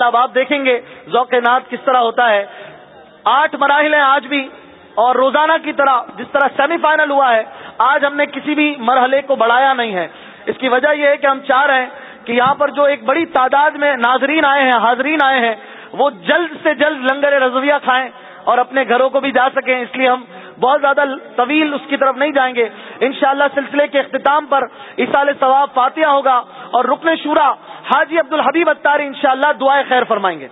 اب آپ دیکھیں گے ذوق نات کس طرح ہوتا ہے۔ آٹھ مراحل ہیں آج بھی، اور روزانہ کی طرح جس طرح سیمی فائنل ہوا ہے، آج ہم نے کسی بھی مرحلے کو بڑھایا نہیں ہے۔ اس کی وجہ یہ ہے کہ ہم چاہ رہے ہیں کہ یہاں پر جو ایک بڑی تعداد میں ناظرین آئے ہیں، حاضرین آئے ہیں، وہ جلد سے جلد لنگر رضویہ کھائیں اور اپنے گھروں کو بھی جا سکیں۔ اس لیے ہم بہت زیادہ طویل اس کی طرف نہیں جائیں گے۔ انشاءاللہ سلسلے کے اختتام پر اسال ثواب فاتحہ ہوگا اور رکن شورا حاجی عبد الحبیب اتاری انشاءاللہ دعائیں خیر فرمائیں گے۔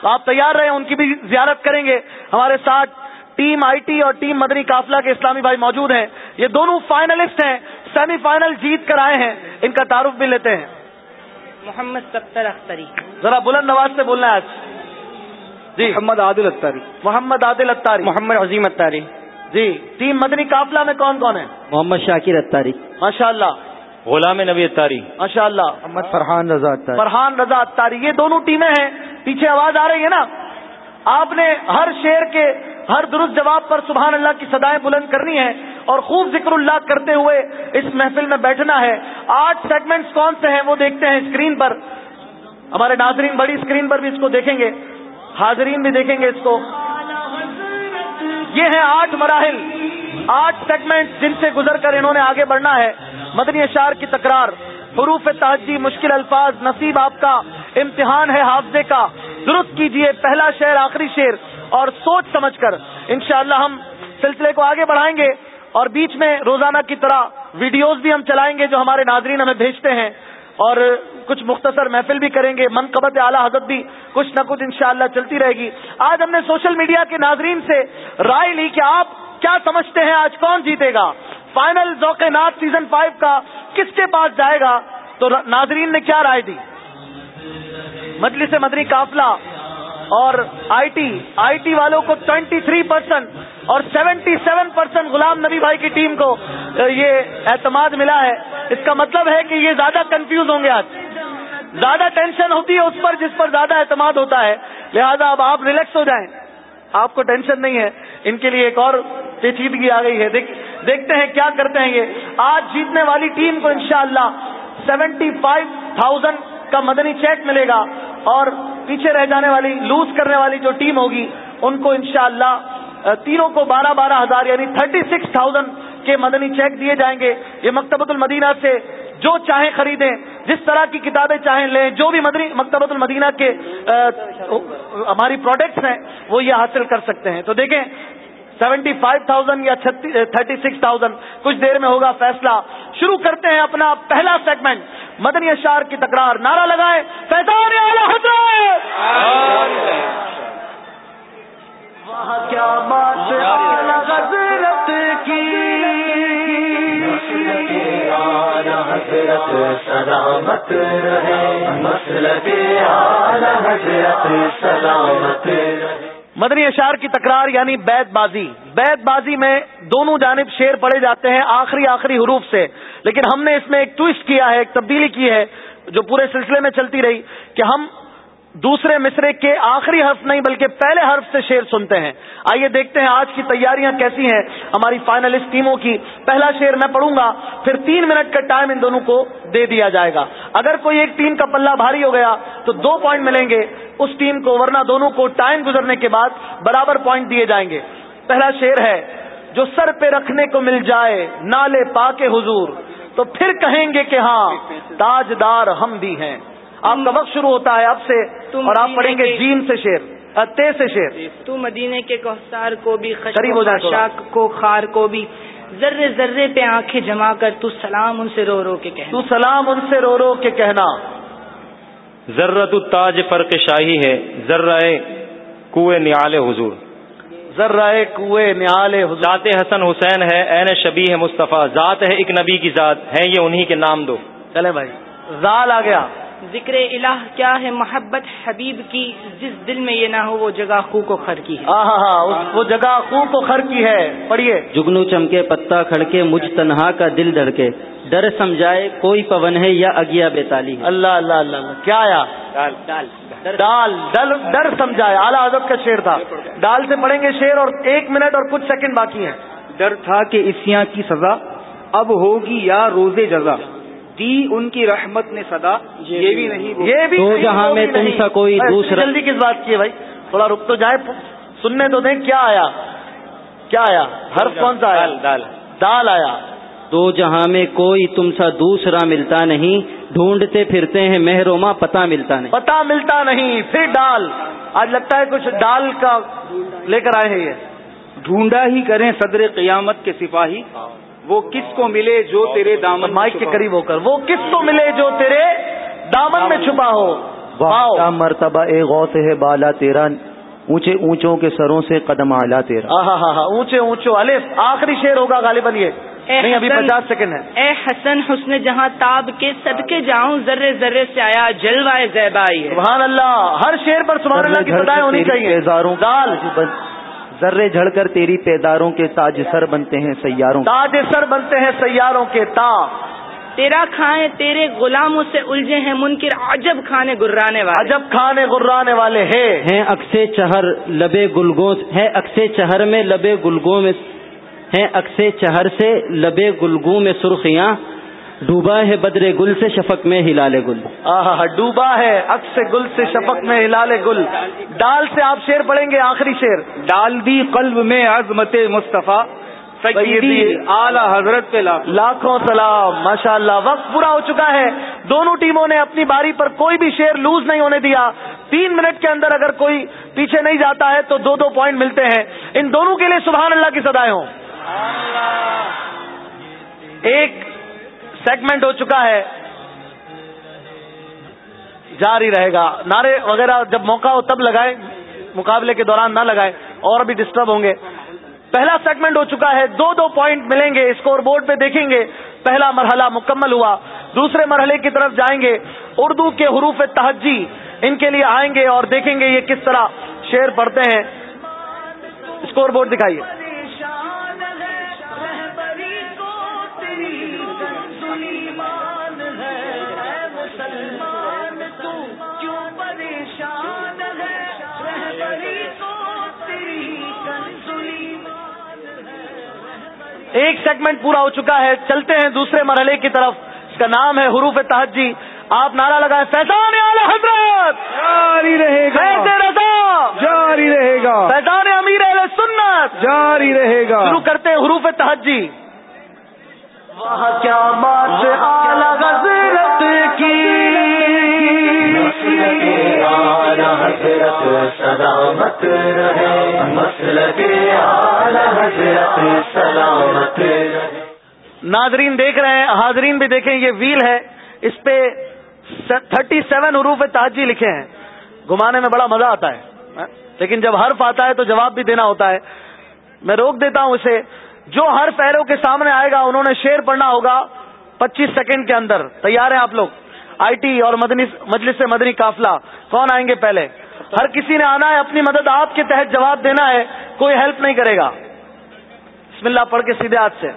تو آپ تیار رہے ان کی بھی زیارت کریں گے۔ ہمارے ساتھ ٹیم آئی ٹی اور ٹیم مدنی قافلہ کے اسلامی بھائی موجود ہیں۔ یہ دونوں فائنلسٹ ہیں سیمی فائنل جیت کر آئے ہیں۔ ان کا تعارف بھی لیتے ہیں۔ محمد ستر اختری۔ ذرا بلند نواز سے بولنا ہے آج۔ جی۔ محمد عادل اتاری محمد عادل اتاری محمد عظیم اتاری جی۔ ٹیم مدنی قافلہ میں کون کون ہے محمد شاکر اتاری ماشاء اللہ غلام نبی اتاری۔ ماشاء اللہ محمد فرحان رضا اتاری۔ فرحان رضا اتاری یہ دونوں ٹیمیں ہیں۔ پیچھے آواز آ رہی ہے نا؟ آپ نے ہر شیر کے ہر درست جواب پر سبحان اللہ کی سدائیں بلند کرنی ہے اور خوب ذکر اللہ کرتے ہوئے اس محفل میں بیٹھنا ہے۔ آٹھ سیگمنٹس کون سے ہیں وہ دیکھتے ہیں اسکرین پر۔ ہمارے ناظرین بڑی اسکرین پر بھی اس کو دیکھیں گے۔ حاضرین بھی دیکھیں گے اس کو۔ یہ ہیں آٹھ مراحل آٹھ سیگمنٹ جن سے گزر کر انہوں نے آگے بڑھنا ہے۔ مدنی اشار کی تکرار، حروف تحجی مشکل الفاظ، نصیب آپ کا، امتحان ہے حافظے کا۔ درست کیجیے، پہلا شعر، آخری شعر، اور سوچ سمجھ کر۔ انشاءاللہ ہم سلسلے کو آگے بڑھائیں گے، اور بیچ میں روزانہ کی طرح ویڈیوز بھی ہم چلائیں گے جو ہمارے ناظرین ہمیں بھیجتے ہیں۔ اور کچھ مختصر محفل بھی کریں گے، منقبت اعلیٰ حضرت بھی کچھ نہ کچھ انشاءاللہ چلتی رہے گی۔ آج ہم نے سوشل میڈیا کے ناظرین سے رائے لی کہ آپ کیا سمجھتے ہیں، آج کون جیتے گا؟ فائنل ذوق نات سیزن فائیو کا کس کے پاس جائے گا؟ تو ناظرین نے کیا رائے دی؟ مجلس مدری قافلہ اور آئی ٹی آئی ٹی والوں کو ٹوینٹی تھری پرسینٹ اور seventy seven percent Ghulam Nabi بھائی کی ٹیم کو یہ اعتماد ملا ہے۔ اس کا مطلب ہے کہ یہ زیادہ کنفیوز ہوں گے آج۔ زیادہ ٹینشن ہوتی ہے اس پر جس پر زیادہ اعتماد ہوتا ہے۔ لہذا اب آپ ریلیکس ہو جائیں۔ آپ کو ٹینشن نہیں ہے۔ ان کے لیے ایک اور پیچیدگی آ گئی ہے۔ دیکھتے ہیں کیا کرتے ہیں یہ۔ آج جیتنے والی ٹیم کو انشاءاللہ سیونٹی فائیو تھاؤزینڈ کا مدنی چیک ملے گا اور پیچھے رہ جانے والی لوز کرنے والی جو ٹیم ہوگی، ان کو انشاءاللہ تینوں کو بارہ بارہ ہزار یعنی تھرٹی سکس تھاؤزینڈ کے مدنی چیک دیے جائیں گے۔ یہ مکتبۃ المدینہ سے جو چاہیں خریدیں، جس طرح کی کتابیں چاہیں لیں، جو بھی مدنی، مکتبۃ المدینہ کے ہماری پروڈکٹس ہیں، وہ یہ حاصل کر سکتے ہیں۔ تو دیکھیں سیونٹی فائیو تھاؤزینڈ یا تھرٹی سکس تھاؤزینڈ کچھ دیر میں ہوگا فیصلہ۔ شروع کرتے ہیں اپنا پہلا سیگمنٹ۔ مدنی اشار کی تکرار۔ نعرہ لگائے سلامت سلامت مدنی اشار کی تکرار یعنی بیت بازی۔ بیت بازی میں دونوں جانب شیر پڑے جاتے ہیں آخری آخری حروف سے۔ لیکن ہم نے اس میں ایک ٹوسٹ کیا ہے، ایک تبدیلی کی ہے، جو پورے سلسلے میں چلتی رہی کہ ہم دوسرے مصرے کے آخری حرف نہیں بلکہ پہلے حرف سے شیر سنتے ہیں۔ آئیے دیکھتے ہیں آج کی تیاریاں کیسی ہیں۔ ہماری فائنلسٹ ٹیموں کی پہلا شیر میں پڑھوں گا، پھر تین منٹ کا ٹائم ان دونوں کو دے دیا جائے گا۔ اگر کوئی ایک ٹیم کا پلہ بھاری ہو گیا تو دو پوائنٹ ملیں گے۔ اس ٹیم کو ورنہ دونوں کو ٹائم گزرنے کے بعد برابر پوائنٹ دیے جائیں گے۔ پہلا شیر ہے، جو سر پہ رکھنے کو مل جائے، نالے پا کے حضور۔ تو پھر کہیں گے کہ ہاں تاجدار ہم بھی ہیں۔ آپ کا وقت شروع ہوتا ہے اب سے اور آپ پڑھیں گے جین سے شیر تے سے شیر تو مدینے کے کوثار کو بھی شاک کو خار کو بھی ذرے ذرے پہ آنکھیں جما کر تو سلام ان سے رو رو کے کہنا۔ تو سلام ان سے رو رو کے کہنا۔ ذرت التاج فرق شاہی ہے ذرہ کوئے نیال حضور۔ ذرہ کوئے نیال ذات حسن حسین ہے این شبی ہے مصطفیٰ۔ ذات ہے ایک نبی کی ذات ہے یہ انہی کے نام دو۔ چلے بھائی۔ زال آ گیا۔ ذکر الہ کیا ہے محبت حبیب کی جس دل میں یہ نہ ہو وہ جگہ خو کو خر کی ہے۔ وہ جگہ خو کو خر کی ہے۔ پڑھیے۔ جگنو چمکے پتا کھڑکے مجھ تنہا کا دل دھڑکے۔ ڈر سمجھائے کوئی پون ہے یا اگیا بیتالی اللہ اللہ اللہ کیا آیا؟ ڈال ڈال ڈر سمجھائے۔ اعلیٰ حضرت کا شیر تھا۔ ڈال سے پڑھیں گے شیر اور ایک منٹ اور کچھ سیکنڈ باقی ہیں۔ ڈر تھا کہ اسیاں کی سزا اب ہوگی یا روزے جزا۔ دی ان کی رحمت نے صدا یہ بھی نہیں یہ بھی دو جہاں میں تم۔ سا کوئی دوسرا- جلدی کس بات کی ہے بھائی؟ تھوڑا رک تو جائے۔ سننے تو دیں کیا آیا؟ کیا آیا؟ حرف کون سا آیا؟ دال دال۔ دال آیا۔ دو جہاں میں کوئی تم سا دوسرا ملتا نہیں ڈھونڈتے پھرتے ہیں مہروما پتا ملتا نہیں۔ پتا ملتا نہیں پھر ڈال آج لگتا ہے کچھ ڈال کا لے کر آئے ہیں یہ۔ ڈھونڈا ہی کریں صدر قیامت کے سپاہی۔ وہ کس کو ملے جو تیرے دامن مائک کے۔ قریب ہو کر وہ کس کو ملے جو تیرے دامن میں چھپا ہو؟ کیا مرتبہ اے غوث ہے بالا تیرا اونچے اونچوں کے سروں سے قدم آلا تیرا۔ ہاں ہاں ہاں اونچے اونچے الف آخری شیر ہوگا غالباً یہ۔ نہیں ابھی حسن- پچاس سیکنڈ ہے۔ اے حسن حسن جہاں تاب کے صدقے جاؤں ذرے ذرے سے آیا جلوائے زیبائی۔ سبحان اللہ ہر شیر پر سبحان اللہ کی بدائیں ہونی چاہیے۔ دال۔ ذرے جھڑ کر تیری پیداروں کے تاج سر بنتے ہیں سیاروں۔ تاج سر بنتے ہیں سیاروں کے تا۔ تیرا کھائیں تیرے غلاموں سے الجھے ہیں منکر عجب کھانے گرانے والے۔ عجب کھانے غرانے والے ہیں۔ ہیں اکسے چہر لبے گلگوں ہے اکسے چہر میں لبے گلگوں میں ہیں اکسے چہر سے لبے گلگوں میں سرخیاں۔ ڈوبا ہے بدرے گل سے شفق میں ہلال گل۔ آہا ڈوبا ہے اکس گل سے شفق میں ہلال گل۔ ڈال سے آپ شیر پڑھیں گے آخری شیر۔ ڈال دی قلب میں عظمت مصطفیٰ اعلی حضرت پہ لاکھ لاکھوں سلام ماشاء اللہ وقت پورا ہو چکا ہے۔ دونوں ٹیموں نے اپنی باری پر کوئی بھی شیر لوز نہیں ہونے دیا۔ تین منٹ کے اندر اگر کوئی پیچھے نہیں جاتا ہے تو دو دو پوائنٹ ملتے ہیں۔ ان دونوں کے لیے سبحان اللہ کی سدائے ہوں۔ ایک سیگمنٹ ہو چکا ہے۔ جاری رہے گا۔ نعرے وغیرہ جب موقع ہو تب لگائے۔ مقابلے کے دوران نہ لگائے۔ اور بھی ڈسٹرب ہوں گے۔ پہلا سیگمنٹ ہو چکا ہے۔ دو دو پوائنٹ ملیں گے۔ اسکور بورڈ پہ دیکھیں گے۔ پہلا مرحلہ مکمل ہوا۔ دوسرے مرحلے کی طرف جائیں گے۔ اردو کے حروف تہجی ان کے لیے آئیں گے اور دیکھیں گے یہ کس طرح شعر پڑھتے ہیں۔ اسکور بورڈ دکھائیے ایک سیگمنٹ پورا ہو چکا ہے۔ چلتے ہیں دوسرے مرحلے کی طرف۔ اس کا نام ہے حروف تحجی آپ نعرہ لگائیں۔ فیضان اعلی حضرت! جاری رہے فیض رضا! جاری رہے گا۔ فیضان امیر اہل سنت! جاری رہے گا۔ شروع کرتے ہیں حروف تحجی وہاں کیا بات اعلی حضرت کی۔ حضرت سلامت رہے۔ مسل کے حضرت سلامت ناظرین دیکھ رہے ہیں، حاضرین بھی دیکھیں، یہ ویل ہے۔ اس پہ تھرٹی سیون حروف تاجی لکھے ہیں۔ گھمانے میں بڑا مزہ آتا ہے۔ ہاں؟ لیکن جب حرف آتا ہے تو جواب بھی دینا ہوتا ہے۔ میں روک دیتا ہوں اسے۔ جو ہر پیروں کے سامنے آئے گا، انہوں نے شیر پڑھنا ہوگا پچیس سیکنڈ کے اندر۔ تیار ہیں آپ لوگ؟ آئی ٹی اور مدنی مجلس مدنی قافلہ۔ کون آئیں گے پہلے؟ ہر کسی نے آنا ہے، اپنی مدد آپ کے تحت جواب دینا ہے۔ کوئی ہیلپ نہیں کرے گا۔ بسم اللہ، پڑھ کے سیدھے ہاتھ سے۔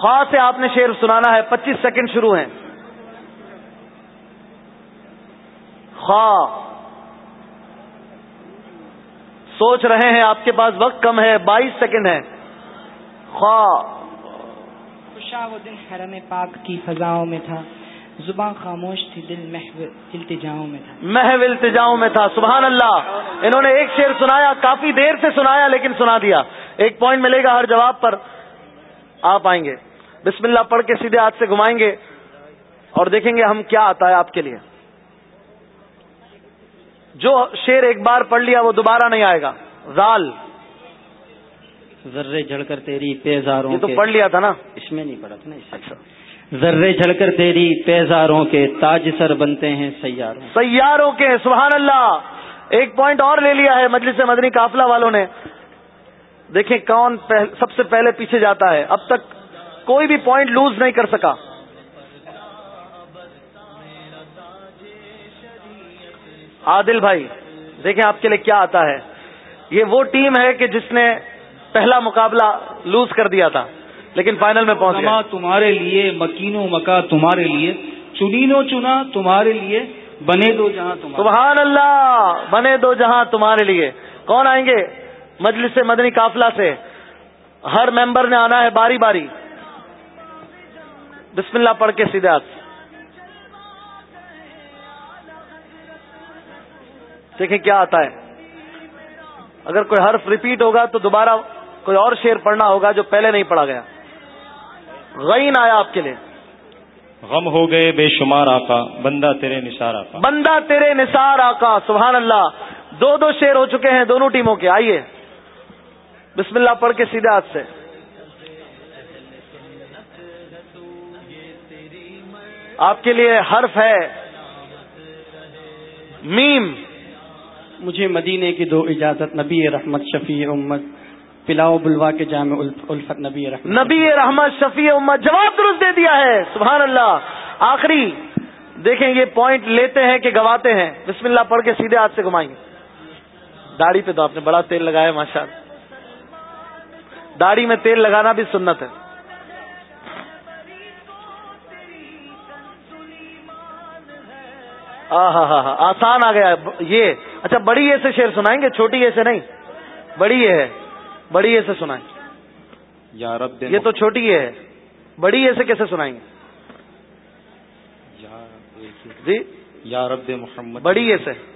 خواہ سے آپ نے شیر سنانا ہے پچیس سیکنڈ شروع ہیں۔ خواہ۔ سوچ رہے ہیں آپ کے پاس وقت کم ہے بائیس سیکنڈ ہے خواہ۔ خوشا وہ دن حرم پاک کی فضاؤں میں تھا۔ زباں خاموش تھی دل محو التجاؤں میں تھا۔ محو التجاؤں میں تھا۔ سبحان اللہ۔ انہوں نے ایک شیر سنایا کافی دیر سے سنایا لیکن سنا دیا۔ ایک پوائنٹ ملے گا ہر جواب پر۔ آپ آئیں گے۔ بسم اللہ پڑھ کے سیدھے ہاتھ سے گھمائیں گے اور دیکھیں گے ہم کیا آتا ہے آپ کے لیے۔ جو شیر ایک بار پڑھ لیا وہ دوبارہ نہیں آئے گا۔ زال۔ ذرے جھڑ کر تیری پیزاروں یہ تو پڑھ لیا تھا نا۔ اس میں نہیں پڑا تھا نا سے ذرے جھڑ کر تیری پیزاروں کے تاج سر بنتے ہیں سیاروں۔ سیاروں کے سبحان اللہ۔ ایک پوائنٹ اور لے لیا ہے مجلس مدنی قافلہ والوں نے۔ دیکھیں کون سب سے پہلے پیچھے جاتا ہے۔ اب تک کوئی بھی پوائنٹ لوز نہیں کر سکا۔ عادل بھائی دیکھیں آپ کے لیے کیا آتا ہے۔ یہ وہ ٹیم ہے کہ جس نے پہلا مقابلہ لوز کر دیا تھا لیکن فائنل میں پہنچ گیا تمہارے لیے مکینو مکا تمہارے لیے چنینو چنا تمہارے لیے بنے دو جہاں تمہارے سبحان اللہ بنے دو جہاں تمہارے لیے۔ کون آئیں گے؟ مجلس مدنی قافلہ سے ہر ممبر نے آنا ہے باری باری۔ بسم اللہ پڑھ کے سیدھے ہاتھ۔ دیکھیں کیا آتا ہے۔ اگر کوئی حرف ریپیٹ ہوگا تو دوبارہ کوئی اور شیر پڑھنا ہوگا جو پہلے نہیں پڑھا گیا۔ غین آیا آپ کے لیے۔ غم ہو گئے بے شمار آقا بندہ تیرے نثار آقا۔ بندہ تیرے نثار آقا سبحان اللہ۔ دو دو شیر ہو چکے ہیں دونوں ٹیموں کے۔ آئیے۔ بسم اللہ پڑھ کے سیدھے ہاتھ سے۔ آپ کے لیے حرف ہے۔ میم۔ مجھے مدینے کی دو اجازت نبی رحمت شفیع امت۔ پلاؤ بلوا کے جامع الفت نبی رحمت۔ نبی رحمت شفیع امت جواب درست دے دیا ہے۔ سبحان اللہ۔ آخری۔ دیکھیں یہ پوائنٹ لیتے ہیں کہ گواتے ہیں۔ بسم اللہ پڑھ کے سیدھے ہاتھ سے گھمائیں گے داڑھی پہ تو آپ نے بڑا تیل لگایا ماشاء اللہ داڑھی میں تیل لگانا بھی سنت ہے۔ ہاں ہاں ہاں ہاں آسان آ گیا۔ یہ اچھا بڑی اے سے شیر سنائیں گے چھوٹی اے سے نہیں۔ بڑی اے ہے بڑی اے سے سنائیں۔ رب یہ تو چھوٹی ہے۔ بڑی اے سے کیسے سنائیں گے؟ جی؟ یا رب محمد بڑی اے سے۔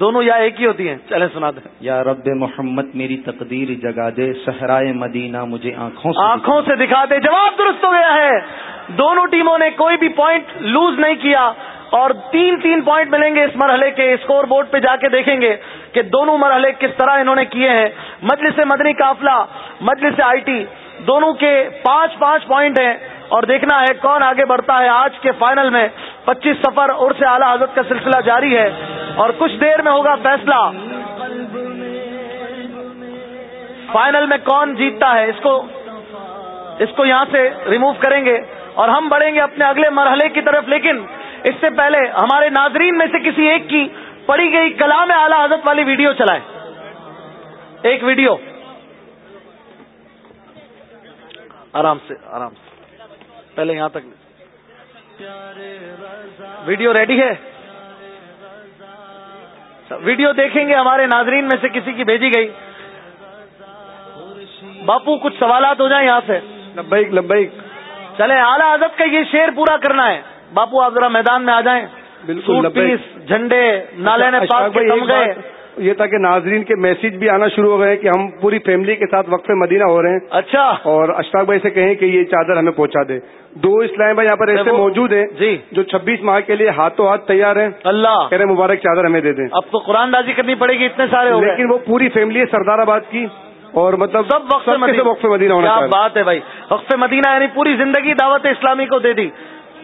دونوں یا ایک ہی ہوتی ہیں؟ چلے سنا دیں۔ یا رب محمد میری تقدیر جگا دے۔ صحرائے مدینہ مجھے آنکھوں سے آنکھوں سے دکھا دے۔ جواب درست ہو گیا ہے۔ دونوں ٹیموں نے کوئی بھی پوائنٹ لوز نہیں کیا اور تین تین پوائنٹ ملیں گے اس مرحلے کے اسکور بورڈ پہ جا کے دیکھیں گے کہ دونوں مرحلے کس طرح انہوں نے کیے ہیں۔ مجلس مدنی قافلہ مجلس آئی ٹی دونوں کے پانچ پانچ پوائنٹ ہیں۔ اور دیکھنا ہے کون آگے بڑھتا ہے۔ آج کے فائنل میں پچیس سفر اور سے اعلیٰ حضرت کا سلسلہ جاری ہے۔ اور کچھ دیر میں ہوگا فیصلہ۔ فائنل میں کون جیتتا ہے؟ اس کو اس کو یہاں سے ریموو کریں گے اور ہم بڑھیں گے اپنے اگلے مرحلے کی طرف۔ لیکن اس سے پہلے ہمارے ناظرین میں سے کسی ایک کی پڑی گئی کلام اعلی حضرت والی ویڈیو چلائے ایک ویڈیو۔ آرام سے آرام سے۔ پہلے یہاں تک۔ ویڈیو ریڈی ہے؟ ویڈیو دیکھیں گے ہمارے ناظرین میں سے کسی کی بھیجی گئی۔ باپو کچھ سوالات ہو جائیں یہاں سے؟ لبیک لبیک چلے اعلیٰ حضرت کا یہ شیر پورا کرنا ہے۔ باپو آپ ذرا میدان میں آ جائیں۔ بالکل پیس جھنڈے نالے گئے۔ یہ تھا کہ ناظرین کے میسج بھی آنا شروع ہو گئے کہ ہم پوری فیملی کے ساتھ وقف مدینہ ہو رہے ہیں۔ اچھا۔ اور اشفاق بھائی سے کہیں کہ یہ چادر ہمیں پہنچا دے۔ دو اسلام بھائی یہاں پر ایسے موجود ہیں جی۔ جو چھبیس ماہ کے لیے ہاتھوں ہاتھ تیار ہیں۔ اللہ۔ کہہ رہے مبارک چادر ہمیں دے دیں۔ اب تو قرآن دازی کرنی پڑے گی اتنے سارے لیکن وہ پوری فیملی ہے سردار آباد کی اور مطلب سب وقف وقف مدینہ ہونا بات ہے بھائی۔ وقف مدینہ یعنی پوری زندگی دعوت اسلامی کو دے دی۔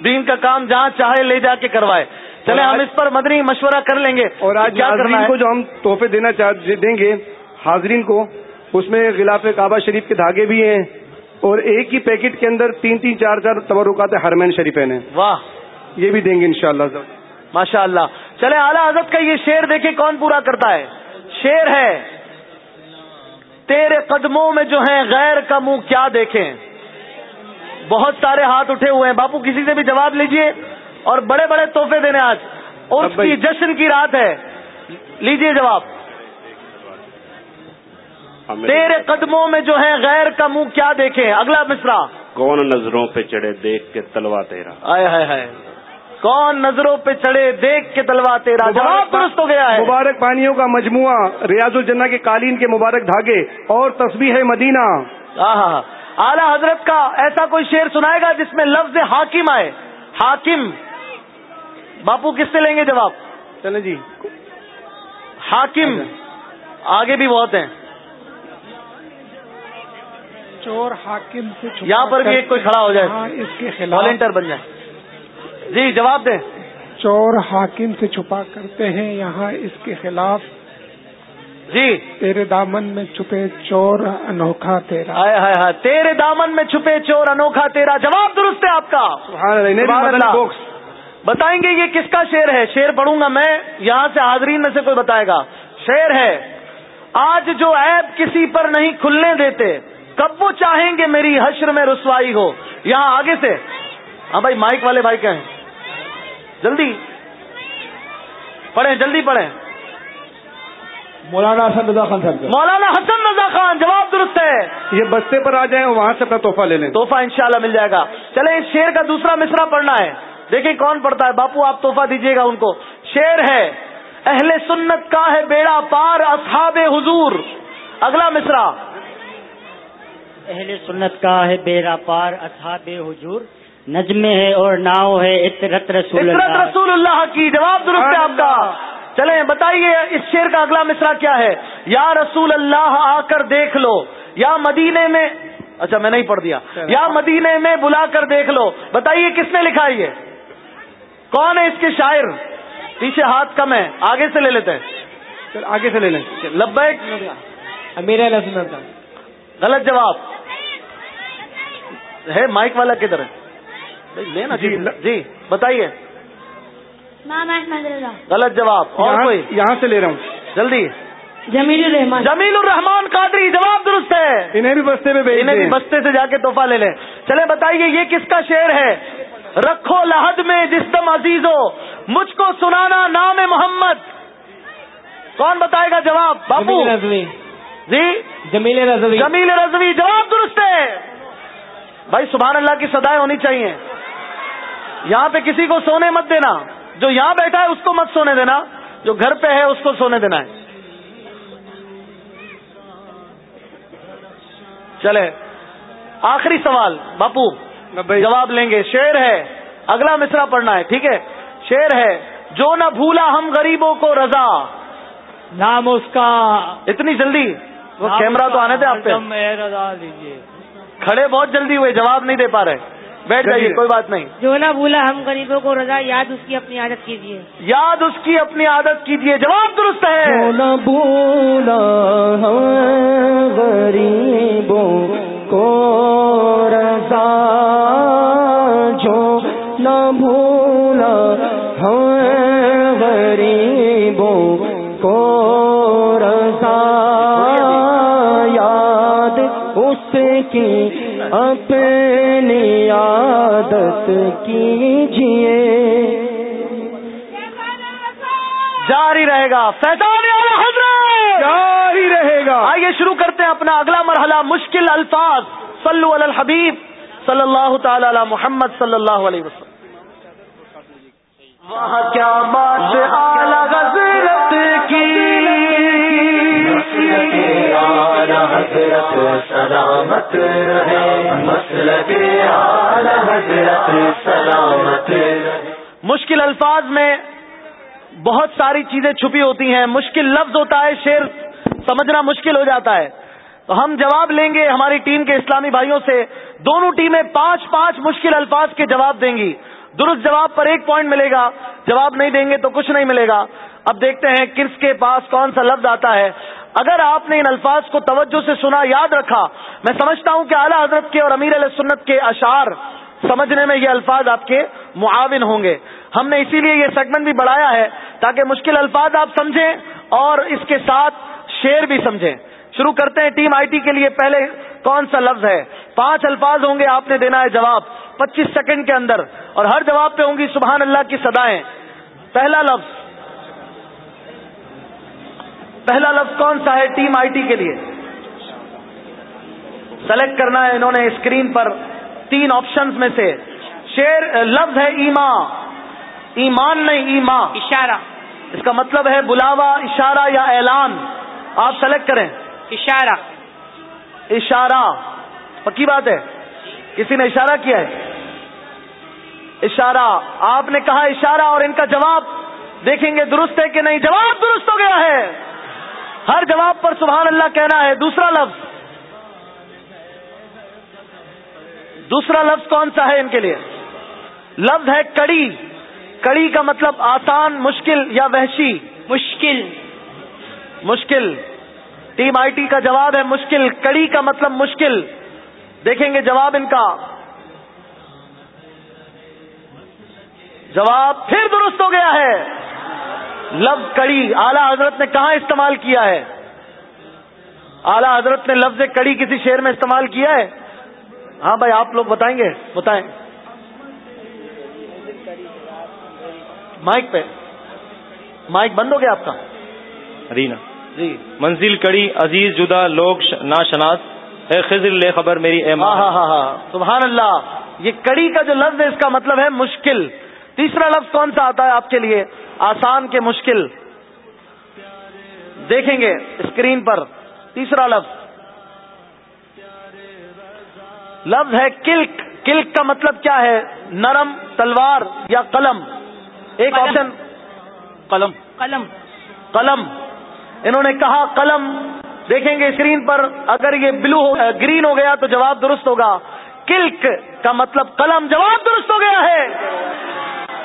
دین کا کام جہاں چاہے لے جا کے کروائے۔ چلے ہم اس پر مدنی مشورہ کر لیں گے اور آج کیا کو جو ہم تحفے دینا دیں گے حاضرین کو اس میں غلاف کعبہ شریف کے دھاگے بھی ہیں۔ اور ایک ہی پیکٹ کے اندر تین تین چار چار تبرکات ہرمین شریف ہیں۔ واہ۔ یہ بھی دیں گے انشاءاللہ۔ شاء اللہ ماشاء اللہ چلے اعلیٰ حضرت کا یہ شیر دیکھیں کون پورا کرتا ہے۔ شیر ہے۔ تیرے قدموں میں جو ہیں غیر کا منہ کیا دیکھیں۔ بہت سارے ہاتھ اٹھے ہوئے ہیں۔ باپو کسی سے بھی جواب لیجیے اور بڑے بڑے تحفے دینے آج۔ اور کی جشن کی رات ہے۔ لیجیے جواب۔ تیرے قدموں میں جو ہے غیر کا منہ کیا دیکھیں؟ اگلا مصرا کون نظروں پہ چڑھے دیکھ کے تلوا تیرا؟ آئے ہائے ہائے۔ کون نظروں پہ چڑھے دیکھ کے تلوا تیرا؟ جواب درست ہو گیا ہے۔ مبارک پانیوں کا مجموعہ ریاض الجنہ کے قالین کے مبارک دھاگے اور تصویر ہے مدینہ۔ ہاں ہاں اعلی حضرت کا ایسا کوئی شعر سنائے گا جس میں لفظ حاکم آئے؟ حاکم۔ باپو کس سے لیں گے جواب؟ چلیں جی۔ حاکم۔ آگے بھی بہت ہیں۔ چور حاکم سے یہاں پر بھی ایک کوئی کھڑا ہو جائے ہاں، اس کے خلاف والنٹر بن جائے۔ جی جواب دیں۔ چور حاکم سے چھپا کرتے ہیں یہاں اس کے خلاف جی۔ تیرے دامن میں چھپے چور انوکھا تیرا۔ تیرے دامن میں چھپے چور انوکھا تیرا۔ جواب درست ہے آپ کا۔ بتائیں گے یہ کس کا شیر ہے؟ شیر پڑھوں گا میں یہاں سے حاضرین میں سے کوئی بتائے گا۔ شیر ہے آج جو عیب کسی پر نہیں کھلنے دیتے کب وہ چاہیں گے میری حشر میں رسوائی ہو؟ یہاں آگے سے۔ ہاں بھائی مائک والے بھائی کہیں۔ جلدی۔ پڑھیں جلدی پڑھیں۔ مولانا حسن رضا خان صاحب۔ مولانا حسن رضا خان جواب درست ہے۔ یہ بستے پر آ جائیں وہاں سے اپنا تحفہ لے لیں۔ تحفہ انشاءاللہ مل جائے گا۔ چلے اس شیر کا دوسرا مصرا پڑھنا ہے۔ دیکھیں کون پڑھتا ہے۔ باپو آپ تحفہ دیجیے گا ان کو۔ شیر ہے اہل سنت کا ہے بیڑا پار اصحاب حضور۔ اگلا مصرا اہل سنت کا ہے بیڑا پار اصحاب حضور نجم ہے اور ناؤ ہے اطرت رسول اللہ۔ رسول اللہ کی۔ جواب درست ہے آپ کا۔ چلیں بتائیے اس شیر کا اگلا مصرا کیا ہے؟ یا رسول اللہ آ کر دیکھ لو۔ یا مدینے میں اچھا میں نہیں پڑھ دیا۔ یا مدینے میں بلا کر دیکھ لو۔ بتائیے کس نے لکھا یہ؟ کون ہے اس کے شاعر؟ پیچھے ہاتھ کم ہے۔ آگے سے لے لیتے ہیں۔ آگے سے لے لیں۔ لبیک۔ امیر غلط جواب۔ ہے مائک والا کدھر ہے؟ لینا جی جی بتائیے۔ غلط جواب۔ اور کوئی؟ یہاں سے لے رہا ہوں۔ جلدی۔ جمیل الرحمان جمیل الرحمان قادری جواب درست ہے۔ انہیں بھی بستے میں انہیں بھی بستے سے جا کے تحفہ لے لیں۔ چلے بتائیے یہ کس کا شعر ہے؟ رکھو لحد میں جس دم عزیز ہو مجھ کو سنانا نام محمد۔ کون بتائے گا جواب؟ بابو۔ جی؟ جمیل رضوی۔ جمیل رضوی جواب درست ہے۔ بھائی سبحان اللہ کی سدائے ہونی چاہیے۔ یہاں پہ کسی کو سونے مت دینا۔ جو یہاں بیٹھا ہے اس کو مت سونے دینا۔ جو گھر پہ ہے اس کو سونے دینا ہے۔ چلے آخری سوال باپو جواب لیں گے۔ شیر ہے اگلا مصرا پڑھنا ہے ٹھیک ہے؟ شیر ہے جو نہ بھولا ہم غریبوں کو رضا۔ نام اس کا۔ اتنی جلدی؟ وہ کیمرہ تو آنے تھے آپ پہ۔ رضا کھڑے بہت جلدی ہوئے جواب نہیں دے پا رہے۔ بیٹھ جائیے کوئی بات نہیں۔ جو نہ بھولا ہم غریبوں کو رضا یاد اس کی اپنی عادت کیجیے یاد اس کی اپنی عادت کیجیے جواب درست ہے۔ نہ بھولا غریبوں کو رضا عادت کیجیے جاری رہے گا۔ فیضان حضرت۔ جاری رہے گا۔ آئیے شروع کرتے ہیں اپنا اگلا مرحلہ مشکل الفاظ۔ صلو علی الحبیب صلی اللہ تعالی علی محمد صلی اللہ علیہ وسلم۔ وہاں کیا بات حضرت کی۔ حضرت سلامت رہے۔ حضرت سلامت مشکل الفاظ میں بہت ساری چیزیں چھپی ہوتی ہیں۔ مشکل لفظ ہوتا ہے شیر سمجھنا مشکل ہو جاتا ہے۔ تو ہم جواب لیں گے ہماری ٹیم کے اسلامی بھائیوں سے۔ دونوں ٹیمیں پانچ پانچ مشکل الفاظ کے جواب دیں گی۔ درست جواب پر ایک پوائنٹ ملے گا۔ جواب نہیں دیں گے تو کچھ نہیں ملے گا۔ اب دیکھتے ہیں کس کے پاس کون سا لفظ آتا ہے۔ اگر آپ نے ان الفاظ کو توجہ سے سنا، یاد رکھا، میں سمجھتا ہوں کہ اعلیٰ حضرت کے اور امیر علیہ سنت کے اشعار سمجھنے میں یہ الفاظ آپ کے معاون ہوں گے۔ ہم نے اسی لیے یہ سیگمنٹ بھی بڑھایا ہے تاکہ مشکل الفاظ آپ سمجھیں اور اس کے ساتھ شیر بھی سمجھیں۔ شروع کرتے ہیں ٹیم آئی ٹی کے لیے۔ پہلے کون سا لفظ ہے؟ پانچ الفاظ ہوں گے، آپ نے دینا ہے جواب۔ پچیس سیکنڈ کے اندر اور ہر جواب پہ ہوں گی سبحان اللہ کی سدائیں پہلا لفظ پہلا لفظ کون سا ہے ٹیم آئی ٹی کے لیے؟ سلیکٹ کرنا ہے انہوں نے اسکرین پر تین آپشنز میں سے۔ شیر لفظ ہے ایما۔ ایمان نہیں ایما۔ اشارہ۔ اس کا مطلب ہے بلاوا اشارہ یا اعلان۔ آپ سلیکٹ کریں۔ اشارہ۔ اشارہ۔ پکی بات ہے؟ کسی نے اشارہ کیا ہے؟ اشارہ۔ آپ نے کہا اشارہ اور ان کا جواب۔ دیکھیں گے درست ہے کہ نہیں؟ جواب درست ہو گیا ہے۔ ہر جواب پر سبحان اللہ کہنا ہے۔ دوسرا لفظ۔ دوسرا لفظ کون سا ہے ان کے لیے؟ لفظ ہے کڑی۔ کڑی کا مطلب آسان مشکل یا وحشی۔ مشکل۔ مشکل۔ ٹیم آئی ٹی کا جواب ہے مشکل۔ کڑی کا مطلب مشکل۔ دیکھیں گے جواب ان کا۔ جواب پھر درست ہو گیا ہے۔ لفظ کڑی اعلی حضرت نے کہاں استعمال کیا ہے؟ اعلی حضرت نے لفظ کڑی کسی شعر میں استعمال کیا ہے؟ ہاں بھائی آپ لوگ بتائیں گے بتائیں۔ مائک پہ۔ مائک بند ہو گیا آپ کا؟ رینا جی۔ منزل کڑی عزیز جدا لوگ ناشناس۔ اے خضر لے خبر میری اے ہاں ہاں ہاں ہاں۔ سبحان اللہ۔ یہ کڑی کا جو لفظ ہے اس کا مطلب ہے مشکل۔ تیسرا لفظ کون سا آتا ہے آپ کے لیے؟ آسان کے مشکل دیکھیں گے اسکرین پر تیسرا لفظ لفظ ہے کلک کلک کا مطلب کیا ہے نرم تلوار یا قلم ایک آپشن قلم. قلم. قلم. انہوں نے کہا قلم. دیکھیں گے اسکرین پر اگر یہ بلو گرین ہو گیا تو جواب درست ہوگا. کلک کا مطلب قلم جواب درست ہو گیا ہے.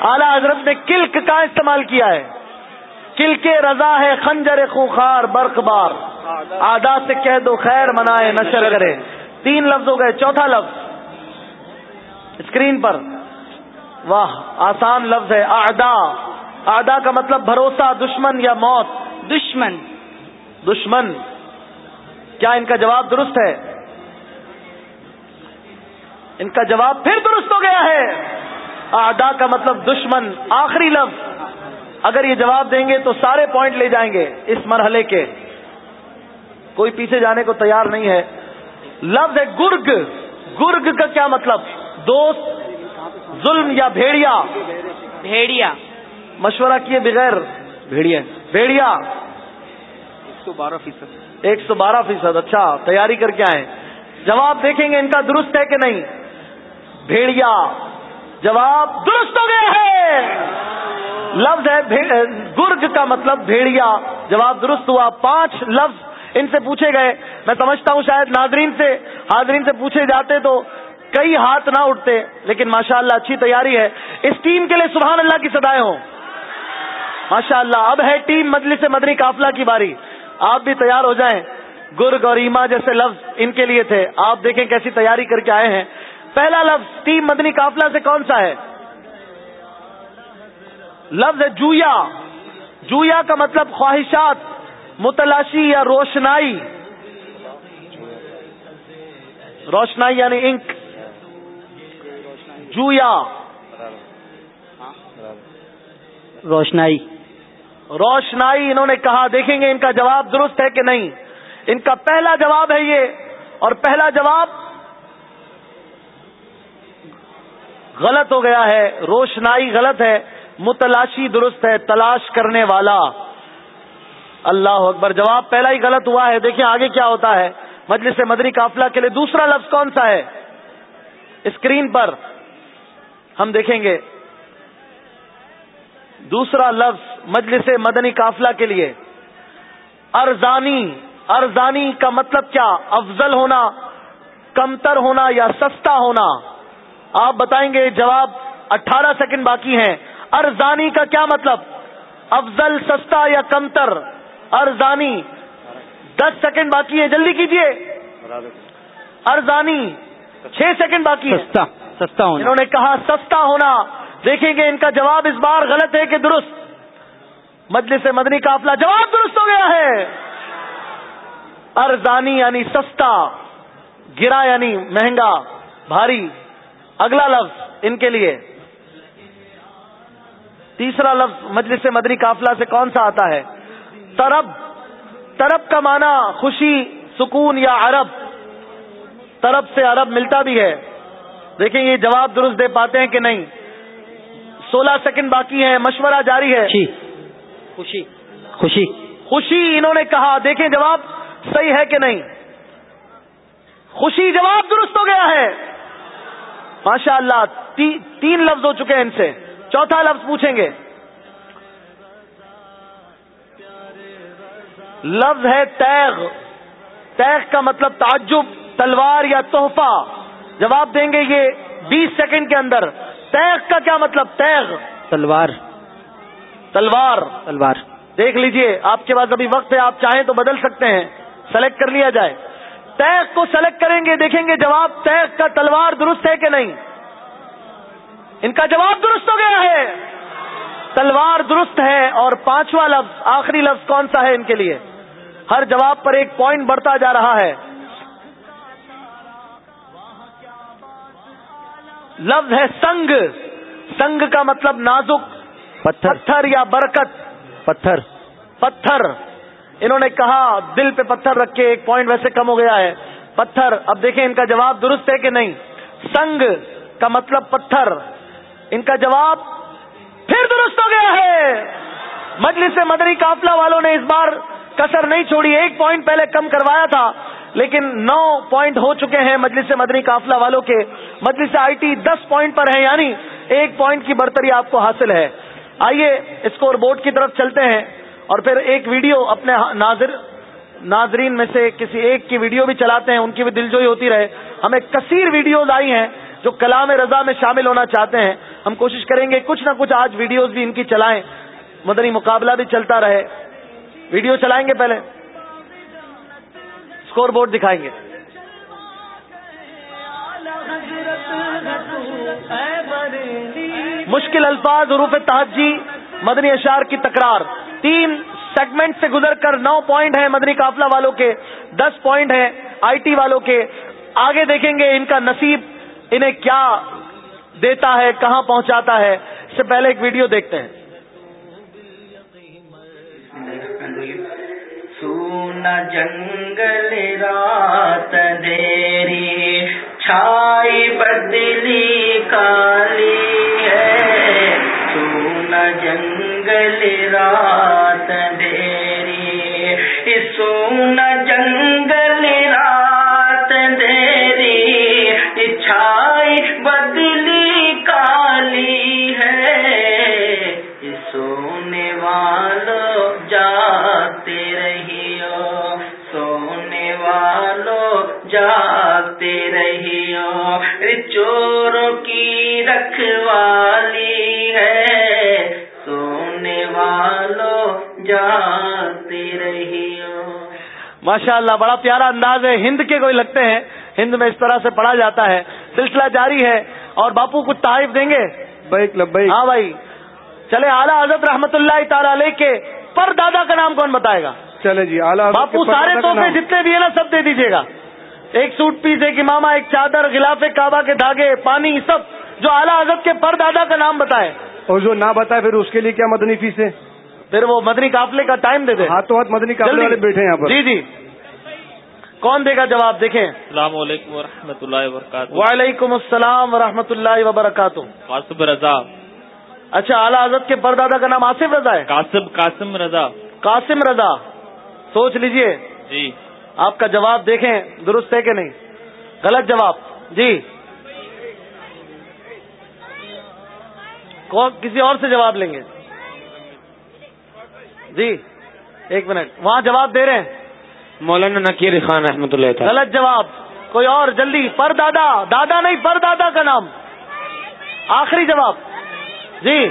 اعلی حضرت نے کلک کا استعمال کیا ہے کل کے رضا ہے خنجر خوخار برق بار آدا سے کہہ دو خیر منائے نشر کرے۔ تین لفظ ہو گئے چوتھا لفظ۔ اسکرین پر۔ واہ آسان لفظ ہے آدا آدا کا مطلب بھروسہ دشمن یا موت۔ دشمن۔ دشمن۔ کیا ان کا جواب درست ہے؟ ان کا جواب پھر درست ہو گیا ہے۔ آدا کا مطلب دشمن آخری لفظ۔ اگر یہ جواب دیں گے تو سارے پوائنٹ لے جائیں گے اس مرحلے کے۔ کوئی پیچھے جانے کو تیار نہیں ہے۔ لفظ ہے گرگ۔ گرگ کا کیا مطلب؟ دوست ظلم یا بھیڑیا؟ بھیڑیا۔ مشورہ کیے بغیر۔ بھیڑیا۔ بھیڑیا۔ ایک سو بارہ فیصد۔ ایک سو بارہ فیصد۔ اچھا تیاری کر کے آئے۔ جواب دیکھیں گے ان کا درست ہے کہ نہیں؟ بھیڑیا۔ جواب درست ہو گیا ہے۔ لفظ ہے گرگ کا مطلب بھیڑیا۔ جواب درست ہوا۔ پانچ لفظ ان سے پوچھے گئے۔ میں سمجھتا ہوں شاید ناظرین سے، حاضرین سے پوچھے جاتے تو کئی ہاتھ نہ اٹھتے، لیکن ماشاءاللہ اچھی تیاری ہے۔ اس ٹیم کے لیے سبحان اللہ کی سدائے ہوں۔ ماشاء اللہ اب ہے ٹیم مجلس مدنی قافلہ کی باری۔ آپ بھی تیار ہو جائیں۔ گرگ اور ایما جیسے لفظ ان کے لیے تھے۔ آپ دیکھیں کیسی تیاری کر کے آئے ہیں۔ پہلا لفظ ٹیم مدنی قافلہ سے کون سا ہے؟ لفظ ہے جویا. جویا کا مطلب خواہشات متلاشی یا روشنائی. روشنائی یعنی انک. جویا. روشنائی. روشنائی انہوں نے کہا دیکھیں گے ان کا جواب درست ہے کہ نہیں؟ ان کا پہلا جواب ہے یہ اور پہلا جواب غلط ہو گیا ہے، روشنائی غلط ہے، متلاشی درست ہے، تلاش کرنے والا۔ اللہ اکبر، جواب پہلا ہی غلط ہوا ہے۔ دیکھیں آگے کیا ہوتا ہے۔ مجلس مدری قافلہ کے لیے دوسرا لفظ کون سا ہے؟ اسکرین پر۔ ہم دیکھیں گے۔ دوسرا لفظ مجلس مدنی قافلہ کے لیے۔ ارزانی ارزانی کا مطلب کیا؟ افضل ہونا، کمتر ہونا یا سستا ہونا؟ آپ بتائیں گے جواب اٹھارہ سیکنڈ باقی ہیں۔ ارزانی کا کیا مطلب؟ افضل سستا یا کمتر؟ ارزانی۔ دس سیکنڈ باقی ہے جلدی کیجیے ارزانی۔ چھ سیکنڈ باقی سستا سستا ہونا۔ انہوں نے کہا سستا ہونا۔ دیکھیں گے ان کا جواب اس بار غلط ہے کہ درست۔ مجلس مدنی قافلہ جواب درست ہو گیا ہے۔ ارزانی یعنی سستا گرا یعنی مہنگا بھاری۔ اگلا لفظ ان کے لیے۔ تیسرا لفظ مجلس مدنی قافلہ سے کون سا آتا ہے؟ ترب ترب کا معنی خوشی سکون یا عرب۔ ترب سے عرب ملتا بھی ہے۔ دیکھیں یہ جواب درست دے پاتے ہیں کہ نہیں؟ سولہ سیکنڈ باقی ہے مشورہ جاری ہے۔ خوشی۔ خوشی۔ خوشی انہوں نے کہا۔ دیکھیں جواب صحیح ہے کہ نہیں؟ خوشی جواب درست ہو گیا ہے۔ ماشاء اللہ تی, تین لفظ ہو چکے ہیں ان سے۔ چوتھا لفظ پوچھیں گے۔ لفظ ہے تیغ۔ تیغ کا مطلب تعجب تلوار یا تحفہ۔ جواب دیں گے یہ بیس سیکنڈ کے اندر۔ تیغ کا کیا مطلب؟ تیغ۔ تلوار۔ تلوار۔ تلوار۔ دیکھ لیجیے آپ کے پاس ابھی وقت ہے آپ چاہیں تو بدل سکتے ہیں۔ سلیکٹ کر لیا جائے۔ تیغ کو سلیکٹ کریں گے دیکھیں گے جواب تیغ کا تلوار درست ہے کہ نہیں۔ ان کا جواب درست ہو گیا ہے۔ تلوار درست ہے اور پانچواں لفظ آخری لفظ کون سا ہے ان کے لیے؟ ہر جواب پر ایک پوائنٹ بڑھتا جا رہا ہے۔ لفظ ہے سنگ۔ سنگ کا مطلب نازک پتھر۔ پتھر یا برکت۔ پتھر۔ پتھر۔ انہوں نے کہا، دل پہ پتھر رکھ کے ایک پوائنٹ ویسے کم ہو گیا ہے۔ پتھر، اب دیکھیں ان کا جواب درست ہے کہ نہیں؟ سنگ کا مطلب پتھر۔ ان کا جواب پھر درست ہو گیا ہے۔ مجلس مدنی قافلہ والوں نے اس بار کسر نہیں چھوڑی، ایک پوائنٹ پہلے کم کروایا تھا، لیکن نو پوائنٹ ہو چکے ہیں مجلس مدنی قافلہ والوں کے۔ مجلس آئی ٹی دس پوائنٹ پر ہے یعنی ایک پوائنٹ کی برتری آپ کو حاصل ہے۔ آئیے اسکور بورڈ کی طرف چلتے ہیں۔ اور پھر ایک ویڈیو اپنے ہاں- ناظر ناظرین میں سے کسی ایک کی ویڈیو بھی چلاتے ہیں، ان کی بھی دلجوئی ہوتی رہے۔ ہمیں کثیر ویڈیوز آئی ہیں جو کلام رضا میں شامل ہونا چاہتے ہیں۔ ہم کوشش کریں گے کچھ نہ کچھ آج ویڈیوز بھی ان کی چلائیں۔ مدنی مقابلہ بھی چلتا رہے۔ ویڈیو چلائیں گے پہلے۔ اسکور بورڈ دکھائیں گے۔ مشکل الفاظ، حروف تحجی مدنی اشار کی تکرار۔ تین سیگمنٹ سے گزر کر نو پوائنٹ ہیں مدنی قافلہ والوں کے، دس پوائنٹ ہیں آئی ٹی والوں کے۔ آگے دیکھیں گے ان کا نصیب، انہیں کیا دیتا ہے، کہاں پہنچاتا ہے۔ اس سے پہلے ایک ویڈیو دیکھتے ہیں۔ سونا جنگل رات دیری، چھائی بدلی کالی ہے۔ سونا جنگل رات دیری۔ سونا جنگل رات دیری۔ چھائی بدلی کالی ہے۔ سونے والو جاتے والو جاتے رہیو چوروں کی رکھوالی ہے۔ سونے والو جاتے رہیو ماشاء اللہ بڑا پیارا انداز ہے۔ ہند کے کوئی لگتے ہیں؟ ہند میں اس طرح سے پڑھا جاتا ہے۔ سلسلہ جاری ہے۔ اور باپو کچھ تعریف دیں گے؟ ہاں بھائی۔ چلے اعلیٰ حضرت رحمت اللہ تعالی علیہ کے پر دادا کا نام کون بتائے گا؟ چلے جی اعلیٰ باپو سارے تحفے جتنے بھی ہیں نا سب دے دیجیے گا۔ ایک سوٹ پیس ایک امامہ ایک چادر غلاف کعبہ کے دھاگے پانی سب جو اعلیٰ حضرت کے پر دادا کا نام بتائے۔ اور جو نہ بتائے پھر اس کے لیے کیا مدنی فیس ہے؟ پھر وہ مدنی قافلے کا ٹائم دے دے۔ ہاتھوں ہاتھ مدنی قافلے والے بیٹھے ہیں یہاں پر۔ جی جی۔ کون دے گا جواب؟ دیکھیں۔ السلام علیکم ورحمۃ اللہ وبرکاتہ۔ وعلیکم السلام ورحمۃ اللہ وبرکاتہ۔ قاسم رضا۔ اچھا اعلیٰ حضرت کے پردادا کا نام آصف رضا ہے؟ قاسم قاسم رضا۔ قاسم رضا۔ سوچ لیجیے۔ جی۔ آپ کا جواب دیکھیں درست ہے کہ نہیں؟ غلط جواب۔ جی۔ کون کسی اور سے جواب لیں گے؟ جی۔ ایک منٹ۔ وہاں جواب دے رہے ہیں۔ مولانا نکیر خان رحمۃ اللہ غلط جواب۔ کوئی اور جلدی۔ پر دادا۔ دادا نہیں پر دادا کا نام۔ آخری جواب۔ جی۔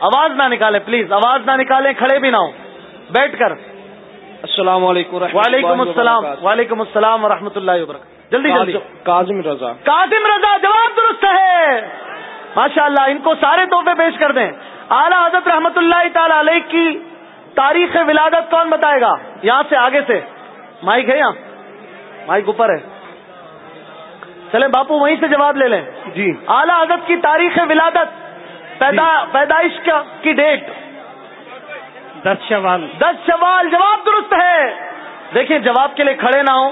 آواز نہ نکالیں پلیز۔ آواز نہ نکالیں کھڑے بھی نہ ہو بیٹھ کر۔ السلام علیکم وعلیکم السلام۔ وعلیکم السلام ورحمۃ اللہ وبرکاتہ۔ جلدی جلدی۔ کاظم رضا۔ کاظم رضا جواب درست ہے۔ ماشاء اللہ ان کو سارے تحفے پیش کر دیں۔ اعلیٰ حضرت رحمت اللہ تعالی علیہ کی تاریخ ولادت کون بتائے گا؟ یہاں سے آگے سے۔ مائک ہے یہاں۔ مائک اوپر ہے۔ چلیں باپو وہیں سے جواب لے لیں۔ جی۔ اعلیٰ حضرت کی تاریخ ولادت پیدا پیدائش کی ڈیٹ دس شوال۔ دس شوال جواب درست ہے۔ دیکھیں جواب کے لیے کھڑے نہ ہو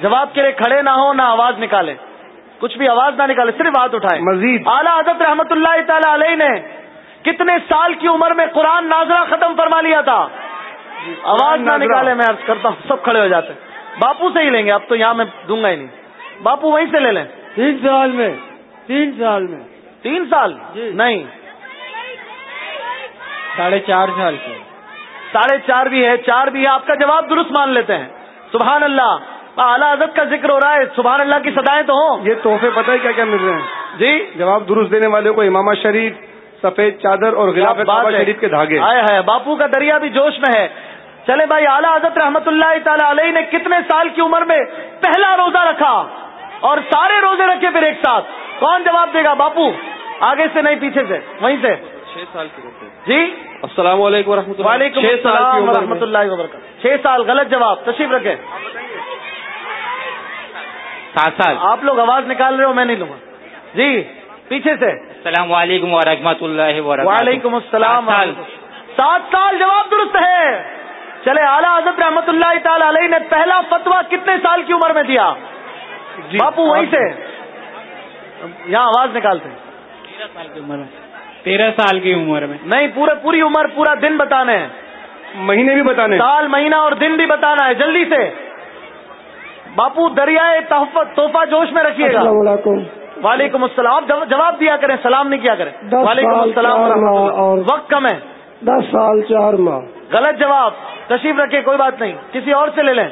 جواب کے لیے کھڑے نہ ہو نہ آواز نکالے کچھ بھی آواز نہ نکالے صرف ہاتھ اٹھائے مزید۔ اعلیٰ حضرت رحمت اللہ تعالی علیہ نے کتنے سال کی عمر میں قرآن نازرہ ختم فرما لیا تھا۔ آواز نہ نکالے میں عرض کرتا ہوں سب کھڑے ہو جاتے ہیں۔ باپو سے ہی لیں گے اب تو یہاں میں دوں گا ہی نہیں۔ باپو وہیں سے لے لیں۔ تین سال میں تین سال میں۔ تین سال؟ نہیں۔ ساڑھے چار سال کے۔ ساڑھے چار بھی ہے چار بھی ہے۔ آپ کا جواب درست مان لیتے ہیں۔ سبحان اللہ۔ اعلیٰ حضرت کا ذکر ہو رہا ہے۔ سبحان اللہ کی سدائیں تو ہوں۔ یہ تحفے پتہ ہے کیا کیا مل رہے ہیں؟ جی؟ جواب درست دینے والے کو امامہ شریف سفید چادر اور غلاف شریف کے دھاگے۔ آئے ہے باپو کا دریا بھی جوش میں ہے۔ چلے بھائی اعلیٰ حضرت رحمت اللہ تعالی علیہ نے کتنے سال کی عمر میں پہلا روزہ رکھا؟ اور سارے روزے رکھے پھر ایک ساتھ۔ کون جواب دے گا باپو؟ آگے سے نہیں پیچھے سے وہیں سے۔ چھ سال کی عمر جی؟ السلام علیکم و رحمۃ اللہ۔ وعلیکم السلام و رحمۃ اللہ وبرکاتہ۔ چھ سال غلط جواب تشریف رکھے سات سال۔ آپ لوگ آواز نکال رہے ہو میں نہیں لوں گا۔ جی پیچھے سے۔ السلام علیکم و رحمۃ اللہ وبرکاتہ۔ وعلیکم السلام سات سال۔ جواب درست ہے۔ چلے اعلیٰ حضرت رحمت اللہ تعالی علیہ نے پہلا فتوا کتنے سال کی عمر میں دیا؟ جی باپو وہیں سے۔ یہاں آواز نکالتے ہیں۔ تیرہ سال کی عمر میں۔ نہیں پورے پوری عمر پورا دن بتانے ہیں مہینے بھی بتانے۔ سال مہینہ اور دن بھی بتانا ہے جلدی سے۔ باپو دریائے توحفہ جوش میں رکھیے گا۔ وعلیکم السلام۔ آپ جواب- دیا کریں سلام نہیں کیا کریں۔ وعلیکم السلام اور- وقت کم ہے۔ دس سال چار ماہ۔ غلط جواب۔ تشریف رکھے کوئی بات نہیں۔ کسی اور سے لے لیں۔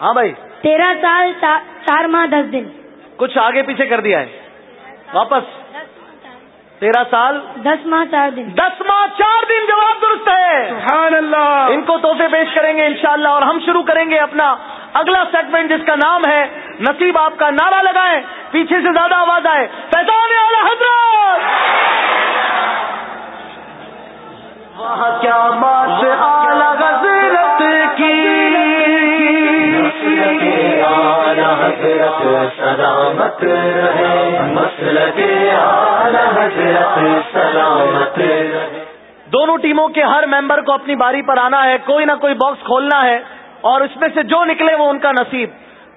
ہاں بھائی۔ تیرہ سال چار ماہ دس دن۔ کچھ آگے پیچھے کر دیا ہے۔ واپس۔ تیرہ سال دس ماہ چار دن۔ دس ماہ چار دن جواب درست ہے۔ سبحان اللہ۔ ان کو تحفے پیش کریں گے انشاءاللہ اور ہم شروع کریں گے اپنا اگلا سیگمنٹ جس کا نام ہے نصیب آپ کا نعرہ لگائیں پیچھے سے زیادہ آواز آئے۔ فیضان اعلی حضرت! وہاں کیا بات کی سلامت رہے مسل کے حضرت سلامت دونوں ٹیموں کے ہر ممبر کو اپنی باری پر آنا ہے، کوئی نہ کوئی باکس کھولنا ہے اور اس میں سے جو نکلے وہ ان کا نصیب۔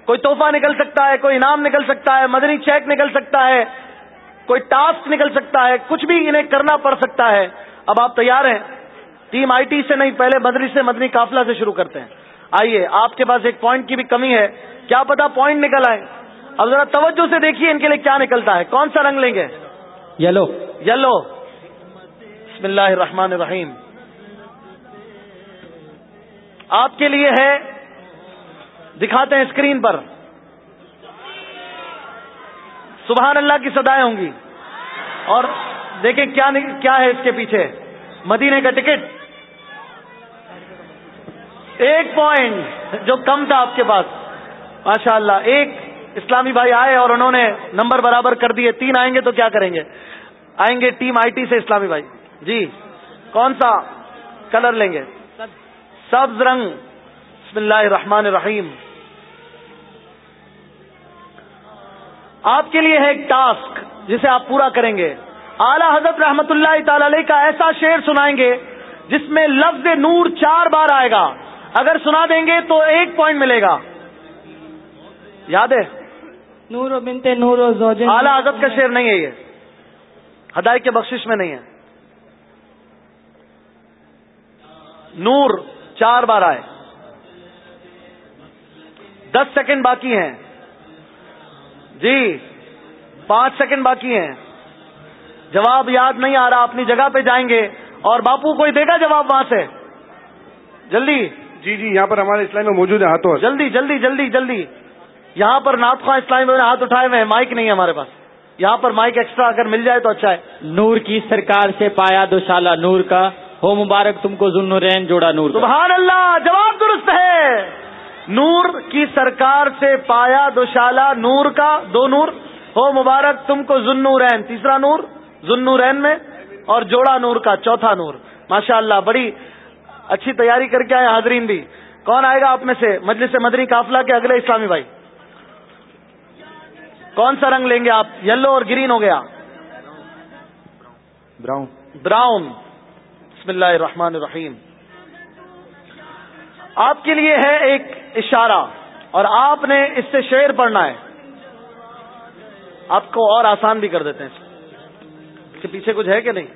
کوئی تحفہ نکل سکتا ہے، کوئی انعام نکل سکتا ہے، مدنی چیک نکل سکتا ہے، کوئی ٹاسک نکل سکتا ہے، کچھ بھی انہیں کرنا پڑ سکتا ہے۔ اب آپ تیار ہیں؟ ٹیم آئی ٹی سے نہیں، پہلے مدنی سے مدنی قافلہ سے شروع کرتے ہیں۔ آئیے آپ کے پاس ایک پوائنٹ کی بھی کمی ہے۔ کیا پتا پوائنٹ نکل آئے۔ اب ذرا توجہ سے دیکھیے ان کے لیے کیا نکلتا ہے۔ کون سا رنگ لیں گے؟ یلو یلو بسم اللہ الرحمن الرحیم آپ کے لیے ہے دکھاتے ہیں اسکرین پر۔ سبحان اللہ کی سدائیں ہوں گی۔ اور دیکھیں کیا کیا ہے اس کے پیچھے۔ مدینے کا ٹکٹ۔ ایک پوائنٹ جو کم تھا آپ کے پاس ماشاء اللہ ایک اسلامی بھائی آئے اور انہوں نے نمبر برابر کر دیے، تین آئیں گے تو کیا کریں گے؟ آئیں گے ٹیم آئی ٹی سے اسلامی بھائی۔ جی کون سا کلر لیں گے؟ سبز رنگ۔ بسم اللہ الرحمن الرحیم۔ آپ کے لیے ہے ایک ٹاسک جسے آپ پورا کریں گے۔ اعلی حضرت رحمت اللہ تعالی علیہ کا ایسا شعر سنائیں گے، جس میں لفظ نور چار بار آئے گا۔ اگر سنا دیں گے تو ایک پوائنٹ ملے گا۔ یاد ہے؟ نور و بنتے نور و اعلی حضرت کا شعر نہیں ہے یہ۔ ہدایت کے بخشش میں نہیں ہے۔ نور چار بار آئے۔ دس سیکنڈ باقی ہیں۔ جی پانچ سیکنڈ باقی ہیں۔ جواب یاد نہیں آ رہا اپنی جگہ پہ جائیں گے۔ اور باپو کوئی دے گا جواب وہاں سے؟ جلدی۔ جی جی یہاں پر ہمارے اسلام میں موجود ہے ہاتھوں جلدی جلدی جلدی جلدی۔ یہاں پر نات خواہ اسلامی میں ہاتھ اٹھائے ہوئے ہیں مائک نہیں ہے ہمارے پاس۔ یہاں پر مائک ایکسٹرا اگر مل جائے تو اچھا ہے۔ نور کی سرکار سے پایا دوشالہ نور کا۔ ہو مبارک تم کو ذنورین جوڑا نور سبحان اللہ جواب درست ہے۔ نور کی سرکار سے پایا دوشالہ نور کا دو نور۔ ہو مبارک تم کو ذنورین تیسرا نور ذنورین میں اور جوڑا نور کا چوتھا نور۔ ماشاء اللہ بڑی اچھی تیاری کر کے آئے حاضرین بھی۔ کون آئے گا آپ میں سے؟ مجلس مدری قافلہ کے اگلے اسلامی بھائی۔ کون سا رنگ لیں گے آپ؟ یلو اور گرین ہو گیا۔ براؤن۔ براؤن۔ بسم اللہ الرحمن الرحیم۔ آپ کے لیے ہے ایک اشارہ اور آپ نے اس سے شعر پڑھنا ہے۔ آپ کو اور آسان بھی کر دیتے ہیں۔ اس کے پیچھے کچھ ہے کہ نہیں؟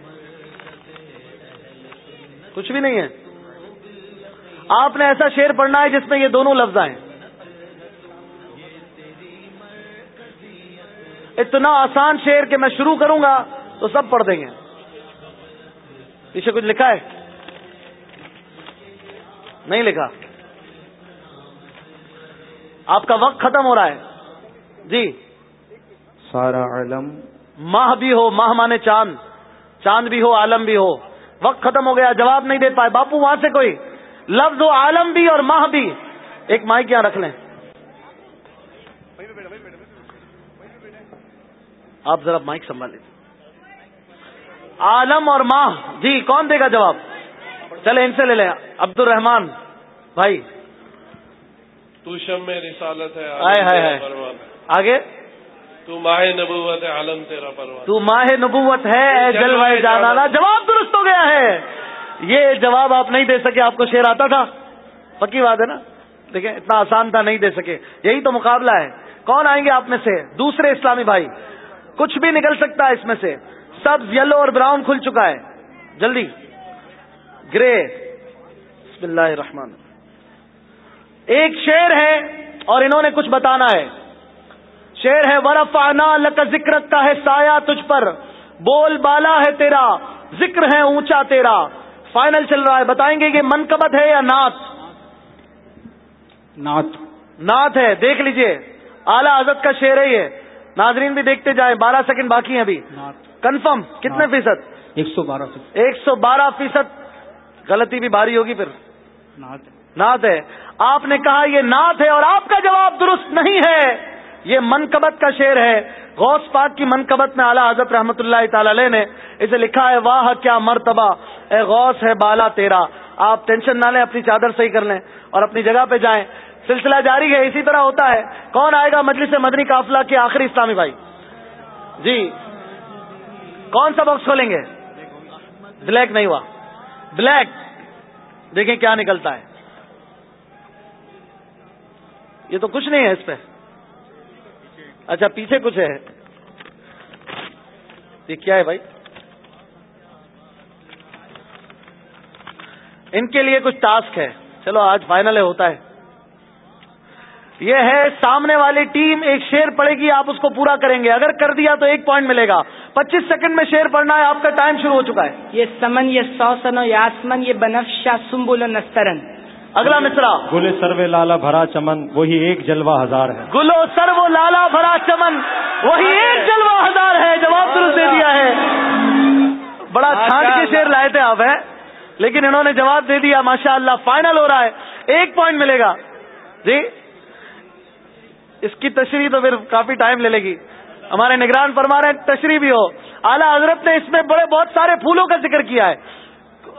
کچھ بھی نہیں ہے۔ آپ نے ایسا شعر پڑھنا ہے جس میں یہ دونوں لفظ آئیں۔ اتنا آسان شعر کہ میں شروع کروں گا تو سب پڑھ دیں گے۔ پیچھے کچھ لکھا ہے؟ نہیں لکھا۔ آپ کا وقت ختم ہو رہا ہے۔ جی۔ سارا علم ماہ بھی ہو ماہ مانے چاند۔ چاند بھی ہو عالم بھی ہو۔ وقت ختم ہو گیا جواب نہیں دے پائے۔ باپو وہاں سے کوئی؟ لفظ ہو عالم بھی اور ماہ بھی۔ ایک مائک یہاں رکھ لیں۔ آپ ذرا مائک سنبھال لیجیے عالم اور ماہ۔ جی کون دے گا جواب؟ چلے ان سے لے لیں۔ عبد الرحمان بھائی۔ تو شم میں رسالت ہے آگے؟ تو ماہ نبوت عالم تیرا پرواز تو ماہ نبوت ہے اے جلوہ جانانا۔ جواب درست ہو گیا ہے۔ یہ جواب آپ نہیں دے سکے، آپ کو شیر آتا تھا۔ پکی بات ہے نا؟ دیکھیں، اتنا آسان تھا نہیں دے سکے۔ یہی تو مقابلہ ہے۔ کون آئیں گے آپ میں سے؟ دوسرے اسلامی بھائی۔ کچھ بھی نکل سکتا ہے اس میں سے۔ سبز، یلو اور براؤن کھل چکا ہے۔ جلدی۔ گرے۔ بسم اللہ الرحمن۔ ایک شیر ہے اور انہوں نے کچھ بتانا ہے۔ شیر ہے ورف آنا لک ذکر کا ہے سایہ تجھ پر۔ بول بالا ہے تیرا۔ ذکر ہے اونچا تیرا۔ فائنل چل رہا ہے۔ بتائیں گے کہ منقبت ہے یا نعت؟ نعت۔ نعت ہے۔ دیکھ لیجیے۔ اعلی حضرت کا شیر ہے یہ۔ ناظرین بھی دیکھتے جائیں۔ بارہ سیکنڈ باقی ہیں ابھی۔ کنفرم۔ کتنے فیصد؟ ایک سو بارہ فیصد ایک سو بارہ فیصد۔ غلطی بھی بھاری ہوگی پھر۔ نعت ہے۔ آپ نے کہا یہ نعت ہے اور آپ کا جواب درست نہیں ہے۔ یہ منقبت کا شعر ہے۔ غوث پاک کی منقبت میں اعلیٰ حضرت رحمت اللہ تعالی علیہ نے اسے لکھا ہے، واہ، کیا مرتبہ! اے غوث، ہے بالا تیرا۔ آپ ٹینشن نہ لیں، اپنی چادر صحیح کر لیں اور اپنی جگہ پہ جائیں۔ سلسلہ جاری ہے، اسی طرح ہوتا ہے۔ کون آئے گا مجلس مدنی قافلہ کے آخری اسلامی بھائی؟ جی۔ کون سا باکس کھولیں گے؟ بلیک نہیں ہوا۔ بلیک۔ دیکھیں کیا نکلتا ہے۔ یہ تو کچھ نہیں ہے اس پہ۔ اچھا پیچھے کچھ ہے۔ یہ کیا ہے بھائی؟ ان کے لیے کچھ ٹاسک ہے۔ چلو، آج فائنل ہے ہوتا ہے۔ یہ ہے، سامنے والی ٹیم ایک شیر پڑے گی، آپ اس کو پورا کریں گے۔ اگر کر دیا تو ایک پوائنٹ ملے گا۔ پچیس سیکنڈ میں شیر پڑنا ہے، آپ کا ٹائم شروع ہو چکا ہے۔ یہ سمن، یہ سوسن و یاسمن یہ بنفشا سمبل و نسترن۔ اگلا مصرا گل سرو لالا بھرا چمن وہی ایک جلوہ ہزار ہے۔ گلو سر وہ لالا بھرا چمن وہی ایک جلوہ ہزار ہے جواب درست دے دیا ہے۔ بڑا چھانٹ کے شیر لائے تھے آپ ہیں لیکن انہوں نے جواب دے دیا ماشاء اللہ فائنل ہو رہا ہے۔ ایک پوائنٹ ملے گا۔ جی؟ اس کی تشریح تو پھر کافی ٹائم لے لے گی۔ ہمارے نگران فرما رہے ہیں تشریح بھی ہو۔ اعلیٰ حضرت نے اس میں بڑے بہت سارے پھولوں کا ذکر کیا ہے۔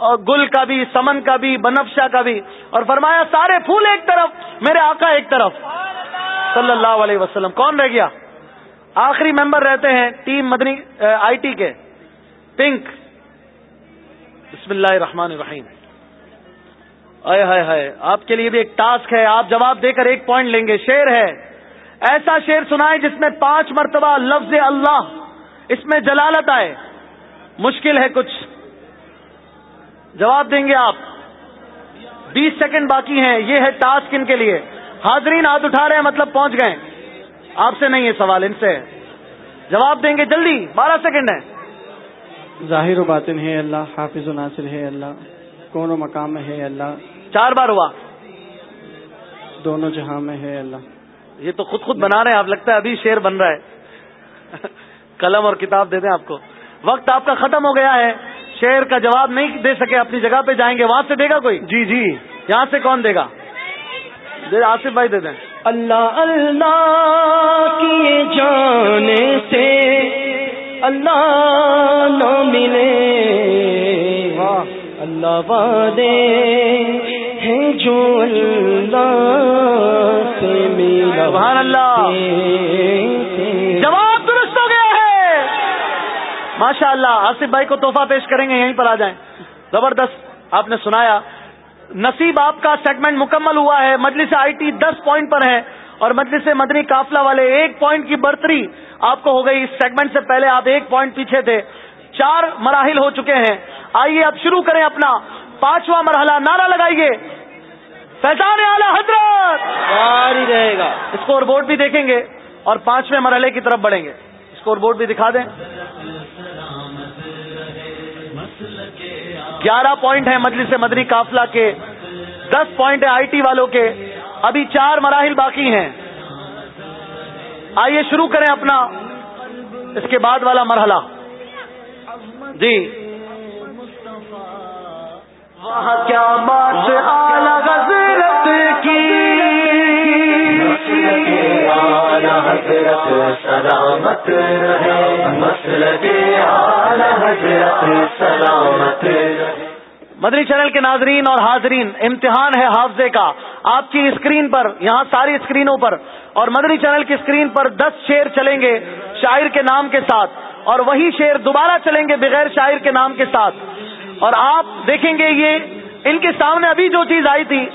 گل کا بھی، سمن کا بھی بنفشا کا بھی۔ اور فرمایا، سارے پھول ایک طرف، میرے آقا ایک طرف۔ صلی اللہ علیہ وسلم۔ کون رہ گیا؟ آخری ممبر رہتے ہیں ٹیم مدنی آئی ٹی کے۔ پنک۔ بسم اللہ الرحمن الرحیم۔ آئے ہائے ہائے آپ کے لیے بھی ایک ٹاسک ہے۔ آپ جواب دے کر ایک پوائنٹ لیں گے۔ شیر ہے۔ ایسا شیر سنائے جس میں پانچ مرتبہ لفظ اللہ، اس میں جلالت آئے۔ مشکل ہے کچھ۔ جواب دیں گے آپ۔ بیس سیکنڈ باقی ہیں یہ ہے ٹاسک ان کے لیے۔ حاضرین ہاتھ اٹھا رہے ہیں مطلب پہنچ گئے۔ آپ سے نہیں ہے سوال ان سے۔ جواب دیں گے جلدی بارہ سیکنڈ ہے ظاہر و باطن ہے اللہ حافظ و ناصر ہے اللہ کون و مقام میں ہے اللہ۔ چار بار ہوا۔ دونوں جہاں میں ہے اللہ۔ یہ تو خود خود بنا رہے ہیں آپ لگتا ہے ابھی شیر بن رہا ہے۔ قلم اور کتاب دے دیں آپ کو۔ وقت آپ کا ختم ہو گیا ہے۔ شیر کا جواب نہیں دے سکے اپنی جگہ پہ جائیں گے وہاں سے دے گا کوئی؟ جی جی۔ یہاں سے کون دے گا؟ آصف بھائی دے دیں۔ اللہ اللہ کیے جانے سے اللہ نہ ملے۔ اللہ وعدے ہیں جو اللہ سے ملا سبحان اللہ۔ ماشاء اللہ آصف بھائی کو تحفہ پیش کریں گے یہیں پر آ جائیں۔ زبردست آپ نے سنایا۔ نصیب آپ کا سیگمنٹ مکمل ہوا ہے۔ مجلس آئی ٹی دس پوائنٹ پر ہے اور مجلس مدنی قافلہ والے ایک پوائنٹ کی برتری آپ کو ہو گئی۔ اس سیگمنٹ سے پہلے آپ ایک پوائنٹ پیچھے تھے۔ چار مراحل ہو چکے ہیں۔ آئیے اب شروع کریں اپنا۔ پانچواں مرحلہ نعرہ لگائیے۔ فیضان اعلی حضرت! جاری رہے گا۔ اسکور بورڈ بھی دیکھیں گے اور پانچویں مرحلے کی طرف بڑھیں گے۔ اسکور بورڈ بھی دکھا دیں۔ گیارہ پوائنٹ ہیں مجلس مدنی قافلہ کے۔ دس پوائنٹ ہے آئی ٹی والوں کے۔ ابھی چار مراحل باقی ہیں۔ آئیے شروع کریں اپنا اس کے بعد والا مرحلہ۔ جی۔ کیا بات حضرت کی۔ حضرت سلامت رہے۔ مسل کے سلامت مدنی چینل کے ناظرین اور حاضرین، امتحان ہے حافظے کا۔ آپ کی اسکرین پر، یہاں ساری اسکرینوں پر۔ اور مدنی چینل کی اسکرین پر دس شیر چلیں گے شاعر کے نام کے ساتھ۔ اور وہی شیر دوبارہ چلیں گے بغیر شاعر کے نام کے ساتھ۔ اور آپ دیکھیں گے یہ، ان کے سامنے ابھی جو چیز آئی تھی،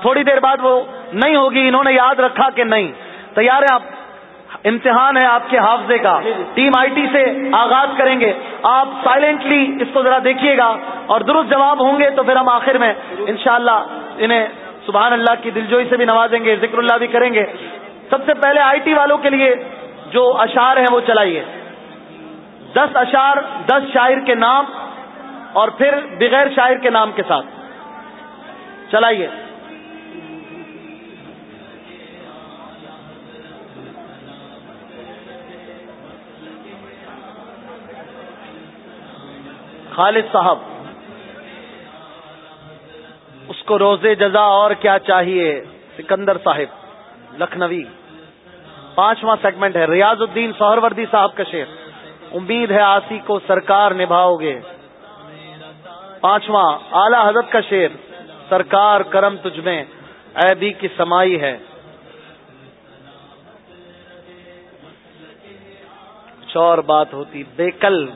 تھوڑی دیر بعد وہ نہیں ہوگی، انہوں نے یاد رکھا کہ نہیں۔ تیار ہے آپ؟ امتحان ہے آپ کے حافظے کا۔ ٹیم آئی ٹی سے آغاز کریں گے۔ آپ سائلنٹلی اس کو ذرا دیکھیے گا اور درست جواب ہوں گے تو پھر ہم آخر میں انشاءاللہ انہیں سبحان اللہ کی دلجوئی سے بھی نوازیں گے ذکر اللہ بھی کریں گے۔ سب سے پہلے آئی ٹی والوں کے لیے جو اشار ہیں وہ چلائیے۔ دس اشار دس شاعر کے نام اور پھر بغیر شاعر کے نام کے ساتھ۔ چلائیے۔ خالد صاحب، اس کو روزے جزا اور کیا چاہیے؟ سکندر صاحب، لکھنوی۔ پانچواں سیگمنٹ ہے، ریاض الدین سہر وردی صاحب کا شیر امید ہے آسی کو سرکار نبھاؤ گے۔ پانچواں، اعلی حضرت کا شیر سرکار کرم تجھ میں ایبی کی سمائی ہے۔ کچھ اور بات ہوتی، بیکل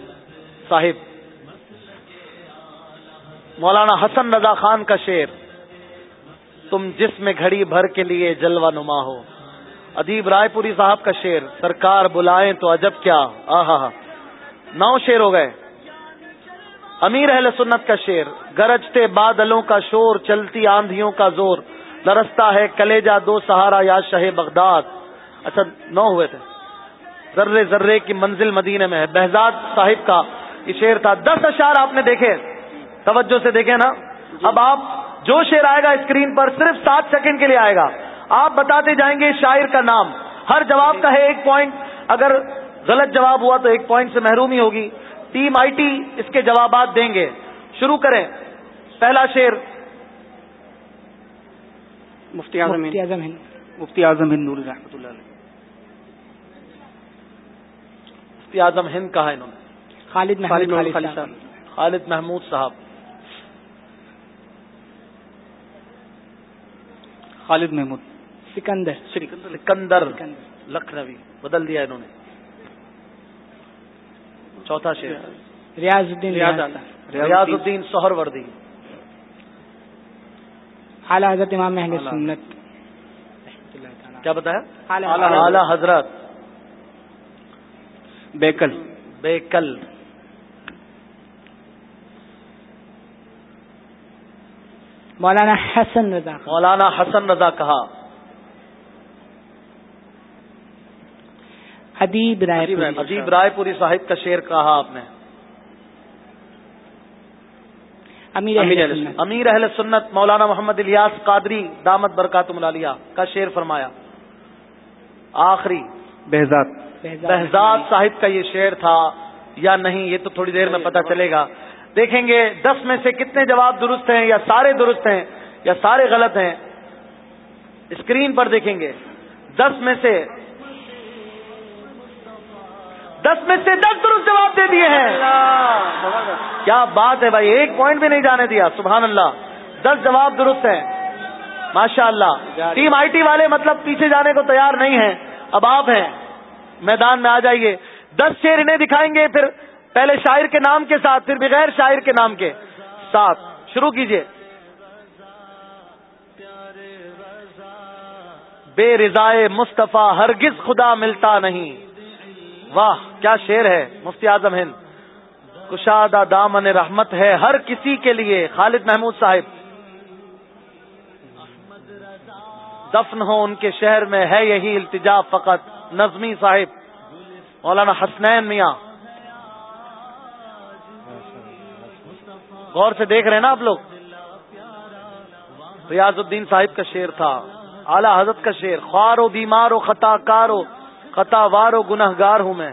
صاحب مولانا حسن رضا خان کا شعر، تم جس میں گھڑی بھر کے لیے جلوہ نما ہو۔ ادیب رائے پوری صاحب کا شعر، سرکار بلائیں تو عجب کیا آہا نو شیر ہو گئے۔ امیر اہل سنت کا شعر، گرجتے بادلوں کا شور، چلتی آندھیوں کا زور۔ لرستا ہے کلیجا دو سہارا یا شہ بغداد۔ اچھا نو ہوئے تھے۔ ذرے ذرے کی منزل مدینے میں ہے۔ بہزاد صاحب کا یہ شعر تھا۔ دس اشار آپ نے دیکھے۔ توجہ سے دیکھیں نا۔ اب آپ جو شیر آئے گا اسکرین پر صرف سات سیکنڈ کے لیے آئے گا۔ آپ بتاتے جائیں گے شاعر کا نام۔ ہر جواب کا ہے ایک پوائنٹ اگر غلط جواب ہوا تو ایک پوائنٹ سے محرومی ہوگی۔ ٹیم آئی ٹی اس کے جوابات دیں گے۔ شروع کریں۔ پہلا شیر مفتی اعظم مفتی اعظم ہند۔ رحمۃ اللہ علیہ۔ مفتی اعظم ہند کہا انہوں نے؟ خالد محمود خالد محمود صاحب۔ خالد محمود. سکندر. سکندر. لکھنوی. بدل دیا انہوں نے. چوتھا شیر ریاض الدین ریاض الدین. سہر وردی اعلی حضرت امام اہل سنت. کیا بتایا؟ اعلی حضرت. بیکل. بیکل. مولانا حسن رضا مولانا حسن رضا کہا۔ ادیب رائے ادیب رائے پوری۔ صاحب کا شعر کہا آپ نے۔ امیر اہل سنت۔ مولانا محمد الیاس قادری دامت برکات ملالیہ کا شعر فرمایا۔ آخری۔ بہزاد۔ بہزاد۔ صاحب کا یہ شعر تھا یا نہیں یہ تو تھوڑی دیر میں پتہ چلے گا۔ دیکھیں گے دس میں سے کتنے جواب درست ہیں یا سارے درست ہیں یا سارے غلط ہیں، اسکرین پر دیکھیں گے۔ دس میں سے، دس میں سے دس درست جواب دے دیے ہیں۔ کیا بات ہے بھائی؟ ایک پوائنٹ بھی نہیں جانے دیا، سبحان اللہ۔ دس جواب درست ہیں۔ ماشاء اللہ۔ ٹیم آئی ٹی والے مطلب پیچھے جانے کو تیار نہیں ہیں۔ اب آپ ہیں، میدان میں آ جائیے۔ دس شیر انہیں دکھائیں گے، پھر پہلے شاعر کے نام کے ساتھ، پھر بغیر شاعر کے نام کے ساتھ۔ شروع کیجیے بے رضائے مصطفیٰ، ہرگز خدا ملتا نہیں۔ واہ، کیا شعر ہے، مفتی اعظم ہند۔ کشادہ دامن رحمت ہے ہر کسی کے لیے۔ خالد محمود صاحب۔ دفن ہو ان کے شہر میں، ہے یہی التجا فقط۔ نظمی صاحب۔ مولانا حسنین میاں۔ غور سے دیکھ رہے ہیں نا آپ لوگ؟ ریاض الدین صاحب کا شعر تھا، اعلی حضرت کا شعر خوار و بیمار و خطا کار و خطا وار و گناہ گار ہوں میں۔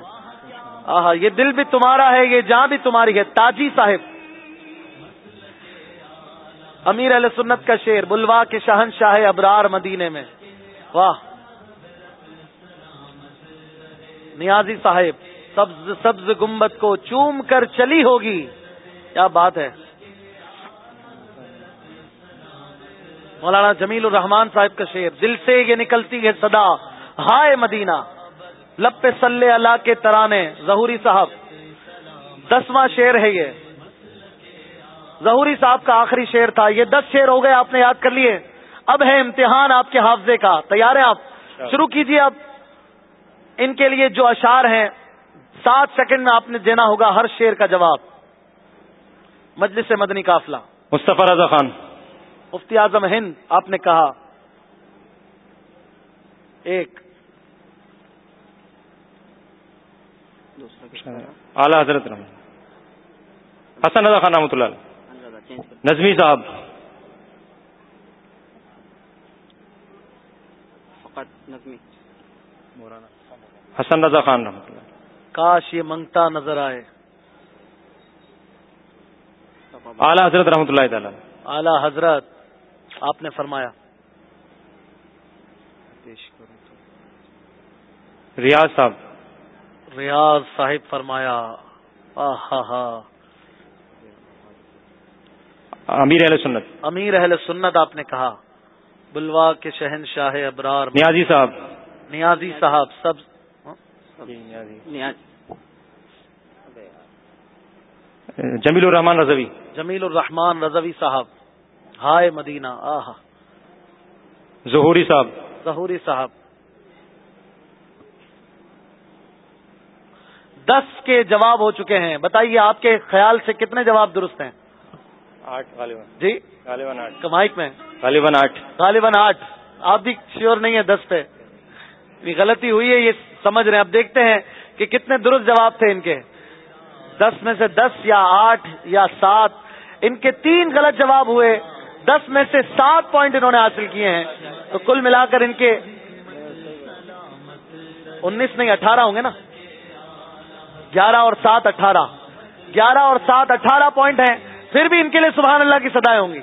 آہا، یہ دل بھی تمہارا ہے، یہ جان بھی تمہاری ہے۔ تاجی صاحب، امیر علیہ سنت کا شعر، بلوا کے شہن شاہ ابرار مدینے میں۔ واہ۔ نیازی صاحب، سبز سبز گمبت کو چوم کر چلی ہوگی۔ کیا بات ہے۔ مولانا جمیل الرحمان صاحب کا شعر، دل سے یہ نکلتی ہے صدا، ہائے مدینہ، لب پہ سلے اللہ کے ترانے، ظہوری صاحب، دسواں شعر ہے یہ۔ ظہوری صاحب کا آخری شعر تھا، یہ دس شعر ہو گئے، آپ نے یاد کر لیے۔ اب ہے امتحان آپ کے حافظے کا، تیار ہے آپ؟ شروع کیجیے اب۔ ان کے لیے جو اشار ہیں، سات سیکنڈ میں آپ نے دینا ہوگا ہر شعر کا جواب۔ مجلس مدنی قافلہ۔ مصطفی رضا خان۔ مفتی اعظم ہند آپ نے کہا ایک۔ اعلی حضرت رحم حسن رضا خان رحمۃ اللہ نظمی صاحب۔ حسن رضا خان رحمۃ اللہ۔ کاش یہ منگتا نظر آئے۔ اعلی حضرت رحمۃ اللہ تعالی اعلی حضرت۔ آپ نے فرمایا۔ ریاض صاحب۔ ریاض صاحب فرمایا ہا۔ امیر اہل سنت۔ امیر اہل سنت آپ نے کہا بلوا کے شہنشاہ ابرار۔ نیازی صاحب۔ نیازی صاحب سب۔ جمیل الرحمان رضوی۔ جمیل الرحمان رضوی صاحب۔ ہائے مدینہ آہا۔ ظہوری صاحب۔ ظہوری صاحب۔ دس کے جواب ہو چکے ہیں۔ بتائیے آپ کے خیال سے کتنے جواب درست ہیں؟ آٹھ غالباً۔ جی؟ غالباً آٹھ۔ کمائک میں۔ غالباً آٹھ۔ غالباً آٹھ۔ آپ بھی شیور نہیں ہے دس پہ۔ یہ غلطی ہوئی ہے یہ سمجھ رہے ہیں۔ اب دیکھتے ہیں کہ کتنے درست جواب تھے ان کے۔ دس میں سے دس یا آٹھ یا سات۔ ان کے تین غلط جواب ہوئے۔ دس میں سے سات پوائنٹ انہوں نے حاصل کیے ہیں۔ تو کل ملا کر ان کے انیس نہیں، اٹھارہ ہوں گے نا۔ گیارہ اور سات، اٹھارہ۔ گیارہ اور سات، اٹھارہ پوائنٹ ہیں۔ پھر بھی ان کے لیے سبحان اللہ کی سدائیں ہوں گی۔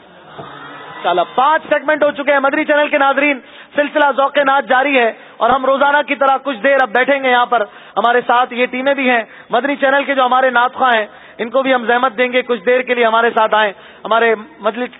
چالا پانچ سیگمنٹ ہو چکے ہیں۔ مدری چینل کے ناظرین، سلسلہ ذوق ناچ جاری ہے اور ہم روزانہ کی طرح کچھ دیر اب بیٹھیں گے یہاں پر۔ ہمارے ساتھ یہ ٹیمیں بھی ہیں۔ مدنی چینل کے جو ہمارے ناطخواں ہیں ان کو بھی ہم زحمت دیں گے، کچھ دیر کے لیے ہمارے ساتھ آئیں۔ ہمارے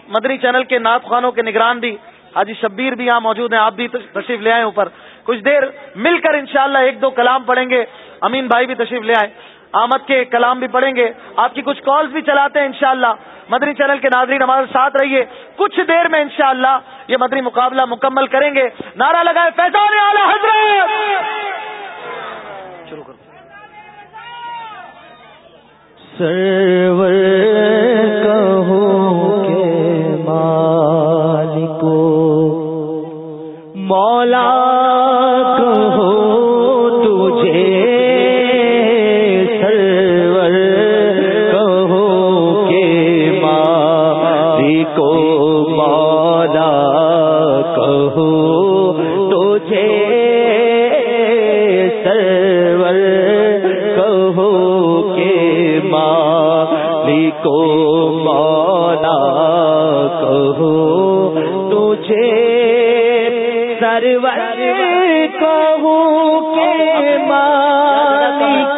مدنی چینل کے نعت خوانوں کے نگران بھی، حاجی شبیر بھی یہاں موجود ہیں، آپ بھی تشریف لے آئے اوپر۔ کچھ دیر مل کر انشاءاللہ ایک دو کلام پڑھیں گے۔ امین بھائی بھی تشریف لے آئے آمد کے کلام بھی پڑھیں گے۔ آپ کی کچھ کالز بھی چلاتے ہیں انشاءاللہ۔ مدنی چینل کے ناظرین ہمارے ساتھ رہیے۔ کچھ دیر میں انشاءاللہ یہ مدنی مقابلہ مکمل کریں گے۔ نعرہ لگائے فیضان اعلی حضرت شروع سرور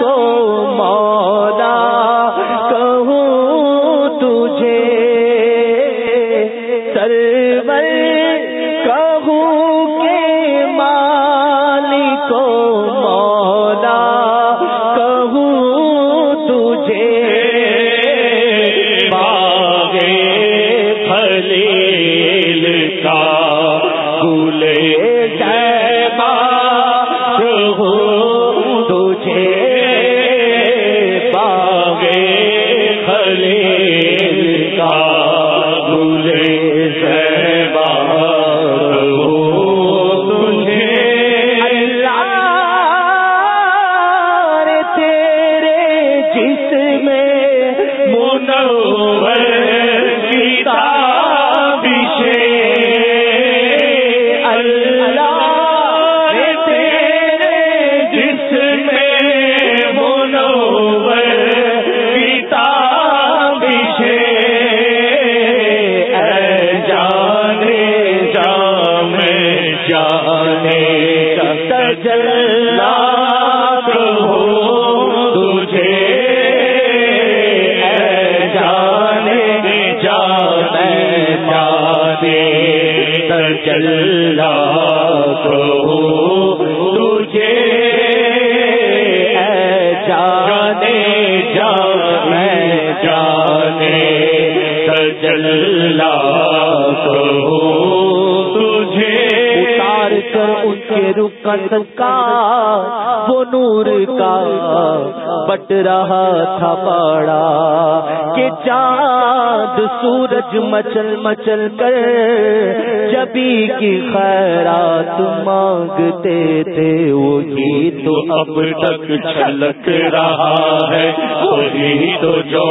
کو مولا کے رکن کا، وہ نور کا بٹ رہا تھا بڑا کہ چاند سورج مچل مچل کر جبھی کی خیرات مانگتے تھے، وہی تو اب تک چھلک رہا ہے، وہی تو جو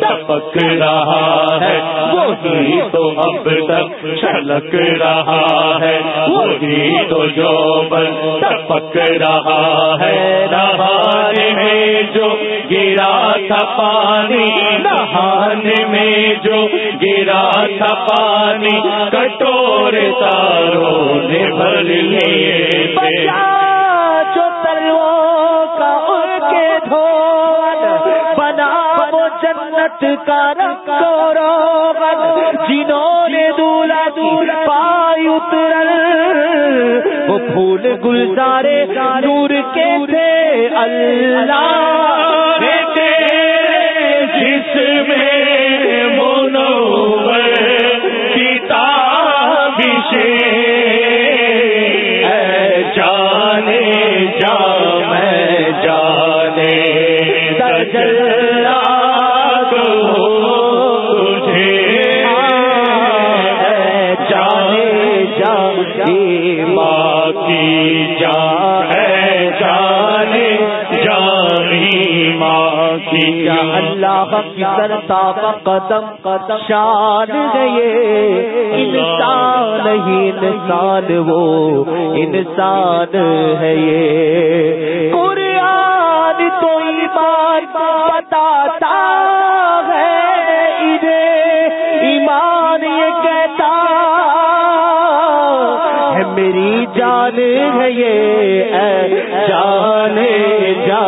ٹپک رہا ہے۔ وہی تو اب تک چھلک رہا ہے۔ وہی تو جو بن ٹپک رہا ہے۔ نہانے میں جو گرا تھا پانی، نہانے میں جو گرا تھا پانی کٹورے تاروں نے بھر لیے جو تلووں کا ان کے دھول، بنا وہ جنت کا روغن جنہوں نے دولا دولا پائی اتر وہ پھول گلزارے نور کے تھے۔ اللہ جس میں منور کتاب سے جانے جا، میں جانے۔ تجلا یا اللہ کی قدم قدم شان ہے انسان ہی انسان وہ. انسان ہے یہ. قرآن تو ایمان بتاتا ہے انہیں. ایمان یہ کہتا ہے میری جان ہے یہ. جانے جا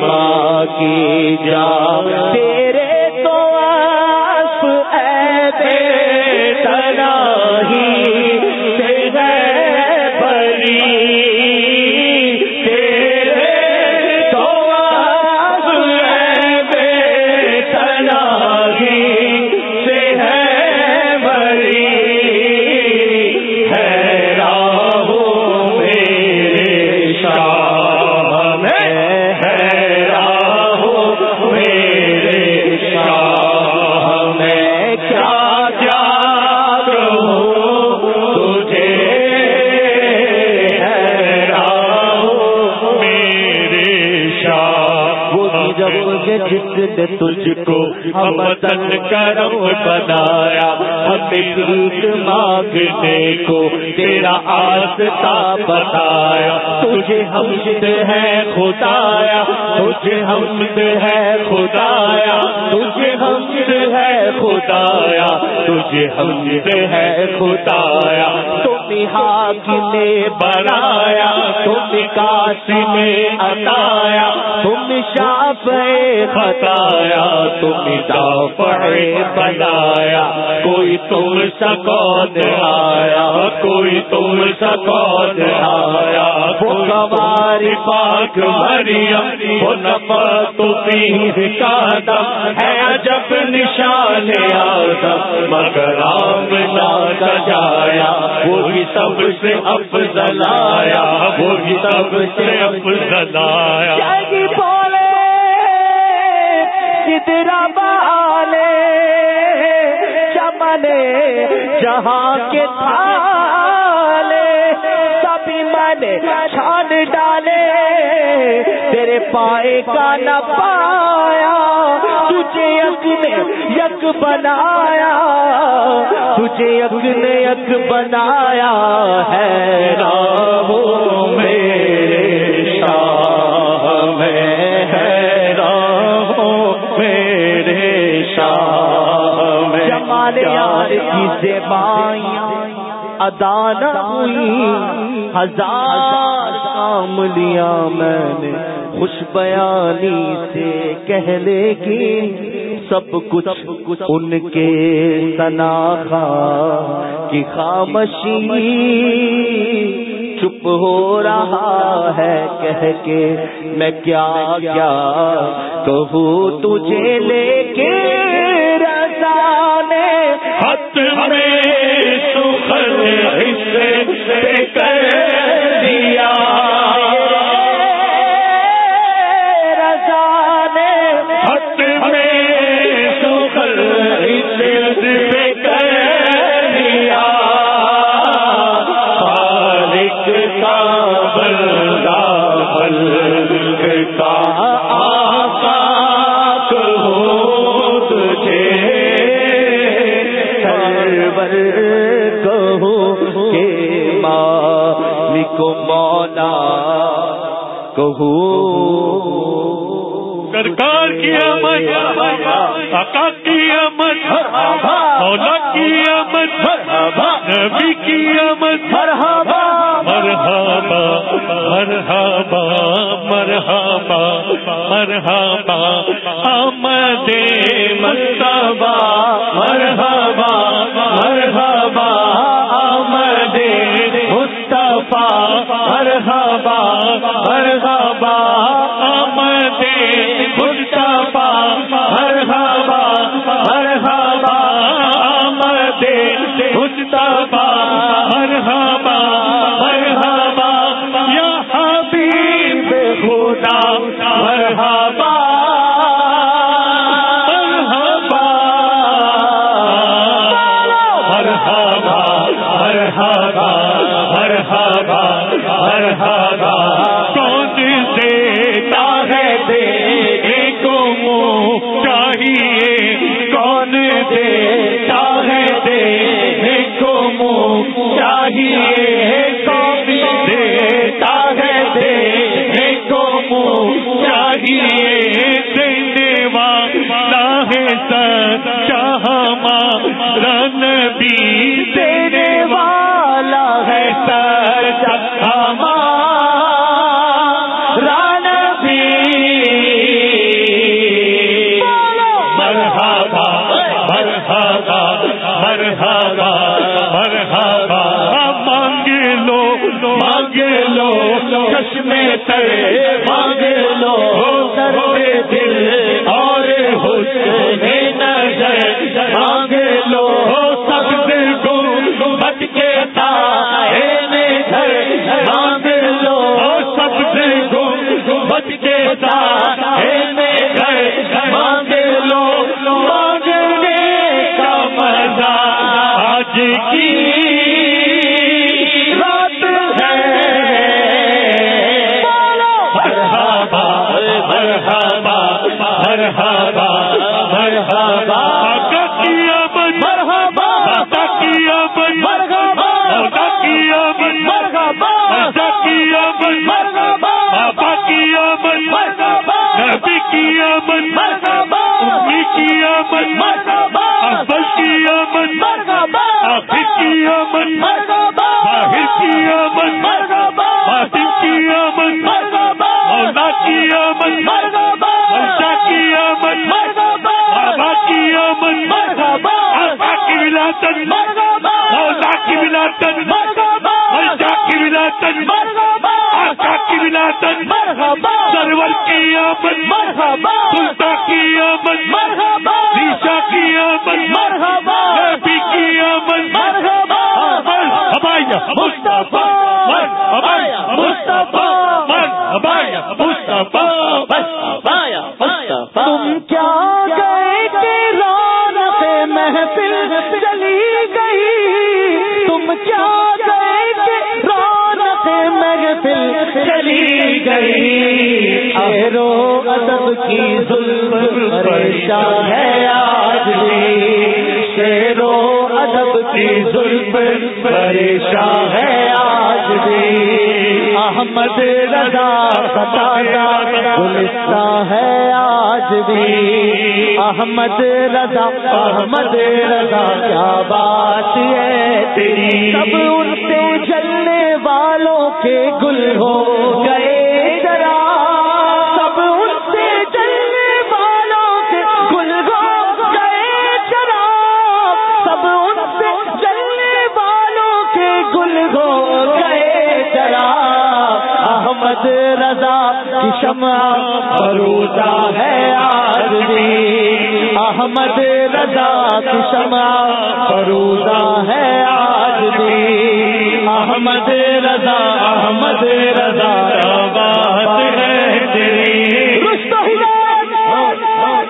ماں کی جا ہم تن کرم بنایا، ہمیں بھیک مانگنے کو تیرا آستا بتایا تجھے حمد ہے خدایا، تجھے حمد ہے خدایا، تجھے حمد ہے خدایا، تجھے حمد ہے خدایا۔ تم حاکم نے بنایا تم کاش میں اتایا تم شاپ خطایا، تم داف بنایا۔ کوئی تم سکون آیا، کوئی تم سکون آیا۔ وہ گواری پاک مریم، وہ نفا تو کا دم ہے، عجب نشان آدم۔ مگر رام نہ سجایا وہی سب سے افضل آیا وہی سب سے افضل آیا۔ سدرا بالے چمنے جہاں کے تھالے سبھی من چھان ڈالے تیرے پائے کا نہ پایا، تجھے یک نے یک بنایا، تجھے یک نے یک بنایا ہے رام میرے شاہ میں، ہے رام میرے شاہ میں یار کی زیبائیاں ادانا ہوئی۔ ہزار کام لیا میں نے خوش بیانی سے کہنے کی۔ سب کچھ ان کے تناخا کی خامشی۔ چپ ہو رہا ہے کہہ کے میں کیا کیا کہوں تجھے لے کے رسانے ہاتھ میں سخن حصے سے کر۔ سرکار کی آمد آقا کی آمد، مولا کی آمد، نبی کی آمد مرحبا مرحبا مرحبا مرحبا مرحبا، آمد مصطفیٰ، مرحبا مرحبا، آمد مصطفیٰ، مرحبا مرحبا خود لو چشمے تر مانگ لو سر دل اور حسن نظر مانگ گئی۔ اہرو ادب کی ظلم پریشان ہے آج بھی۔ شیرو ادب کی ظلم پریشان ہے آج بھی۔ احمد رضا ستانا گلستہ ہے آج بھی۔ احمد رضا احمد رضا، کیا بات ہے تیری؟ سب ان سے چلنے والوں کے گل ہو گئے۔ رضا کی شمع فروزہ ہے آدمی احمد رضا کی شمع فروزہ ہے آدمی احمد رضا احمد رضا بات ہے تیری؟ رشتہ ہدایت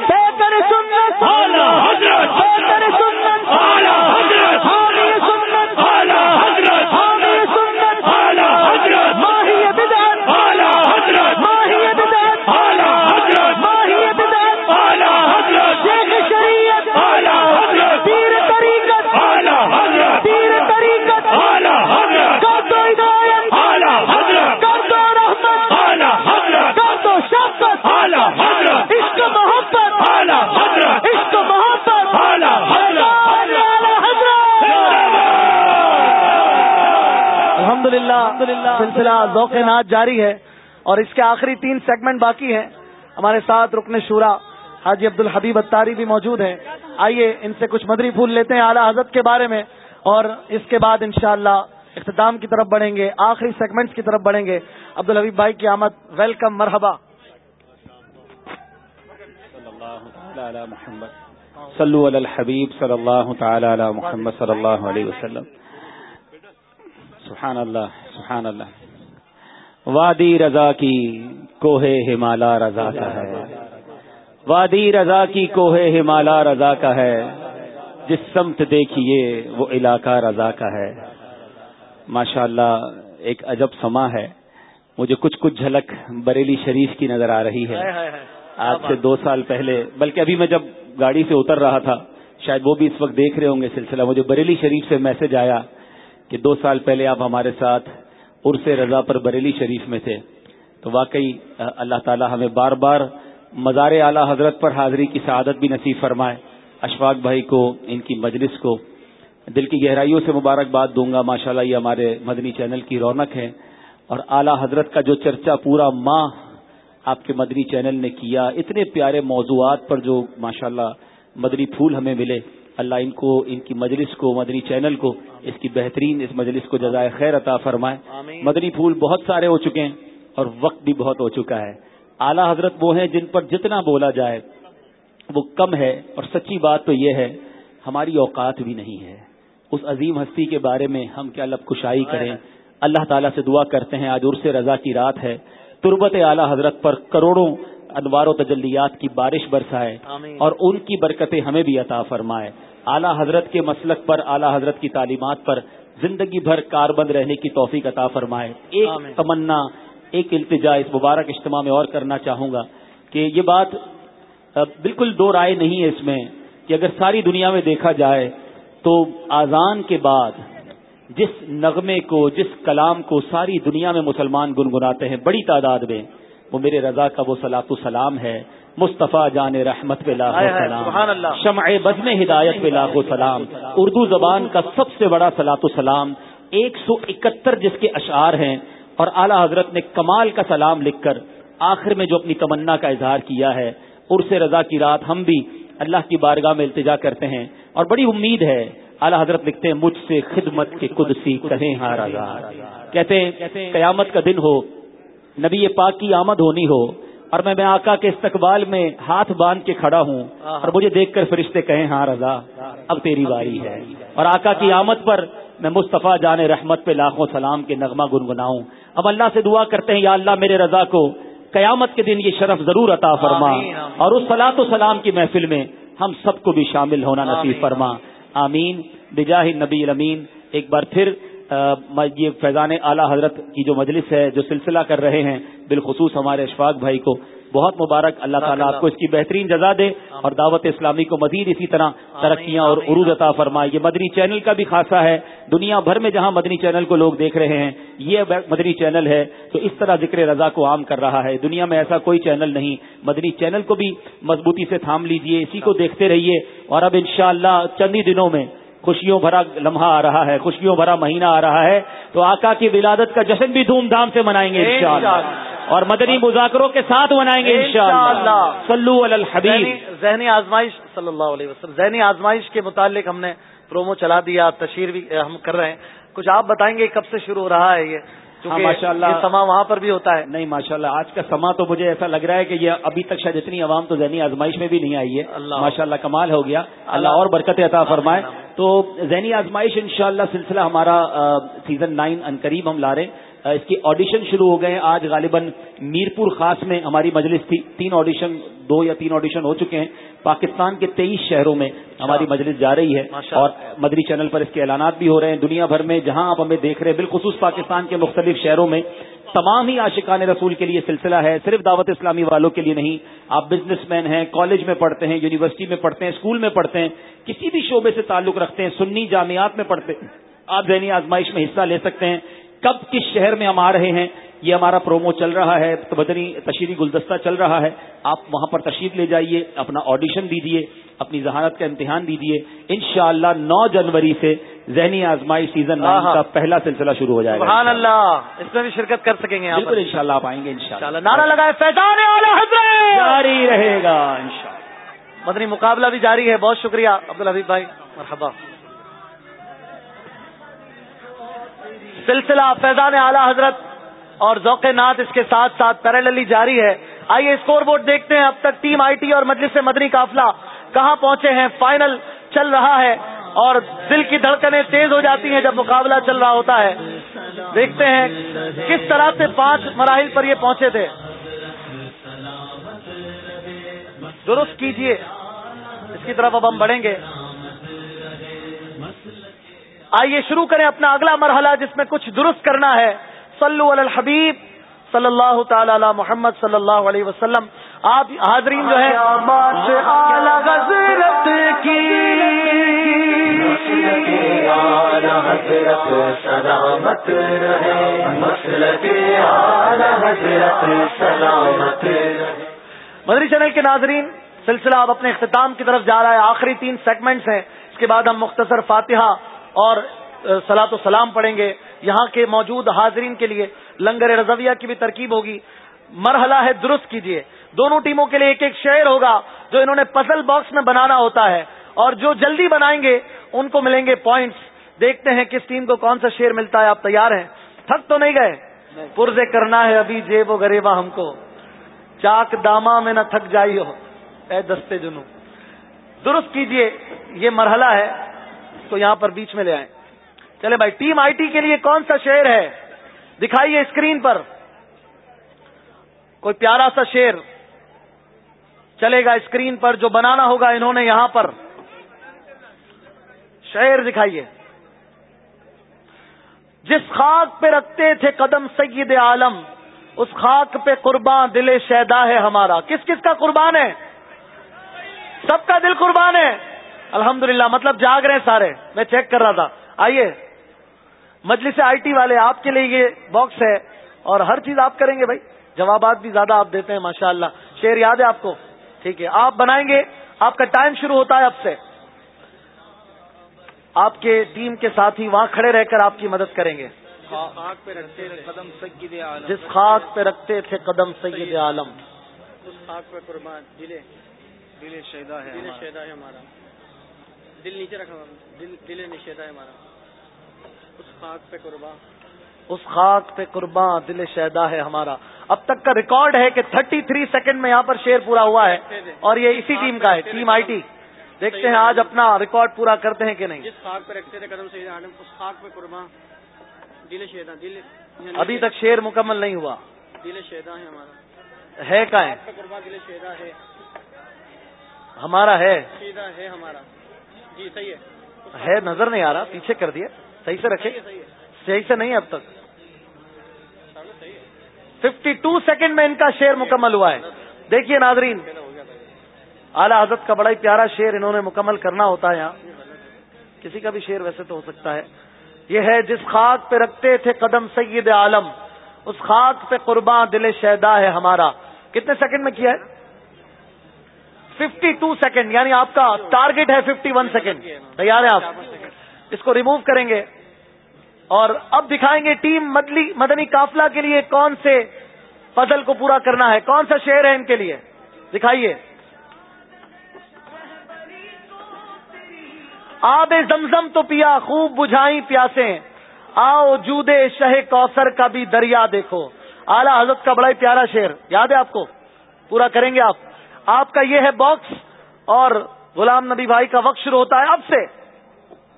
پیکر سنت حضرت پیکر سنت حضرت حامی سنت حضرت حامی سنت حضرت ماہی بدعت حضرت ماہی بدعت حضرت ماہی بدعت حضرت شیخ شریعت حضرت پیر طریقت حضرت پیر طریقت حضرت کر دو ہدایت حضرت کر دو رحمت حضرت کر دو شفقت حضرت عشق محبت حضرت عشق محبت الحمد للہ سلسلہ ذوق ناچ جاری ہے اور اس کے آخری تین سیگمنٹ باقی ہیں۔ ہمارے ساتھ رکن شورا، حاجی عبد الحبیب اتاری بھی موجود ہیں۔ آئیے ان سے کچھ مدری پھول لیتے ہیں اعلیٰ حضرت کے بارے میں اور اس کے بعد انشاءاللہ اختتام کی طرف بڑھیں گے، آخری سیگمنٹس کی طرف بڑھیں گے۔ عبد الحبیب بھائی کی آمد ویلکم مرحبا۔ صلو علی الحبیب صلی اللہ تعالی علی محمد صلی اللہ علیہ وسلم۔ سبحان اللہ سبحان اللہ۔ وادی رضا کی کوہ ہمالا رضا کا ہے۔ وادی رضا کی کوہ ہمالا رضا کا ہے۔ جس سمت دیکھیے وہ علاقہ رضا کا ہے۔ ماشاء اللہ ایک عجب سما ہے۔ مجھے کچھ کچھ جھلک بریلی شریف کی نظر آ رہی ہے۔ آج سے دو سال پہلے بلکہ ابھی میں جب گاڑی سے اتر رہا تھا شاید وہ بھی اس وقت دیکھ رہے ہوں گے سلسلہ مجھے بریلی شریف سے میسج آیا کہ دو سال پہلے آپ ہمارے ساتھ عرس رضا پر بریلی شریف میں تھے۔ تو واقعی اللہ تعالی ہمیں بار بار مزار اعلی حضرت پر حاضری کی سعادت بھی نصیب فرمائے۔ اشفاق بھائی کو، ان کی مجلس کو دل کی گہرائیوں سے مبارکباد دوں گا۔ ماشاءاللہ، یہ ہمارے مدنی چینل کی رونق ہے۔ اور اعلی حضرت کا جو چرچا پورا ماہ آپ کے مدنی چینل نے کیا، اتنے پیارے موضوعات پر جو ماشاءاللہ مدنی پھول ہمیں ملے۔ اللہ ان کو، ان کی مجلس کو، مدنی چینل کو اس کی بہترین اس مجلس کو جزائے خیر عطا فرمائے۔ مدنی پھول بہت سارے ہو چکے ہیں اور وقت بھی بہت ہو چکا ہے۔ اعلی حضرت وہ ہیں جن پر جتنا بولا جائے وہ کم ہے اور سچی بات تو یہ ہے ہماری اوقات بھی نہیں ہے۔ اس عظیم ہستی کے بارے میں ہم کیا لب کشائی کریں۔ اللہ تعالیٰ سے دعا کرتے ہیں آج عرص رضا کی رات ہے۔ تربت اعلی حضرت پر کروڑوں انوار و تجلیات کی بارش برسائے۔ اور ان کی برکتیں ہمیں بھی عطا فرمائے۔ اعلی حضرت کے مسلک پر اعلی حضرت کی تعلیمات پر زندگی بھر کاربند رہنے کی توفیق عطا فرمائے۔ ایک تمنا ایک التجا اس مبارک اجتماع میں اور کرنا چاہوں گا کہ یہ بات بالکل دو رائے نہیں ہے اس میں کہ اگر ساری دنیا میں دیکھا جائے تو آزان کے بعد جس نغمے کو جس کلام کو ساری دنیا میں مسلمان گنگناتے ہیں بڑی تعداد میں وہ میرے رضا کا وہ سلاط السلام ہے۔ مصطفیٰ جان رحمت پہ لاکھوں سلام شمع بزم ہدایت پہ لاکھوں سلام اردو زبان کا سب سے بڑا سلاط السلام ایک سو اکہتر جس کے اشعار ہیں اور اعلی حضرت نے کمال کا سلام لکھ کر آخر میں جو اپنی تمنا کا اظہار کیا ہے عرس رضا کی رات ہم بھی اللہ کی بارگاہ میں التجا کرتے ہیں۔ اور بڑی امید ہے اعلی حضرت لکھتے ہیں مجھ سے خدمت کے قدسی کہیں ہاں رضا کہتے ہیں قیامت کا دن ہو نبی پاک کی آمد ہونی ہو اور میں میں آقا کے استقبال میں ہاتھ باندھ کے کھڑا ہوں اور مجھے دیکھ کر فرشتے کہیں ہاں رضا اب تیری باری ہے۔ اور آقا کی آمد پر میں مصطفیٰ جان رحمت پہ لاکھوں سلام کے نغمہ گنگناؤں۔ اب اللہ سے دعا کرتے ہیں یا اللہ میرے رضا کو قیامت کے دن یہ شرف ضرور عطا فرما۔ اور اس سلاط و سلام کی محفل میں ہم سب کو بھی شامل ہونا نصیب فرما۔ آمین۔ بجاہ نبی امین ایک بار پھر یہ فیضان اعلی حضرت کی جو مجلس ہے جو سلسلہ کر رہے ہیں بالخصوص ہمارے اشفاق بھائی کو بہت مبارک۔ اللہ تعالیٰ آپ کو اس کی بہترین جزا دے اور دعوت اسلامی کو مزید اسی طرح ترقیاں اور عروج عطا فرمائے۔ یہ مدنی چینل کا بھی خاصا ہے۔ دنیا بھر میں جہاں مدنی چینل کو لوگ دیکھ رہے ہیں یہ مدنی چینل ہے۔ تو اس طرح ذکر رضا کو عام کر رہا ہے۔ دنیا میں ایسا کوئی چینل نہیں۔ مدنی چینل کو بھی مضبوطی سے تھام لیجیے اسی کو دیکھتے رہیے۔ اور اب انشاءاللہ اللہ چند ہی دنوں میں خوشیوں بھرا لمحہ آ رہا ہے خوشیوں بھرا مہینہ آ رہا ہے۔ تو آقا کی ولادت کا جشن بھی دھوم دھام سے منائیں گے انشاءاللہ۔ اور مدنی مذاکروں کے ساتھ منائیں گے انشاءاللہ۔ صلو علی الحبیب۔ ذہنی آزمائش صلی اللہ علیہ وسلم۔ ذہنی آزمائش کے متعلق ہم نے پرومو چلا دیا تشہیر بھی ہم کر رہے ہیں۔ کچھ آپ بتائیں گے کب سے شروع ہو رہا ہے یہ؟ ماشاء اللہ سما وہاں پر بھی ہوتا ہے۔ نہیں ماشاء اللہ آج کا سما تو مجھے ایسا لگ رہا ہے کہ یہ ابھی تک شاید اتنی عوام تو ذہنی آزمائش میں بھی نہیں آئی ہے۔ ماشاء اللہ کمال ہو گیا۔ اللہ اور برکت عطا فرمائے۔ تو ذہنی آزمائش انشاءاللہ سلسلہ ہمارا سیزن نائن ان قریب ہم لا رہے ہیں۔ اس کی آڈیشن شروع ہو گئے آج غالباً میرپور خاص میں ہماری مجلس تھی۔ تین آڈیشن دو یا تین آڈیشن ہو چکے ہیں۔ پاکستان کے تیئیس شہروں میں ہماری مجلس جا رہی ہے۔ اور مدری چینل پر اس کے اعلانات بھی ہو رہے ہیں۔ دنیا بھر میں جہاں آپ ہمیں دیکھ رہے ہیں بالخصوص پاکستان کے مختلف شہروں میں تمام ہی عاشقان رسول کے لیے سلسلہ ہے، صرف دعوت اسلامی والوں کے لیے نہیں۔ آپ بزنس مین ہیں کالج میں پڑھتے ہیں یونیورسٹی میں پڑھتے ہیں اسکول میں پڑھتے ہیں، کسی بھی شعبے سے تعلق رکھتے ہیں، سنی جامعات میں پڑھتے ہیں۔ آپ ذہنی آزمائش میں حصہ لے سکتے ہیں۔ کب کس شہر میں ہم آ رہے ہیں، یہ ہمارا پرومو چل رہا ہے، بدنی تشہیری گلدستہ چل رہا ہے۔ آپ وہاں پر تشریف لے جائیے، اپنا آڈیشن دیجیے، اپنی ذہانت کا امتحان دیجیے۔ ان شاء اللہ نو جنوری سے ذہنی آزمائی سیزن کا پہلا سلسلہ شروع ہو جائے گا سبحان اللہ۔ اس میں بھی شرکت کر سکیں گے بالکل ان شاء اللہ آپ آئیں گے ان شاء اللہ نعرہ لگائے فیضان جاری رہے گا ان مدنی مقابلہ بھی جاری ہے۔ بہت شکریہ۔ عبدالحبیب بھائی مرحبا۔ سلسلہ فیضان اعلی حضرت اور ذوق نات اس کے ساتھ ساتھ پیراللی جاری ہے۔ آئیے اسکور بورڈ دیکھتے ہیں۔ اب تک ٹیم آئی ٹی اور مجلس مدنی قافلہ کہاں پہنچے ہیں؟ فائنل چل رہا ہے۔ اور دل کی دھڑکنیں تیز ہو جاتی ہیں جب مقابلہ چل رہا ہوتا ہے۔ دیکھتے ہیں کس طرح سے پانچ مراحل پر یہ پہنچے تھے۔ درست کیجیے۔ اس کی طرف اب ہم بڑھیں گے۔ آئیے شروع کریں اپنا اگلا مرحلہ جس میں کچھ درست کرنا ہے۔ صلو علی الحبیب صلی اللہ تعالی علی محمد صلی اللہ علیہ وسلم۔ آپ حاضرین جو ہے مدری چینل کے ناظرین سلسلہ اب اپنے اختتام کی طرف جا رہا ہے۔ آخری تین سیگمنٹس ہیں۔ اس کے بعد ہم مختصر فاتحہ اور سلاۃ و سلام پڑھیں گے۔ یہاں کے موجود حاضرین کے لیے لنگر رضویہ کی بھی ترکیب ہوگی۔ مرحلہ ہے درست کیجیے دونوں ٹیموں کے لیے ایک ایک شعر ہوگا جو انہوں نے پزل باکس میں بنانا ہوتا ہے اور جو جلدی بنائیں گے ان کو ملیں گے پوائنٹس دیکھتے ہیں کس ٹیم کو کون سا شعر ملتا ہے آپ تیار ہیں؟ تھک تو نہیں گئے؟ پرزے کرنا ہے ابھی جیب و غریبا ہم کو۔ چاک داما میں نہ تھک جائی ہو۔ اے دستے جنو۔ درست کیجیے یہ مرحلہ ہے کو یہاں پر بیچ میں لے آئیں۔ چلے بھائی ٹیم آئی ٹی کے لیے کون سا شیر ہے؟ دکھائیے اسکرین پر۔ کوئی پیارا سا شیر چلے گا اسکرین پر جو بنانا ہوگا انہوں نے یہاں پر۔ شعر دکھائیے۔ جس خاک پہ رکھتے تھے قدم سید عالم، اس خاک پہ قربان دل شیدا ہے ہمارا۔ کس کس کا قربان ہے؟ سب کا دل قربان ہے۔ الحمدللہ مطلب جاگ رہے ہیں سارے۔ میں چیک کر رہا تھا۔ آئیے۔ مجلس آئی ٹی والے، آپ کے لیے یہ باکس ہے اور ہر چیز آپ کریں گے بھائی۔ جوابات بھی زیادہ آپ دیتے ہیں ماشاء اللہ شعر یاد ہے آپ کو؟ ٹھیک ہے آپ بنائیں گے آپ کا ٹائم شروع ہوتا ہے اب سے۔ آپ کے ٹیم کے ساتھ ہی وہاں کھڑے رہ کر آپ کی مدد کریں گے۔ جس خاک پہ رکھتے تھے قدم سید عالم۔ اس خاک پہ قربان۔ دلے۔ دل شہدا ہے ہمارا۔ دل نیچے رکھنا دل دل نشیدا ہے ہمارا۔ اس خاک پہ قربان۔ اس خاک پہ قربان دل شہدا ہے ہمارا۔ اب تک کا ریکارڈ ہے کہ 33 تھری سیکنڈ میں یہاں پر شیر پورا ہوا ہے اور یہ اسی ٹیم کا ہے ٹیم آئی ٹی۔ دیکھتے ہیں آج اپنا ریکارڈ پورا کرتے ہیں کہ نہیں۔ جس خاک پہ رکھتے تھے قدم سے اس خاک پہ قربان دل شہدا دل یعنی ابھی تک شیر مکمل نہیں ہوا۔ دل ہے ہمارا۔ ہے کا ہے؟ دل شہدا ہے۔ ہمارا ہے۔ ہے ہمارا۔ جی صحیح ہے۔ ہے نظر نہیں آ رہا پیچھے کر دیا صحیح سے رکھے۔ صحیح سے نہیں اب تک۔ ففٹی ٹو سیکنڈ میں ان کا شیر مکمل ہوا ہے۔ دیکھیے ناظرین، اعلی حضرت کا بڑا ہی پیارا شیر انہوں نے مکمل کرنا ہوتا ہے یہاں۔ کسی کا بھی شیر ویسے تو ہو سکتا ہے۔ یہ ہے، جس خاک پہ رکھتے تھے قدم سید عالم، اس خاک پہ قرباں دل شہدا ہے ہمارا۔ کتنے سیکنڈ میں کیا ہے؟ ففٹی ٹو سیکنڈ یعنی آپ کا ٹارگیٹ ہے ففٹی ون سیکنڈ۔ تیار ہے آپ؟ اس کو ریموو کریں گے۔ اور اب دکھائیں گے ٹیم مدلی مدنی قافلہ کے لیے کون سے فضل کو پورا کرنا ہے؟ کون سا شعر ہے ان کے لیے؟ دکھائیے۔ آب زمزم تو پیا، خوب بجھائی پیاسے آؤ جودے شہ کوثر کا بھی دریا دیکھو۔ اعلیٰ حضرت کا بڑا ہی پیارا شعر۔ یاد ہے آپ کو؟ پورا کریں گے آپ۔ آپ کا یہ ہے باکس اور غلام نبی بھائی کا وقت شروع ہوتا ہے اب سے۔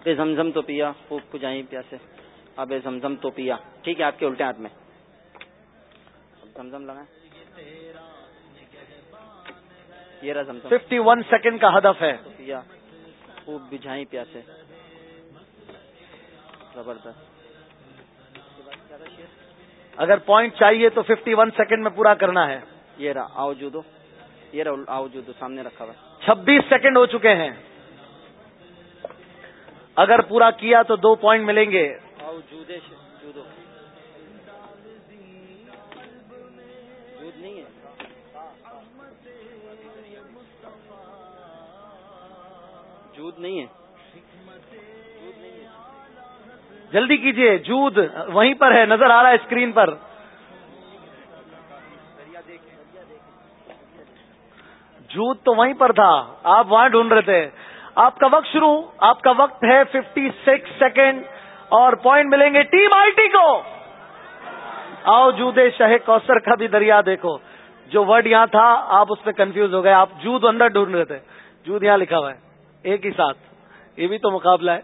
بے زمزم تو پیا، خوب پجائیں پیاسے اب زمزم تو پیا۔ ٹھیک ہے آپ کے الٹے ہاتھ میں۔ زمزم لگائیں۔ یہ رہا زمزم۔ ففٹی ون سیکنڈ کا ہدف ہے۔ پیا۔ خوب بجھائیں پیاسے زبردست۔ اگر پوائنٹ چاہیے تو ففٹی ون سیکنڈ میں پورا کرنا ہے۔ یہ رہا۔ آؤ جودو۔ یہ رہا آؤ جودو۔ سامنے رکھا ہوا۔ چھبیس سیکنڈ ہو چکے ہیں۔ اگر پورا کیا تو دو پوائنٹ ملیں گے۔ آؤ جودو۔ جود نہیں ہے۔ جود نہیں ہے۔ جلدی کیجیے جود وہیں پر ہے، نظر آ رہا ہے اسکرین پر۔ جود تو وہیں پر تھا، آپ وہاں ڈھونڈ رہے تھے۔ آپ کا وقت شروع، آپ کا وقت ہے ففٹی سکس سیکنڈ اور پوائنٹ ملیں گے ٹیم آئی ٹی کو۔ آؤ جودے شہ کوسر کا بھی دریا دیکھو۔ جو ورڈ یہاں تھا، آپ اس پہ کنفیوز ہو گئے۔ آپ جود اندر ڈھونڈ رہے تھے۔ جود یہاں لکھا ہوا ہے۔ ایک ہی ساتھ۔ یہ بھی تو مقابلہ ہے۔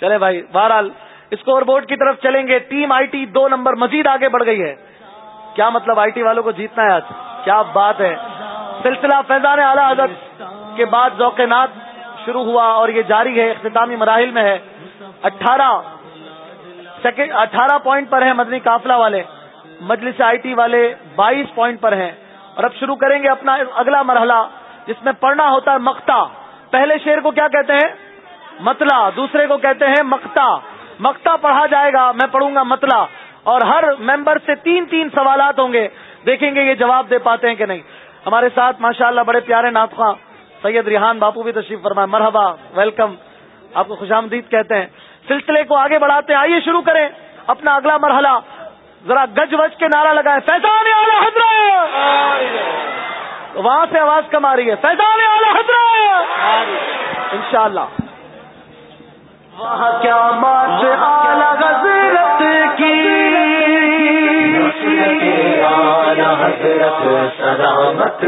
چلے بھائی، بہرحال اسکور بورڈ کی طرف چلیں گے۔ ٹیم آئی ٹی دو نمبر مزید آگے بڑھ گئی ہے۔ کیا مطلب آئی ٹی والوں کو جیتنا ہے آج؟ کیا بات ہے؟ سلسلہ فیضان اعلی حضرت کے بعد ذوق نات شروع ہوا اور یہ جاری ہے، اختتامی مراحل میں ہے۔ اٹھارہ سیکنڈ اٹھارہ پوائنٹ پر ہیں مدنی قافلہ والے۔ مجلس آئی ٹی والے بائیس پوائنٹ پر ہیں۔ اور اب شروع کریں گے اپنا اگلا مرحلہ، جس میں پڑھنا ہوتا ہے مکتا پہلے شیر کو کیا کہتے ہیں؟ متلا دوسرے کو کہتے ہیں مکتا مکتا پڑھا جائے گا، میں پڑھوں گا متلا اور ہر ممبر سے تین تین سوالات ہوں گے۔ دیکھیں گے یہ جواب دے پاتے ہیں کہ نہیں۔ ہمارے ساتھ ماشاءاللہ بڑے پیارے ناطخواں سید ریحان باپو بھی تشریف فرمائے۔ مرحبا، ویلکم۔ آپ کو خوش آمدید کہتے ہیں۔ سلسلے کو آگے بڑھاتے ہیں آئیے شروع کریں۔ اپنا اگلا مرحلہ۔ ذرا گج وج کے نعرہ لگائیں۔ فیضان اعلی حضرت! وہاں سے آواز کم آ رہی ہے۔ فیضان اعلی حضرت! انشاءاللہ۔ وہاں کیا بات حضرت کی؟ حضرت سلامت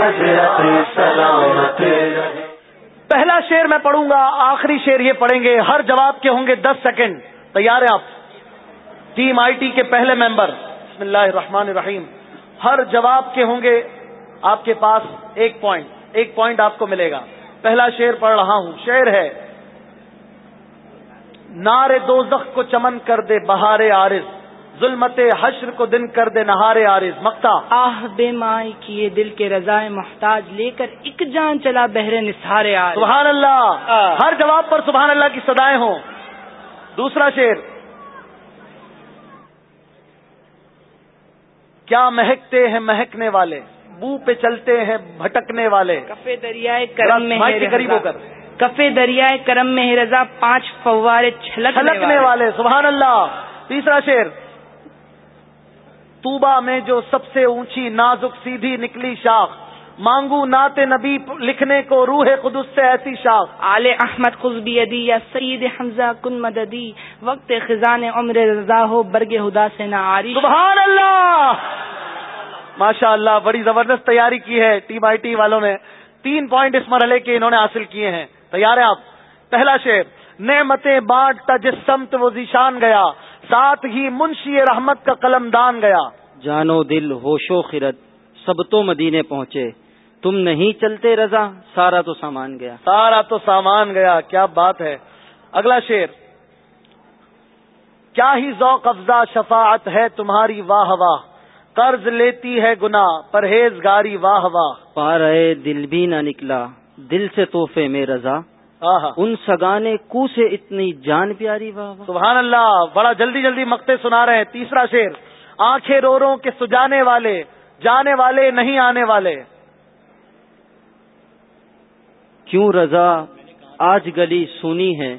حضرت سلامت پہلا شیر میں پڑھوں گا، آخری شیر یہ پڑھیں گے، ہر جواب کے ہوں گے دس سیکنڈ۔ تیار ہے آپ؟ ٹیم آئی ٹی کے پہلے ممبر، بسم اللہ الرحمن الرحیم۔ ہر جواب کے ہوں گے آپ کے پاس ایک پوائنٹ ایک پوائنٹ آپ کو ملے گا۔ پہلا شیر پڑھ رہا ہوں۔ شیر ہے نار دو کو چمن کر دے بہارے آرز ظلمت حشر کو دن کر دے نہارے آرز مکتا آہ بے مائی کیے دل کے رضائے محتاج لے کر ایک جان چلا بہرے نثارے آرز سبحان اللہ۔ ہر جواب پر سبحان اللہ کی صدایں ہوں۔ دوسرا شیر کیا مہکتے ہیں مہکنے والے؟ بو پہ چلتے ہیں بھٹکنے والے۔ کفے دریائے کرم میں قریب ہو کر۔ کفے دریائے کرم میں رضا پانچ فوارے چھلکنے والے۔ سبحان اللہ۔ تیسرا شیر توبا میں جو سب سے اونچی نازک سیدھی نکلی شاخ مانگو نات نبی لکھنے کو روح قدس سے ایسی شاخ۔ آل احمد خزبی ادی یا سعید حمزہ کن مددی وقت خزان عمر رضا ہو برگ خدا سے نہ آری سبحان اللہ! ماشاء اللہ بڑی زبردست تیاری کی ہے ٹیم آئی ٹی والوں نے۔ تین پوائنٹ اس مرحلے کے انہوں نے حاصل کیے ہیں۔ تیار ہے آپ؟ پہلا شیر نعمتیں بانٹتا جس سمت وہ ذیشان گیا۔ ساتھ ہی منشی رحمت کا قلم دان گیا۔ جانو دل ہوش و خرد سب تو مدینے پہنچے۔ تم نہیں چلتے رضا سارا تو سامان گیا۔ سارا تو سامان گیا کیا بات ہے۔ اگلا شیر کیا ہی ذوق افزا شفاعت ہے تمہاری واہ واہ۔ قرض لیتی ہے گنا پرہیز گاری واہ واہ۔ پا رہے دل بھی نہ نکلا دل سے توحفے میں رضا۔ ان سگانے کو سے اتنی جان پیاری واہ سبحان اللہ بڑا جلدی جلدی مکتے سنا رہے ہیں تیسرا شیر آنکھیں رو رو کے سجانے والے جانے والے نہیں آنے والے. کیوں رضا آج گلی سنی ہے؟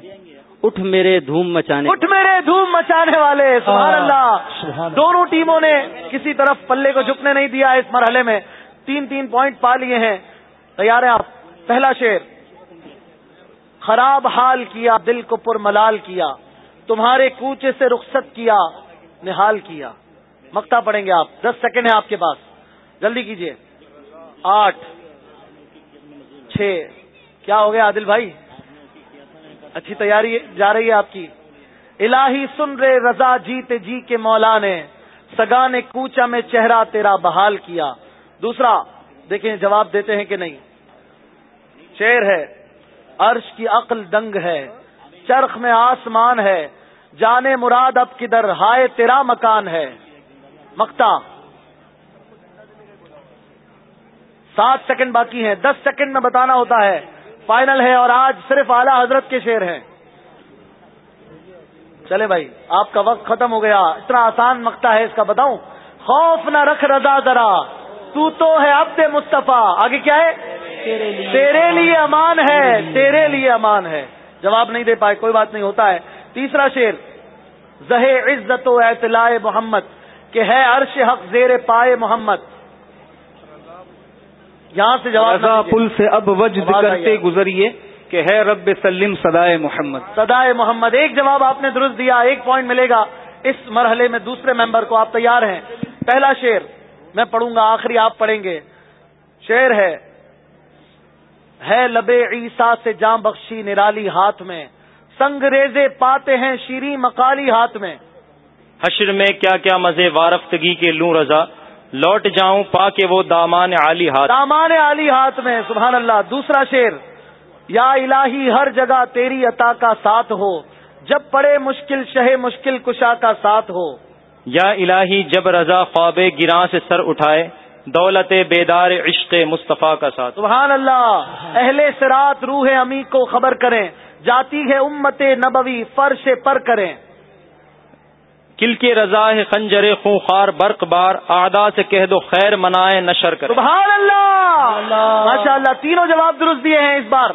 اٹھ میرے دھوم مچانے اٹھ میرے دھوم مچانے والے سبحان اللہ. دونوں ٹیموں نے کسی طرف پلے کو جھکنے نہیں دیا اس مرحلے میں. تین تین پوائنٹ پا لیے ہیں. تیار ہیں آپ؟ پہلا شیر خراب حال کیا، دل کو پر ملال کیا، تمہارے کوچے سے رخصت کیا، نہال کیا۔ مکتا پڑیں گے آپ۔ دس سیکنڈ ہے آپ کے پاس۔ جلدی کیجیے آٹھ، چھ۔ کیا ہو گیا عادل بھائی؟ اچھی تیاری جا رہی ہے آپ کی۔ الہی سن رے رضا جیتے جی کے مولا نے سگا نے کوچا میں چہرہ تیرا بحال کیا۔ دوسرا، دیکھیں جواب دیتے ہیں کہ نہیں۔ شیر ہے۔ عرش کی عقل دنگ ہے، چرخ میں آسمان ہے، جانے مراد اب کدھر، ہائے تیرا مکان ہے۔ مکتا سات سیکنڈ باقی ہیں، دس سیکنڈ میں بتانا ہوتا ہے۔ فائنل ہے اور آج صرف اعلی حضرت کے شیر ہیں۔ چلے بھائی، آپ کا وقت ختم ہو گیا۔ اتنا آسان مکتا ہے، اس کا بتاؤں۔ خوف نہ رکھ رضا ذرا، تو تو ہے اب مصطفیٰ۔ آگے کیا ہے؟ تیرے لیے امان ہے تیرے لیے امان ہے۔ جواب نہیں دے پائے کوئی بات نہیں ہوتا ہے۔ تیسرا شیر زہ عزت و اطلاع محمد کہ ہے عرش حق زیر پائے محمد۔ یہاں سے جواب پل سے اب وجد کرتے گزریے کہ ہے رب سلم سدائے محمد۔ سدائے محمد ایک جواب آپ نے درست دیا ایک پوائنٹ ملے گا۔ اس مرحلے میں دوسرے ممبر کو آپ تیار ہیں۔ پہلا شیر میں پڑھوں گا آخری آپ پڑھیں گے۔ شیر ہے ہے لبے عیسا سے جام بخشی نرالی ہاتھ میں۔ سنگ ریزے پاتے ہیں شیری مکالی ہاتھ میں۔ حشر میں کیا کیا مزے وارفتگی کے لوں رضا۔ لوٹ جاؤں پا کے وہ دامان عالی ہاتھ۔ دامان عالی ہاتھ میں سبحان اللہ۔ دوسرا شیر یا الہی ہر جگہ تیری عطا کا ساتھ ہو۔ جب پڑے مشکل شہ مشکل کشا کا ساتھ ہو۔ یا الہی جب رضا خواب گراں سے سر اٹھائے۔ دولت بیدار عشق مصطفیٰ کا ساتھ۔ سبحان اللہ اہل سرات روح امی کو خبر کریں جاتی ہے امت نبوی فرش پر کریں۔ کل کے رضا ہے خنجر خونخار برق بار آدا سے کہہ دو خیر منائے نشر کر سبحان اللہ! ماشاء اللہ۔ تینوں جواب درست دیے ہیں اس بار۔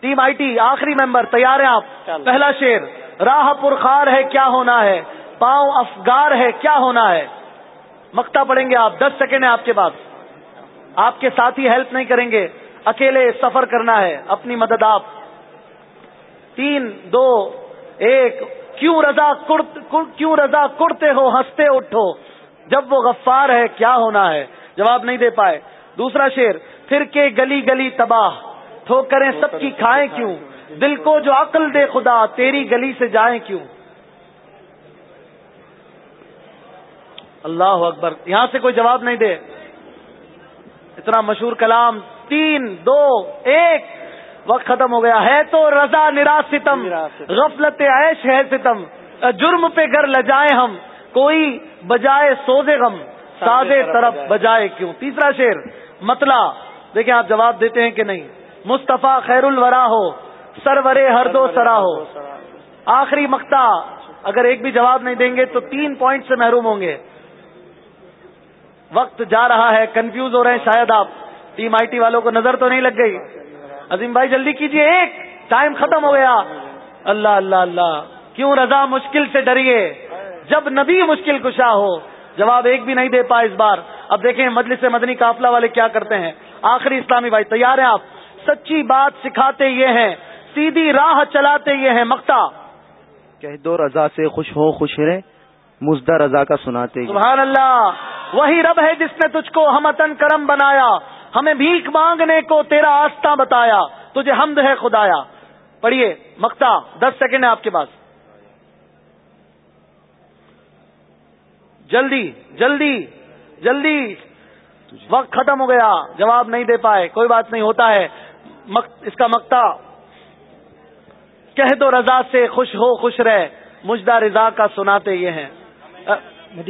ٹیم آئی ٹی آخری ممبر تیار ہیں آپ؟ پہلا شیر راہ پرخار ہے کیا ہونا ہے؟ پاؤں افگار ہے کیا ہونا ہے؟ مکتا پڑیں گے آپ، دس سیکنڈ ہے آپ کے پاس۔ آپ کے ساتھی ہیلپ نہیں کریں گے۔ اکیلے سفر کرنا ہے، اپنی مدد آپ۔ تین، دو، ایک، کیوں رضا کیوں رضا کڑتے ہو، ہنستے اٹھو۔ جب وہ غفار ہے، کیا ہونا ہے؟ جواب نہیں دے پائے۔ دوسرا شیر پھر کے گلی گلی تباہ۔ ٹھوکریں سب کی کھائیں کیوں؟ دل کو جو عقل دے خدا، تیری گلی سے جائیں کیوں؟ اللہ اکبر یہاں سے کوئی جواب نہیں دے۔ اتنا مشہور کلام تین دو ایک وقت ختم ہو گیا۔ ہے تو رضا نراش ستم غفلت عیش ہے ستم۔ جرم پہ گھر لجائے ہم کوئی بجائے سوزے غم۔ سادے طرف بجائے۔ کیوں؟ تیسرا شیر متلا دیکھیں آپ جواب دیتے ہیں کہ نہیں۔ مصطفیٰ خیر الورا ہو سرورے ہر دو سرا ہو۔ آخری مکتا اگر ایک بھی جواب نہیں دیں گے تو تین پوائنٹ سے محروم ہوں گے۔ وقت جا رہا ہے کنفیوز ہو رہے ہیں شاید آپ۔ ٹیم آئی ٹی والوں کو نظر تو نہیں لگ گئی۔ عظیم بھائی جلدی کیجیے ایک۔ ٹائم ختم ہو گیا۔ اللہ اللہ اللہ۔ کیوں رضا مشکل سے ڈریے؟ جب نبی مشکل کشا ہو۔ جواب ایک بھی نہیں دے پائے اس بار۔ اب دیکھیں مجلس مدنی قافلہ والے کیا کرتے ہیں۔ آخری اسلامی بھائی تیار ہیں آپ؟ سچی بات سکھاتے یہ ہیں۔ سیدھی راہ چلاتے یہ ہیں۔ مکتا کہہ دو رضا سے خوش ہو خوش رہے مزدہ رضا کا سناتے سبحان اللہ۔ وہی رب ہے جس نے تجھ کو ہمتن کرم بنایا، ہمیں بھیک مانگنے کو تیرا آستہ بتایا، تجھے حمد ہے خدایا۔ پڑھیے مکتا دس سیکنڈ ہے آپ کے پاس۔ جلدی جلدی جلدی۔ وقت ختم ہو گیا، جواب نہیں دے پائے، کوئی بات نہیں، ہوتا ہے۔ اس کا مکتا کہہ دو رضا سے خوش ہو، خوش رہے مجدہ رضا کا سناتے یہ ہیں۔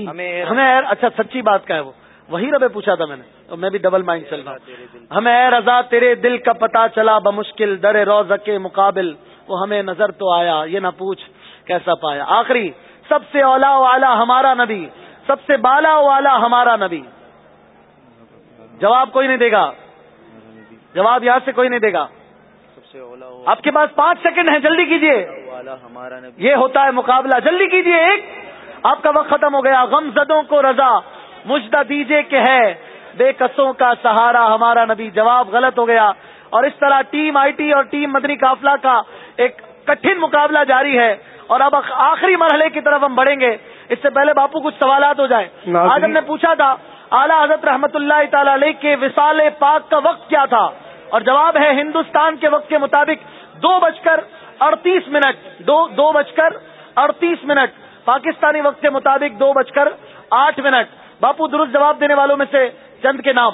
ہمیں اچھا سچی بات کا ہے وہ. وہی ربے پوچھا تھا میں نے. میں بھی ڈبل مائنڈ چل رہا ہمیں اے رضا تیرے دل کا پتا چلا بمشکل در روز کے مقابل. وہ ہمیں نظر تو آیا یہ نہ پوچھ کیسا پایا. آخری سب سے اولا والا ہمارا نبی. سب سے بالا والا ہمارا نبی. جواب کوئی نہیں دے گا. جواب یہاں سے کوئی نہیں دے گا. آپ کے پاس پانچ سیکنڈ ہے جلدی کیجیے یہ ہوتا ہے مقابلہ. جلدی کیجیے ایک. آپ کا وقت ختم ہو گیا۔ غم زدوں کو رضا۔ مجدہ دیجیے کہ ہے۔ بے قصوں کا سہارا۔ ہمارا نبی جواب غلط ہو گیا۔ اور اس طرح ٹیم آئی ٹی اور ٹیم مدنی قافلہ کا ایک کٹھن مقابلہ جاری ہے۔ اور اب آخری مرحلے کی طرف ہم بڑھیں گے۔ اس سے پہلے باپو کچھ سوالات ہو جائیں۔ آج ہم نے پوچھا تھا اعلیٰ حضرت رحمت اللہ تعالی علیہ کے وصال پاک کا وقت کیا تھا؟ اور جواب ہے ہندوستان کے وقت کے مطابق دو بج کر اڑتیس منٹ۔ دو دو بج کر اڑتیس منٹ۔ پاکستانی وقت کے مطابق دو بج کر آٹھ منٹ۔ باپو درست جواب دینے والوں میں سے چند کے نام۔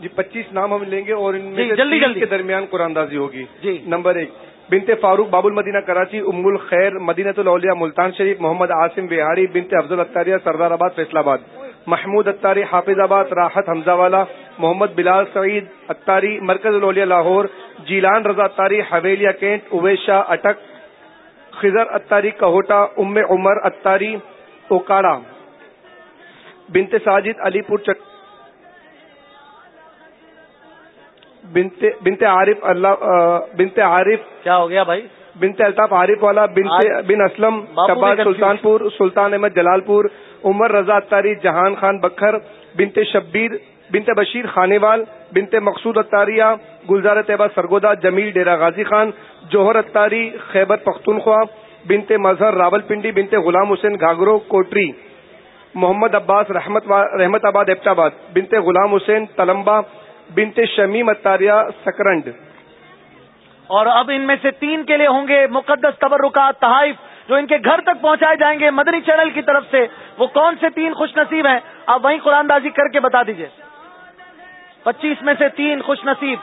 جی پچیس نام ہم لیں گے اور ان میں جی جلدی جلدی۔ کے درمیان قرآن دازی ہوگی۔ جی۔ نمبر ایک بنت فاروق باب المدینہ کراچی ام الخیر مدینہ الاولیاء ملتان شریف محمد عاصم بہاری بنت افضل اختاریہ سردار آباد فیصلہ آباد۔ محمود اتاری حافظ آباد راحت حمزہ والا محمد بلال سعید اتاری مرکز الاولیاء لاہور جیلان رضا اتاری حویلیہ کینٹ اویشا اٹک خزر اتاری کہوٹا ام عمر اتاری اوکاڑا۔ بنت ساجد علی پور چک بنت بنت عارف اللہ بنت عارف کیا ہو گیا بھائی؟ بنت الطاف عارف والا بنت بن اسلم شباز سلطان پور سلطان احمد جلال پور عمر رضا اتاری جہان خان بکھر بنت شبیر بنت بشیر خانے وال بنت مقصود اتاریہ گلزار طیبہ سرگودا جمیل ڈیرا غازی خان، جوہر اتاری خیبر پختونخوا، بنت مظہر راول پنڈی بنت غلام حسین گھاگرو، کوٹری، محمد عباس رحمت رحمت آباد ایپٹ آباد بنت غلام حسین تلمبا بنت شمیم اتاریہ سکرنڈ۔ اور اب ان میں سے تین کے لیے ہوں گے مقدس تبرکات تحائف، جو ان کے گھر تک پہنچائے جائیں گے مدنی چینل کی طرف سے۔ وہ کون سے تین خوش نصیب ہیں؟ آپ وہیں قرآن دازی کر کے بتا دیجیے۔ پچیس میں سے تین خوش نصیب۔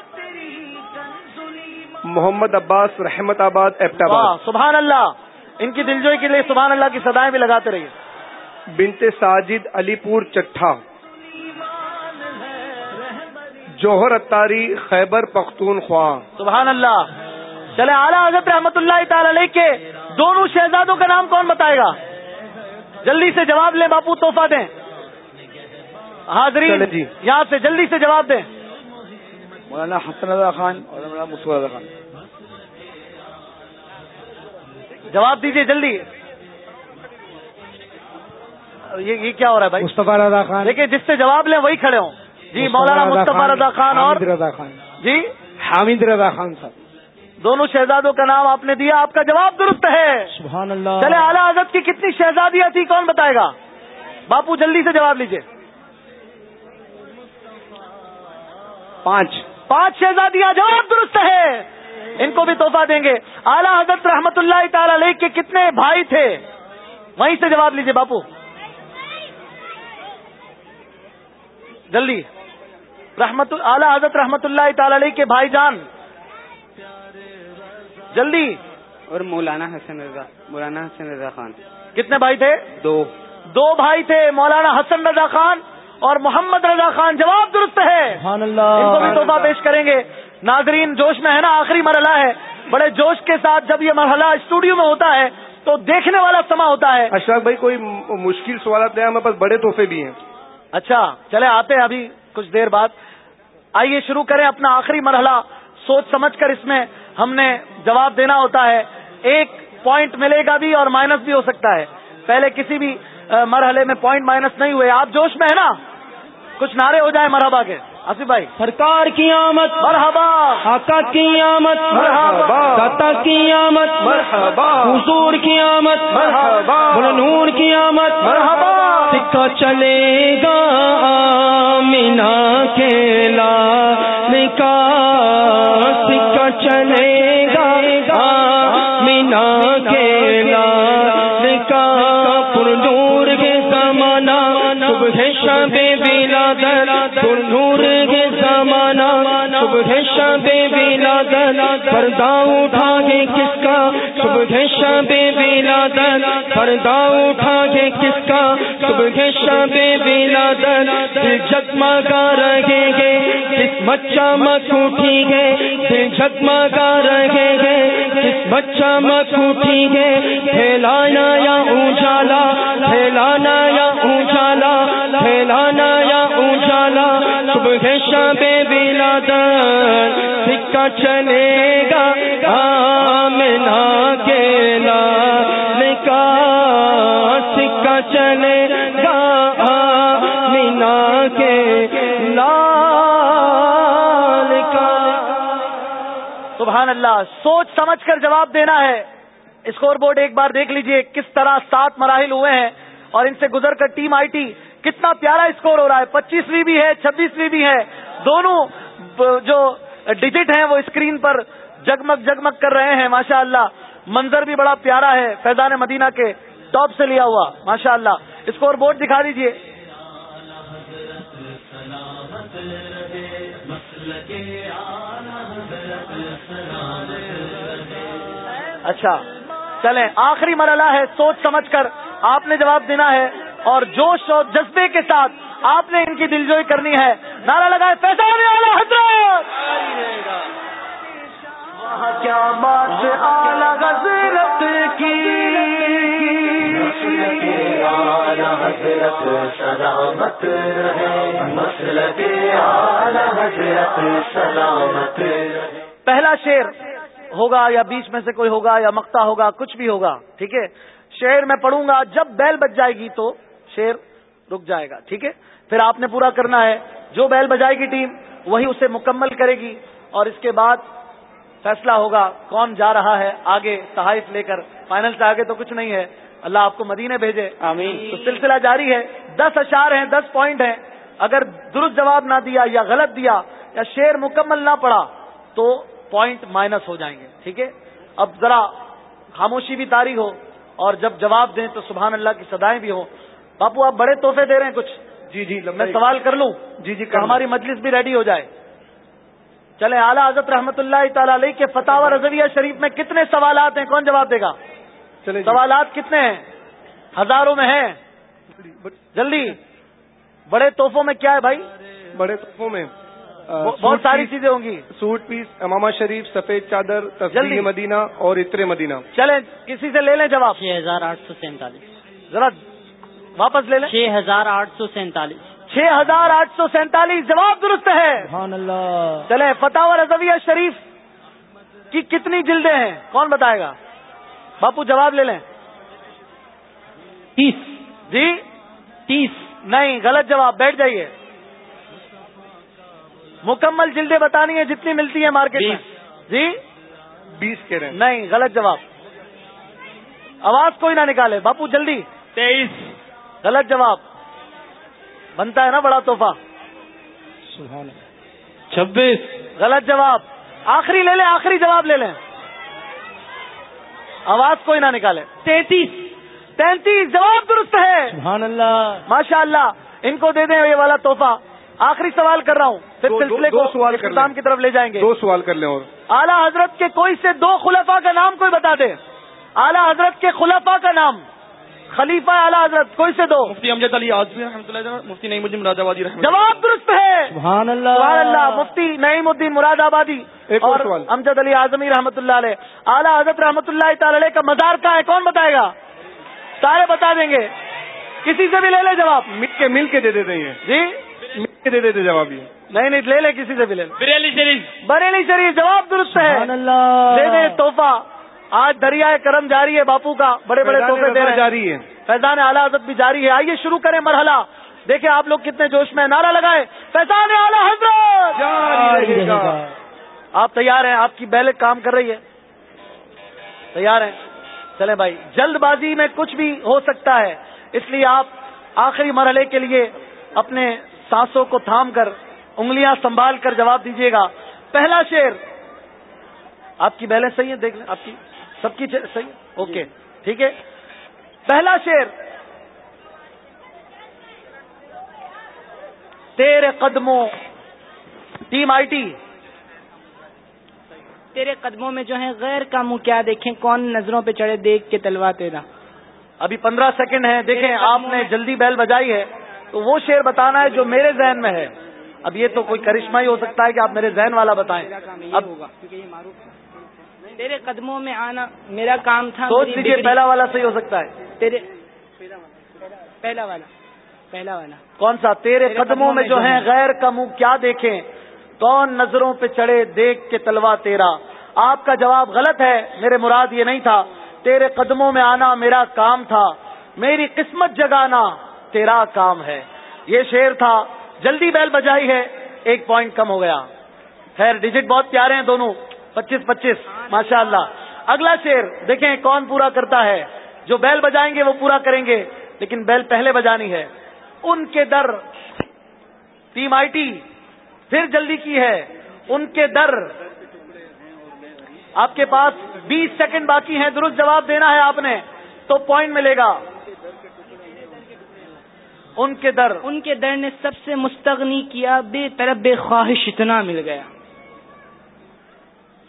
محمد عباس رحمت آباد ایپٹ آباد سبحان اللہ۔ ان کی دلجوئی کے لیے سبحان اللہ کی سدائیں بھی لگاتے رہیے۔ بنت ساجد علی پور چٹھا۔ جوہر اتاری خیبر پختونخوا سبحان اللہ۔ چلے اعلیٰ حضرت رحمت اللہ تعالی علیہ کے دونوں شہزادوں کا نام کون بتائے گا؟ جلدی سے جواب لیں باپو توحفہ دیں۔ حاضرین جی۔ یہاں سے جلدی سے جواب دیں۔ مولانا حسن رضا خان اور مولانا مسور رضا خان۔ جواب دیجیے جلدی۔ یہ کیا ہو رہا ہے بھائی؟ مصطفیٰ رضا خان۔ دیکھیے جس سے جواب لیں وہی کھڑے ہوں۔ جی مولانا مصطفیٰ رضا خان اور رضا خان۔ جی؟ حامد رضا خان صاحب۔ دونوں شہزادوں کا نام آپ نے دیا آپ کا جواب درست ہے۔ سبحان اللہ۔ چلے اعلیٰ حضرت کی کتنی شہزادیاں تھی کون بتائے گا؟ باپو جلدی سے جواب لیجیے پانچ۔ پانچ شہزادیاں جواب درست ہے ان کو بھی تحفہ دیں گے۔ اعلیٰ حضرت رحمت اللہ تعالی علیہ کے کتنے بھائی تھے؟ وہیں سے جواب لیجیے باپو۔ جلدی۔ رحمت اعلیٰ حضرت رحمت اللہ تعالی علیہ کے بھائی جان۔ جلدی۔ اور مولانا حسن رضا مولانا حسن رضا خان۔ کتنے بھائی تھے؟ دو۔ دو بھائی تھے مولانا حسن رضا خان۔ اور محمد رضا خان جواب درست ہے۔ ان کو بھی تحفہ پیش کریں گے۔ ناظرین جوش میں ہے نا؟ آخری مرحلہ ہے۔ بڑے جوش کے ساتھ جب یہ مرحلہ اسٹوڈیو میں ہوتا ہے تو دیکھنے والا سما ہوتا ہے۔ اشراق بھائی کوئی مشکل سوالات نہیں ہمارے پاس بڑے تحفے بھی ہیں۔ اچھا چلے آتے ہیں ابھی کچھ دیر بعد۔ آئیے شروع کریں اپنا آخری مرحلہ۔ سوچ سمجھ کر اس میں ہم نے جواب دینا ہوتا ہے۔ ایک پوائنٹ ملے گا بھی اور مائنس بھی ہو سکتا ہے۔ پہلے کسی بھی مرحلے میں پوائنٹ مائنس نہیں ہوئے۔ آپ جوش میں ہے نا؟ کچھ نعرے ہو جائیں مرحبا کے۔ آصف بھائی۔ سرکار کی آمد۔ مرحبا۔ آقا کی آمد۔ مرحبا۔ داتا کی آمد۔ مرحبا۔ حضور کی آمد۔ مرحبا۔ بول نور کی آمد۔ مرحبا۔ سکہ چلے گا مینا کے پردہ اٹھا کے کس کا؟ صبح شب ولادت، پردہ اٹھا کے کس کا؟ صبح شب ولادت، دل جگمگا رہے گے کس بچہ مت اٹھی گے دل جگمگا رہے گے کس بچہ مت اٹھی گے پھیلانا یا اونچالا پھیلانا یا اونچالا پھیلانا یا اونچالا صبح شب ولادت، سکہ چلے۔ اللہ، سوچ سمجھ کر جواب دینا ہے۔ اسکور بورڈ ایک بار دیکھ لیجیے کس طرح سات مراحل ہوئے ہیں اور ان سے گزر کر ٹیم آئی ٹی کتنا پیارا اسکور ہو رہا ہے۔ پچیسویں بھی ہے، چھبیسویں بھی ہے۔ دونوں جو ڈیجٹ ہیں وہ اسکرین پر جگمگ جگمگ کر رہے ہیں ماشاء اللہ منظر بھی بڑا پیارا ہے، فیضان مدینہ کے ٹاپ سے لیا ہوا ماشاء اللہ اسکور بورڈ دکھا دیجیے اچھا چلیں آخری مرحلہ ہے سوچ سمجھ کر آپ نے جواب دینا ہے اور جوش اور جذبے کے ساتھ آپ نے ان کی دلجوئی کرنی ہے۔ نعرہ لگائے پیسہ والا حضرت! کیا بات حضرت کی! حضرت سلامت سلامت پہلا شیر ہوگا یا بیچ میں سے کوئی ہوگا یا مکتا ہوگا کچھ بھی ہوگا ٹھیک ہے؟ شیر میں پڑھوں گا جب بیل بج جائے گی تو شیر رک جائے گا ٹھیک ہے؟ پھر آپ نے پورا کرنا ہے جو بیل بجائے گی ٹیم وہی اسے مکمل کرے گی اور اس کے بعد فیصلہ ہوگا کون جا رہا ہے آگے تحائف لے کر۔ فائنل سے آگے تو کچھ نہیں ہے اللہ آپ کو مدینے بھیجے۔ آمین۔ تو سلسلہ جاری ہے دس اشار ہیں دس پوائنٹ ہیں۔ اگر درست جواب نہ دیا یا غلط دیا یا شیر مکمل نہ پڑا تو پوائنٹ مائنس ہو جائیں گے ٹھیک ہے؟ اب ذرا خاموشی بھی تاری ہو اور جب جواب دیں تو سبحان اللہ کی سدائیں بھی ہوں۔ باپو آپ بڑے تحفے دے رہے ہیں کچھ۔ جی جی میں سوال کر لوں جی جی ہماری مجلس بھی ریڈی ہو جائے۔ چلے اعلیٰ حضرت رحمت اللہ تعالی علیہ کے فتح رضویہ شریف میں کتنے سوالات ہیں؟ کون جواب دے گا؟ چلے سوالات کتنے ہیں؟ ہزاروں میں ہیں۔ جلدی۔ بڑے تحفوں میں کیا ہے بھائی؟ بڑے تحفوں میں۔ بہت ساری چیزیں ہوں گی۔ سوٹ پیس امامہ شریف سفید چادر تفریح مدینہ اور اتر مدینہ۔ چلیں کسی سے لے لیں جواب؟ چھ ہزار آٹھ سو سینتالیس۔ ذرا واپس لے لیں۔ چھ ہزار آٹھ سو سینتالیس۔ چھ ہزار آٹھ سو سینتالیس جواب درست ہے۔ اللہ۔ چلے فتح و رضویہ شریف کی کتنی جلدیں ہیں؟ کون بتائے گا؟ باپو جواب لے لیں۔ تیس۔ جی؟ تیس۔ نہیں غلط جواب بیٹھ جائیے۔ مکمل جلدیں بتانی ہے جتنی ملتی ہیں مارکیٹ میں۔ جی؟ بیس کے رہے نہیں غلط جواب۔ آواز کوئی نہ نکالے۔ باپو جلدی۔ تیئیس۔ غلط جواب۔ بنتا ہے نا بڑا تحفہ۔ چھبیس۔ غلط جواب۔ آخری لے لیں آخری جواب لے لیں۔ آواز کوئی نہ نکالے۔ تینتیس۔ تینتیس جواب درست ہے۔ سبحان اللہ۔ ماشاء اللہ ان کو دے دیں یہ والا تحفہ۔ آخری سوال کر رہا ہوں. پھر سلسلے کو سوال اختتام کی طرف لے جائیں گے. دو سوال کر لیں اور. اعلیٰ حضرت کے کوئی سے دو خلفا کا نام کوئی بتا دے. اعلیٰ حضرت کے خلفا کا نام. خلیفہ اعلیٰ حضرت کوئی سے دو؟ مفتی امجد علی آزمی رحمۃ اللہ مفتی نعیم الدین مراد آبادی جواب درست ہے. سبحان اللہ. سبحان اللہ. مفتی نعیم الدین مراد آبادی ایک اور امجد علی اعظمی رحمۃ اللہ علیہ. اعلیٰ حضرت رحمۃ اللہ تعالی علیہ کا مزار کا ہے؟ کون بتائے گا؟ سارے بتا دیں گے. کسی سے بھی لے لے جواب. مل کے مل کے دے دیتے ہیں جی؟ دے دیتے جواب یہ۔ نہیں نہیں لے لے کسی سے بھی لے لے۔ بریلی شریف۔ بریلی شریف جواب درست ہے۔ دے دے تحفہ۔ آج دریائے کرم جاری ہے باپو کا بڑے بڑے تحفے دے جاری ہے فیضان اعلیٰ حضرت بھی جاری ہے۔ آئیے شروع کریں مرحلہ۔ دیکھیں آپ لوگ کتنے جوش میں۔ نعرہ لگائے۔ فیضان اعلیٰ حضرت! آپ تیار ہیں؟ آپ کی بیلٹ کام کر رہی ہے۔ تیار ہیں؟ چلیں بھائی جلد بازی میں کچھ بھی ہو سکتا ہے۔ اس لیے آپ آخری مرحلے کے لیے اپنے سانسوں کو تھام کر انگلیاں سنبھال کر جواب دیجیے گا۔ پہلا شیر آپ کی بیلنس صحیح ہے؟ دیکھ لیں آپ کی سب کی صحیح ہے؟ اوکے ٹھیک ہے۔ پہلا شیر تیرے قدموں ٹیم آئی ٹی۔ تیرے قدموں میں جو ہے غیر کا منہ کیا دیکھیں؟ کون نظروں پہ چڑھے؟ دیکھ کے تلوا تیرا۔ ابھی پندرہ سیکنڈ ہے دیکھیں آپ نے جلدی بیل بجائی ہے۔ تو وہ شیر بتانا ہے جو میرے ذہن میں ہے۔ اب یہ تو کوئی کرشمہ ہی ہو سکتا ہے کہ آپ میرے ذہن والا بتائیں۔ اب تیرے قدموں میں آنا میرا کام تھا سوچ لیجیے پہلا والا صحیح ہو سکتا ہے۔ تیرے پہلا والا پہلا والا۔ کون سا؟ تیرے قدموں میں جو ہیں غیر کا منہ کیا دیکھیں؟ کون نظروں پہ چڑھے دیکھ کے تلوا تیرا؟ آپ کا جواب غلط ہے میرے مراد یہ نہیں تھا۔ تیرے قدموں میں آنا میرا کام تھا۔ میری قسمت جگانا تیرا کام ہے۔ یہ شیر تھا، جلدی بیل بجائی ہے، ایک پوائنٹ کم ہو گیا۔ خیر ڈیجٹ بہت پیارے ہیں دونوں۔ پچیس پچیس۔ ماشاء اللہ اگلا شیر دیکھیں کون پورا کرتا ہے۔ جو بیل بجائیں گے وہ پورا کریں گے، لیکن بیل پہلے بجانی ہے۔ ان کے در۔ ٹیم آئی ٹی پھر جلدی کی ہے۔ ان کے در۔ آپ کے پاس بیس سیکنڈ باقی ہیں۔ درست جواب دینا ہے آپ نے، تو پوائنٹ ملے گا۔ ان کے در. ان کے در نے سب سے مستغنی کیا بے طرف بے خواہش اتنا مل گیا۔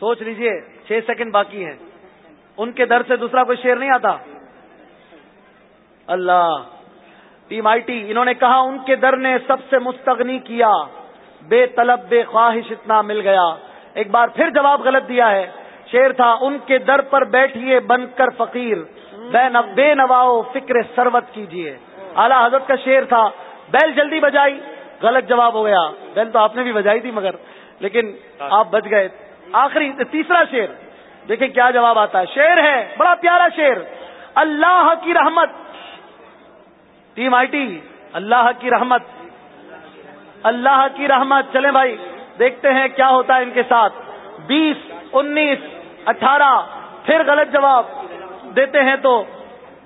سوچ لیجیے چھ سیکنڈ باقی ہے ان کے در سے دوسرا کوئی شیر نہیں آتا؟ اللہ ٹیم آئی ٹی انہوں نے کہا ان کے در نے سب سے مستغنی کیا بے طلب بے خواہش اتنا مل گیا۔ ایک بار پھر جواب غلط دیا ہے۔ شیر تھا ان کے در پر بیٹھیے بن کر فقیر۔ بے نواؤ فکر سروت کیجیے اعلیٰ حضرت کا شیر تھا، بیل جلدی بجائی، غلط جواب ہو گیا۔ بیل تو آپ نے بھی بجائی تھی مگر، لیکن آپ بچ گئے۔ آخری، تیسرا شیر دیکھیں کیا جواب آتا ہے۔ شیر ہے، بڑا پیارا شیر اللہ کی رحمت۔ ٹیم آئی ٹی، اللہ کی رحمت۔ اللہ کی رحمت۔ چلیں بھائی، دیکھتے ہیں کیا ہوتا ہے ان کے ساتھ۔ بیس، انیس، اٹھارہ، پھر غلط جواب۔ دیتے ہیں تو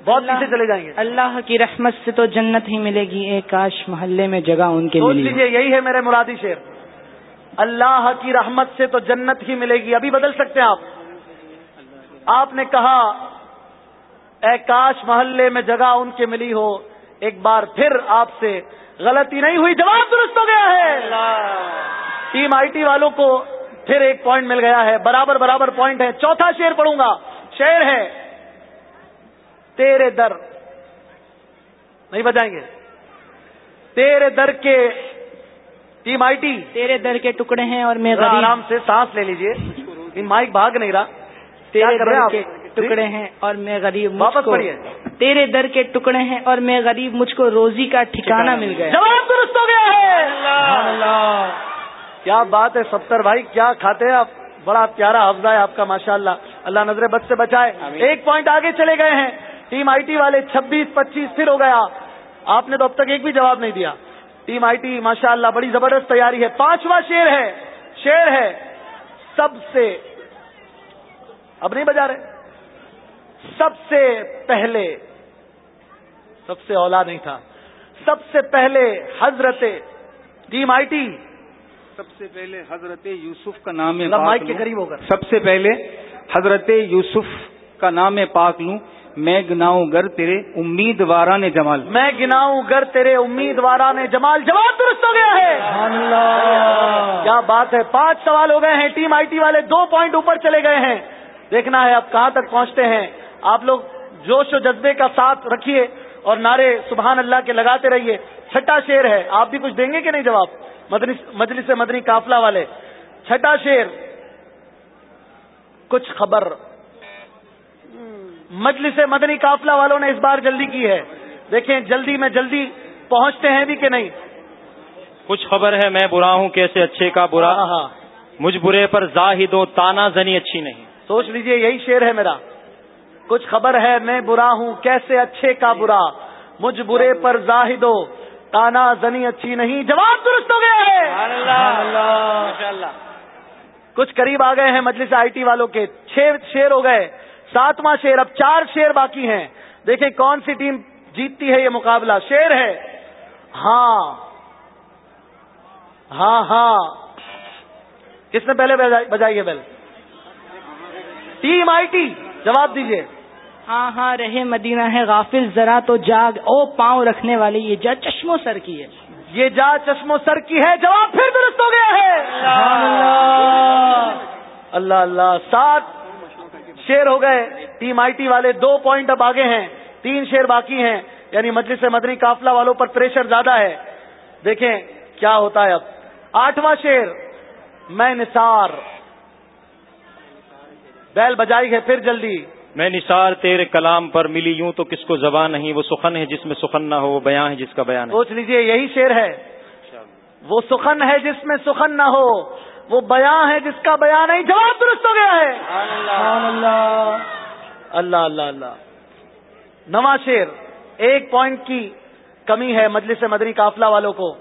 بہت پیچھے چلے جائیں گے۔ اللہ کی رحمت سے تو جنت ہی ملے گی ایک کاش محلے میں جگہ ان کے سوچ لیجیے یہی ہے میرے مرادی شیر اللہ کی رحمت سے تو جنت ہی ملے گی۔ ابھی بدل سکتے ہیں آپ۔ آپ نے کہا اے کاش محلے میں جگہ ان کے ملی ہو۔ ایک بار پھر آپ سے غلطی نہیں ہوئی جواب درست ہو گیا ہے۔ ٹیم آئی ٹی والوں کو پھر ایک پوائنٹ مل گیا ہے۔ برابر برابر پوائنٹ ہے۔ چوتھا شیر پڑھوں گا۔ شیر ہے تیرے در نہیں بجائیں گے۔ تیرے در کے ٹیم آئی ٹی۔ تیرے در کے ٹکڑے ہیں اور میں آرام سے سانس لے لیجیے۔ مائک بھاگ نہیں رہا۔ تیرے در کے ٹکڑے ہیں اور میں غریب واپس پڑھیے۔ تیرے در کے ٹکڑے ہیں اور میں غریب مجھ کو روزی کا ٹھکانہ مل گیا جواب درست ہو گیا ہے۔ کیا بات ہے ستر بھائی کیا کھاتے ہیں آپ؟ بڑا پیارا حفظہ ہے آپ کا ماشاء اللہ اللہ نظر بد سے بچائے۔ ایک پوائنٹ آگے چلے گئے ہیں۔ ٹیم آئی ٹی والے چھبیس پچیس پھر ہو گیا۔ آپ نے تو اب تک ایک بھی جواب نہیں دیا۔ ٹیم آئی ٹی ماشاء اللہ بڑی زبردست تیاری ہے۔ پانچواں شیر ہے۔ شیر ہے۔ سب سے اب نہیں بجا رہے۔ سب سے پہلے سب سے اولا نہیں تھا۔ سب سے پہلے حضرت ٹیم آئی ٹی۔ سب سے پہلے حضرت یوسف کا نام مائک کے قریب ہوگا سب سے پہلے حضرت یوسف کا نام پاک لوں۔ میں گناؤں گر تیرے امیدوارا نے جمال۔ میں گناؤں گر تیرے امیدوارا نے جمال جواب درست ہو گیا ہے۔ کیا بات ہے؟ پانچ سوال ہو گئے ہیں۔ ٹیم آئی ٹی والے دو پوائنٹ اوپر چلے گئے ہیں۔ دیکھنا ہے اب کہاں تک پہنچتے ہیں۔ آپ لوگ جوش و جذبے کا ساتھ رکھیے اور نعرے سبحان اللہ کے لگاتے رہیے۔ چھٹا شیر ہے۔ آپ بھی کچھ دیں گے کہ نہیں جواب؟ مجلس مدنی قافلہ والے۔ چھٹا شیر کچھ خبر۔ مجلس مدنی قافلہ والوں نے اس بار جلدی کی ہے۔ دیکھیں جلدی میں جلدی پہنچتے ہیں بھی کہ نہیں؟ کچھ خبر ہے میں برا ہوں کیسے اچھے کا برا؟ ہاں، ہاں۔ مجھ برے پر زاہد و تانا زنی اچھی نہیں۔ سوچ لیجیے یہی شیر ہے میرا۔ کچھ خبر ہے میں برا ہوں کیسے اچھے کا برا؟ مجھ برے پر زاہد و تانا زنی اچھی نہیں۔ جواب درست ہو گیا ہے کچھ قریب آ گئے ہیں مجلس آئی ٹی والوں کے۔ چھ شیر ہو گئے۔ ساتواں شیر اب چار شیر باقی ہیں۔ دیکھیں کون سی ٹیم جیتتی ہے یہ مقابلہ؟ شیر ہے۔ ہاں۔ ہاں ہاں۔ کس نے پہلے بجائی ہے بیل ٹیم آئی ٹی جواب دیجیے ہاں ہاں رہے مدینہ ہے غافل ذرا تو جاگ۔ او پاؤں رکھنے والی یہ جا چشمو سر کی ہے۔ یہ جا چشمو سر کی ہے جواب پھر درست ہو گیا ہے۔ اللہ اللہ سات شیر ہو گئے۔ ٹیم آئی ٹی والے دو پوائنٹ اب آگے ہیں۔ تین شیر باقی ہیں۔ یعنی مجلس مدنی قافلہ والوں پر پریشر زیادہ ہے۔ دیکھیں کیا ہوتا ہے اب۔ آٹھواں شیر۔ میں نثار۔ بیل بجائی ہے پھر جلدی۔ میں نثار تیرے کلام پر ملی یوں تو کس کو زبان نہیں؟ وہ سخن ہے جس میں سخن نہ ہو وہ بیان ہے جس کا بیان سوچ لیجیے یہی شیر ہے۔ وہ سخن ہے جس میں سخن نہ ہو۔ وہ بیان ہے جس کا بیان نہیں جواب درست ہو گیا ہے۔ اللہ۔ اللہ۔ اللہ نواں شیر ایک پوائنٹ کی کمی ہے مجلس مدری قافلہ والوں کو۔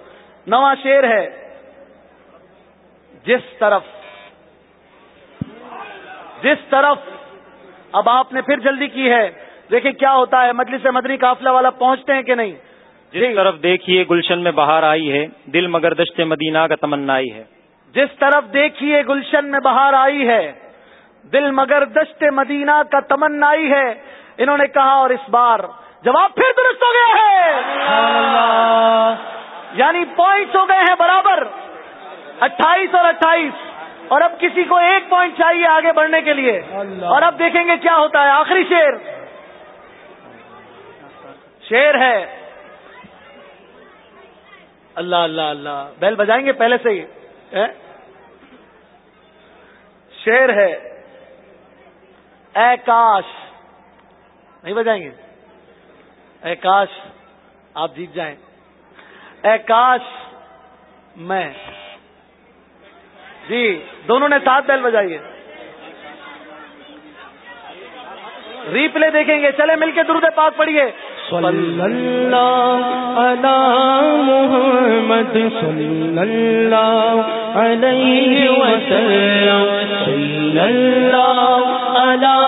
نواں شیر ہے جس طرف جس طرف اب آپ نے پھر جلدی کی ہے۔ دیکھیں کیا ہوتا ہے مجلس مدنی قافلہ والا پہنچتے ہیں کہ نہیں؟ جس جی۔ طرف دیکھیے گلشن میں باہر آئی ہے دل مگر دشت مدینہ کا تمنائی ہے۔ جس طرف دیکھیے گلشن میں باہر آئی ہے دل مگر دشت مدینہ کا تمنائی ہے۔ انہوں نے کہا اور اس بار جواب پھر درست ہو گیا ہے۔ یعنی پوائنٹس ہو گئے ہیں برابر۔ اٹھائیس اور اٹھائیس۔ اور اب کسی کو ایک پوائنٹ چاہیے آگے بڑھنے کے لیے۔ اور اب دیکھیں گے کیا ہوتا ہے۔ آخری شیر شیر ہے۔ اللہ اللہ اللہ۔ بیل بجائیں گے پہلے سے ہی۔ شیر ہے۔ اے کاش۔ نہیں بجائیں گے۔ اے کاش، آپ جیت جائیں۔ اے کاش، میں۔ جی دونوں نے ساتھ بیل بجائی ہے۔ ریپلے دیکھیں گے۔ چلے مل کے درود پاک پڑھیے۔ صلی اللہ علی محمد صلی اللہ علیہ وسلم. صلی اللہ علی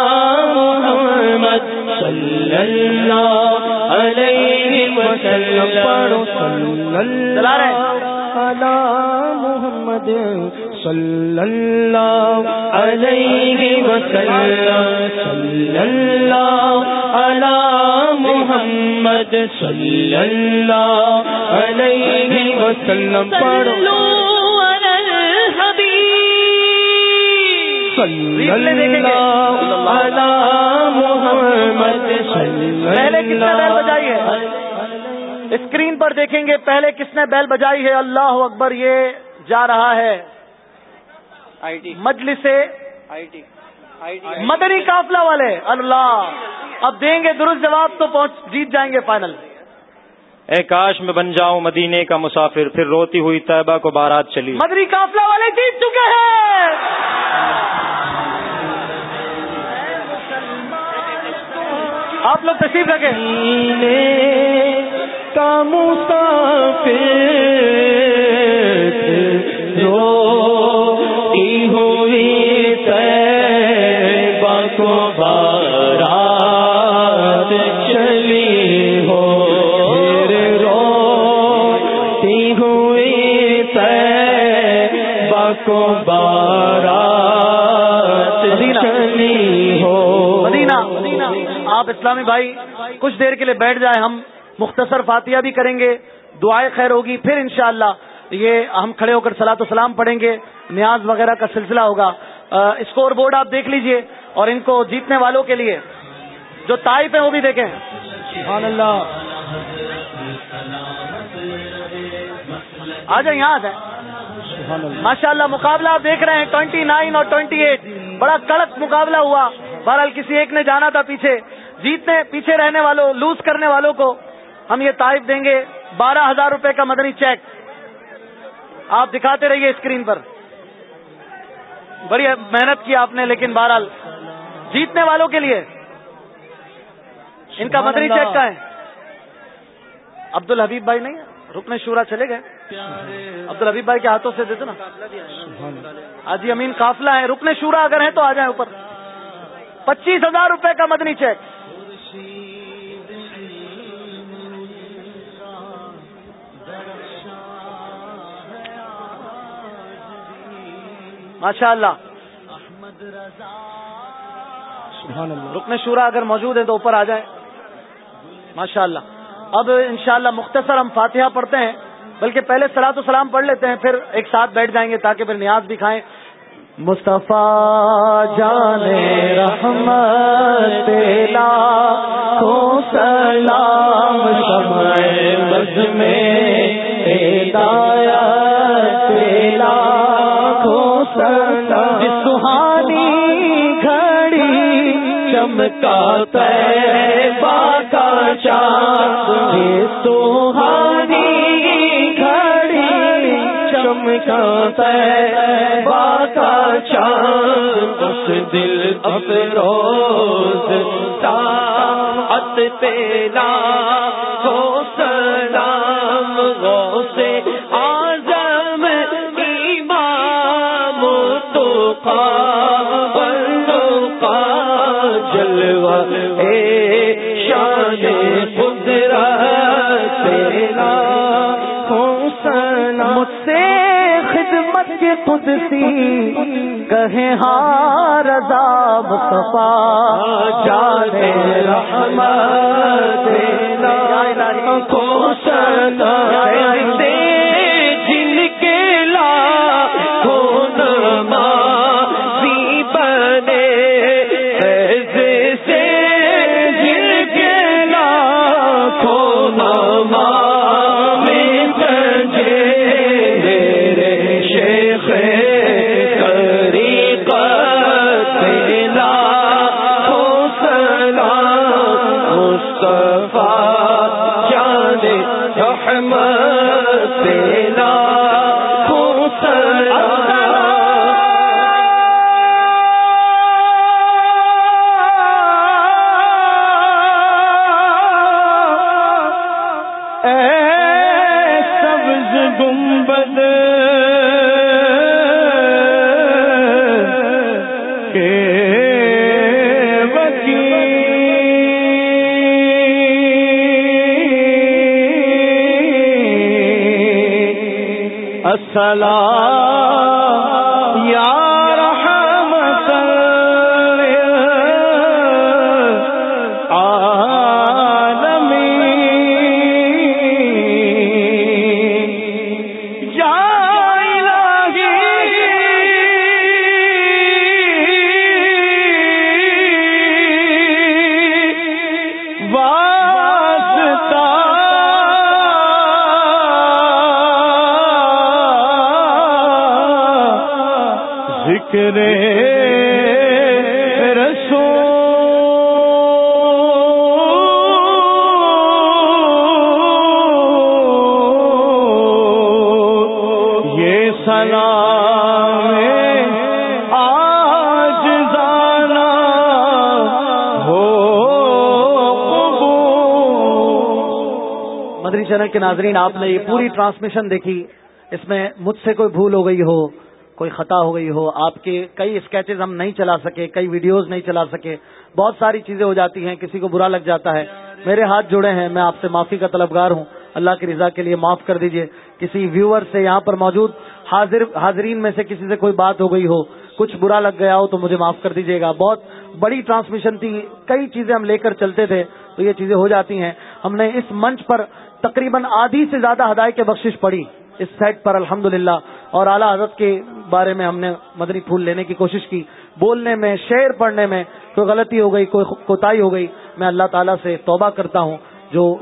محمد صلی اللہ علیہ وسلم. پڑھو صلی اللہ علی محمد صلی اللہ علیہ وسلم. صلی اللہ علی محمد صلی اللہ علیہ وسلم پڑھو۔ صلی اللہ علی محمد صلی اللہ بجائیے اسکرین پر دیکھیں گے پہلے کس نے بیل بجائی ہے۔ اللہ اکبر یہ جا رہا ہے۔ مجلس مدنی قافلہ والے اللہ اب دیں گے درست جواب تو پہنچ جیت جائیں گے فائنل اے کاش میں بن جاؤں مدینے کا مسافر پھر روتی ہوئی طیبہ کو بارات چلی. مدنی قافلہ والے جیت چکے ہیں! آپ لوگ تشریف رکھیں۔ کا مسافر رو اسلامی بھائی کچھ دیر کے لیے بیٹھ جائیں ہم مختصر فاتحہ بھی کریں گے دعائیں خیر ہوگی پھر انشاءاللہ یہ ہم کھڑے ہو کر سلاۃ سلام پڑھیں گے نیاز وغیرہ کا سلسلہ ہوگا۔ اسکور بورڈ آپ دیکھ لیجیے اور ان کو جیتنے والوں کے لیے جو تائف ہیں وہ بھی دیکھیں۔ سبحان اللہ۔ آ جائیں یہاں آ جائیں۔ ماشاء اللہ۔ مقابلہ آپ دیکھ رہے ہیں ٹوینٹی نائن اور ٹوینٹی ایٹ بڑا کڑک مقابلہ ہوا۔ بہرحال کسی ایک نے جانا تھا پیچھے۔ جیتنے، پیچھے رہنے والوں لوز کرنے والوں کو ہم یہ تائف دیں گے۔ بارہ ہزار روپے کا مدنی چیک آپ دکھاتے رہیے اسکرین پر۔ بڑی محنت کی آپ نے، لیکن بہرحال جیتنے والوں کے لیے۔ ان کا مدنی چیک کا ہے؟ عبد الحبیب بھائی نہیں رکن شورا چلے گئے۔ عبد الحبیب بھائی کے ہاتھوں سے دیتے نا۔ آجی امین قافلہ ہے رکن شورا اگر ہیں تو آ جائیں اوپر۔ پچیس ہزار روپے کا مدنی چیک ماشاء اللہ۔ رکن شورا اگر موجود ہے تو اوپر آ جائیں۔ ماشاء اللہ اب انشاءاللہ مختصر ہم فاتحہ پڑھتے ہیں بلکہ پہلے سلا تو سلام پڑھ لیتے ہیں پھر ایک ساتھ بیٹھ جائیں گے تاکہ پھر نیاز بھی کھائیں۔ مصطفیٰ جان رحمت کو سلام شمع بز میں ہدایت کو سلام۔ سہانی گھڑی چمکا تیبا کا چاند سہانی چمکا چاند اس دل اب روز تیلا ہاں رضا مصطفیٰ۔ جانے رحمت تیرا کو سنا سلام کے ناظرین، آپ نے یہ پوری ٹرانسمیشن دیکھی۔ اس میں مجھ سے کوئی بھول ہو گئی ہو، کوئی خطا ہو گئی ہو، آپ کے کئی اسکیچز ہم نہیں چلا سکے، کئی ویڈیوز نہیں چلا سکے۔ بہت ساری چیزیں ہو جاتی ہیں، کسی کو برا لگ جاتا ہے۔ میرے ہاتھ جڑے ہیں، میں آپ سے معافی کا طلبگار ہوں۔ اللہ کی رضا کے لیے معاف کر دیجیے۔ کسی ویور سے یہاں پر موجود حاضر، حاضرین میں سے کسی سے کوئی بات ہو گئی ہو، کچھ برا لگ گیا ہو تو مجھے معاف کر دیجیے گا۔ بہت بڑی ٹرانسمیشن تھی، کئی چیزیں ہم لے کر چلتے تھے تو یہ چیزیں ہو جاتی ہیں۔ ہم نے اس منچ پر تقریباً آدھی سے زیادہ ہدایت کے بخشش پڑی اس سیٹ پر الحمد اور اعلیٰ حضرت کے بارے میں ہم نے مدنی پھول لینے کی کوشش کی۔ بولنے میں، شعر پڑھنے میں کوئی غلطی ہو گئی، کوئی کوتاہی ہو گئی، میں اللہ تعالیٰ سے توبہ کرتا ہوں۔ جو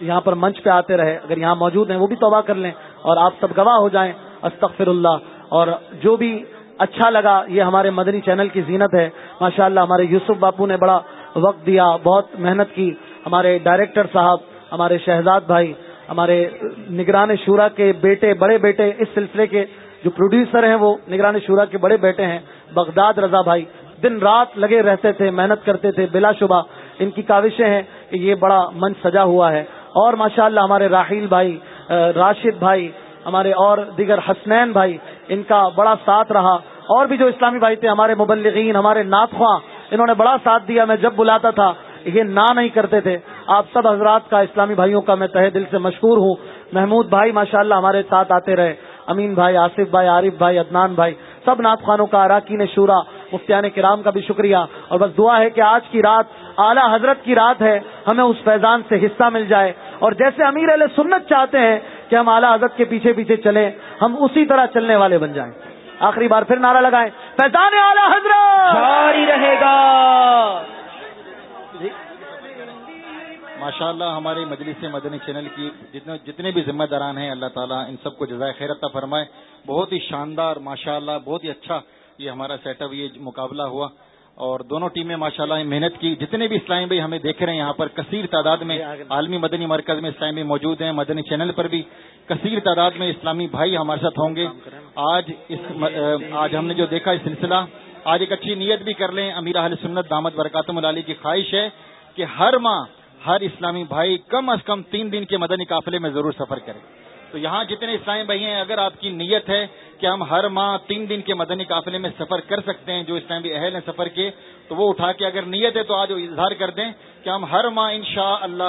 یہاں پر منچ پہ آتے رہے، اگر یہاں موجود ہیں، وہ بھی توبہ کر لیں۔ اور آپ سب گواہ ہو جائیں استغفر اللہ اور جو بھی اچھا لگا، یہ ہمارے مدنی چینل کی زینت ہے۔ ماشاء اللہ ہمارے یوسف باپو نے بڑا وقت دیا، بہت محنت کی۔ ہمارے ڈائریکٹر صاحب ہمارے شہزاد بھائی، ہمارے نگران شورا کے بیٹے، بڑے بیٹے اس سلسلے کے جو پروڈیوسر ہیں وہ، نگران شورا کے بڑے بیٹے ہیں، بغداد رضا بھائی۔ دن رات لگے رہتے تھے، محنت کرتے تھے، بلا شبہ۔ ان کی کاوشیں ہیں کہ یہ بڑا منچ سجا ہوا ہے۔ اور ماشاء اللہ ہمارے راحیل بھائی راشد بھائی، ہمارے اور دیگر حسنین بھائی، ان کا بڑا ساتھ رہا۔ اور بھی جو اسلامی بھائی تھے، ہمارے مبلغین، ہمارے ناتخواں، انہوں نے بڑا ساتھ دیا۔ میں جب بلاتا تھا، یہ نہ نہیں کرتے تھے۔ آپ سب حضرات کا اسلامی بھائیوں کا میں تہ دل سے مشکور ہوں۔ محمود بھائی ماشاء اللہ ہمارے ساتھ آتے رہے۔ امین بھائی، آصف بھائی، عارف بھائی، عدنان بھائی، سب نعت خانوں کا اراکین شورا، مفتیان کرام کا بھی شکریہ۔ اور بس دعا ہے کہ آج کی رات، اعلیٰ حضرت کی رات ہے، ہمیں اس فیضان سے حصہ مل جائے۔ اور جیسے امیر علیہ سنت چاہتے ہیں کہ ہم اعلیٰ حضرت کے پیچھے پیچھے چلیں، ہم اسی طرح چلنے والے بن جائیں۔ آخری بار پھر نعرہ لگائیں۔ فیضان اعلیٰ حضرت! جاری رہے گا۔ ماشاء اللہ ہمارے مجلس مدنی چینل کی جتنے جتنے بھی ذمہ داران ہیں اللہ تعالیٰ ان سب کو جزائے خیر عطا فرمائے۔ بہت ہی شاندار ماشاء اللہ بہت ہی اچھا یہ ہمارا سیٹ اپ یہ مقابلہ ہوا۔ اور دونوں ٹیمیں ماشاء اللہ محنت کی۔ جتنے بھی اسلامی بھائی ہمیں دیکھ رہے ہیں یہاں پر کثیر تعداد میں عالمی مدنی مرکز میں اسلامی موجود ہیں۔ مدنی چینل پر بھی کثیر تعداد میں اسلامی بھائی ہمارے ساتھ ہوں گے۔ آج اس آج ہم نے جو دیکھا سلسلہ آج ایک اچھی نیت بھی کر لیں۔ امیر اہل سنت دامت برکاتم العلی کی خواہش ہے کہ ہر ماہ ہر اسلامی بھائی کم از کم تین دن کے مدنی قافلے میں ضرور سفر کرے۔ تو یہاں جتنے اسلامی بھائی ہیں اگر آپ کی نیت ہے کہ ہم ہر ماہ تین دن کے مدنی قافلے میں سفر کر سکتے ہیں جو اس ٹائم بھی اہل ہیں سفر کے تو وہ اٹھا کے اگر نیت ہے تو آج اظہار کر دیں کہ ہم ہر ماہ ان شاء اللہ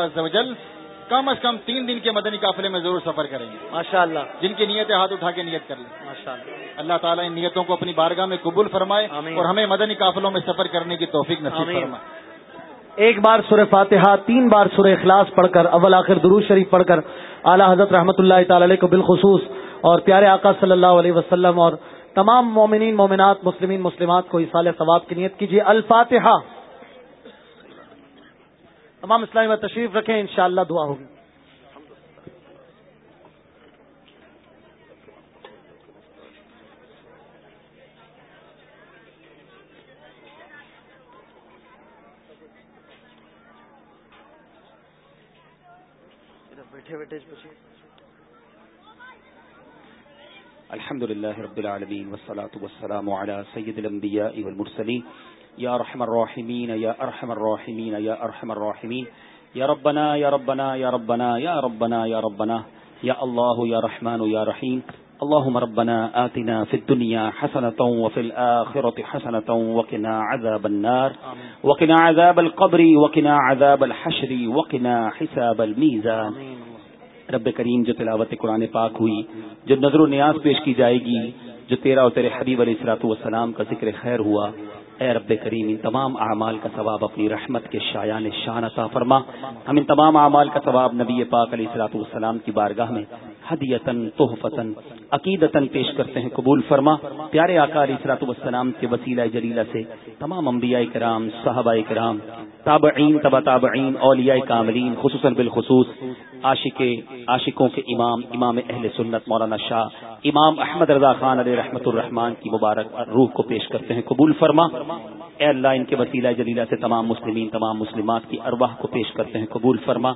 کم از کم تین دن کے مدنی قافلے میں ضرور سفر کریں گے۔ ماشاء اللہ جن کی نیت ہے ہاتھ اٹھا کے نیت کر لیں۔ ماشاء اللہ اللہ تعالیٰ ان نیتوں کو اپنی بارگاہ میں قبول فرمائے اور ہمیں مدنی قافلوں میں سفر کرنے کی توفیق نصیب فرمائے۔ ایک بار سورہ فاتحہ، تین بار سورہ اخلاص پڑھ کر، اول آخر درود شریف پڑھ کر، اعلیٰ حضرت رحمۃ اللہ تعالی علیہ کو بالخصوص اور پیارے آقا صلی اللہ علیہ وسلم اور تمام مومنین، مومنات، مسلمین، مسلمات کو اصال ثواب کی نیت کیجیے۔ الفاتحہ۔ تمام اسلامی میں تشریف رکھیں، انشاءاللہ دعا ہوگی۔ بیٹھے بیٹھے الحمد لله رب العالمين والصلاة والسلام على سيد الأنبياء والمرسلين يا رحم الراحمين يا أرحم الراحمين يا أرحم الراحمين يا ربنا يا ربنا يا ربنا يا ربنا يا ربنا يا الله يا رحمن يا رحيم اللهم ربنا آتنا في الدنيا حسنة وفي الآخرة حسنة وقنا عذاب النار وقنا عذاب القبر وقنا عذاب الحشر وقنا حساب الميزان رب کریم جو تلاوت قرآن پاک ہوئی، جو نظر و نیاز پیش کی جائے گی، جو تیرا اور تیرے حبیب علیہ السلاۃ والسلام کا ذکر خیر ہوا، اے رب کریم، ان تمام اعمال کا ثواب اپنی رحمت کے شایان شان عطا فرما۔ ہم ان تمام اعمال کا ثواب نبی پاک علیہ السلاۃ والسلام کی بارگاہ میں حدیتن تحفتن عقیدتن پیش کرتے ہیں، قبول فرما۔ پیارے آقا علیہ السلاۃ والسلام کے وسیلہ جلیلہ سے تمام انبیاء کرام، صحابہ کرام تابعین، تبا تابعین، اولیاء کاملین، خصوصاً بالخصوص عاشق، عاشقوں کے امام امام اہل سنت مولانا شاہ امام احمد رضا خان علیہ رحمت الرحمان کی مبارک روح کو پیش کرتے ہیں، قبول فرما۔ اے اللہ، ان کے وسیلہ جلیلہ سے تمام مسلمین، تمام مسلمات کی ارواح کو پیش کرتے ہیں، قبول فرما۔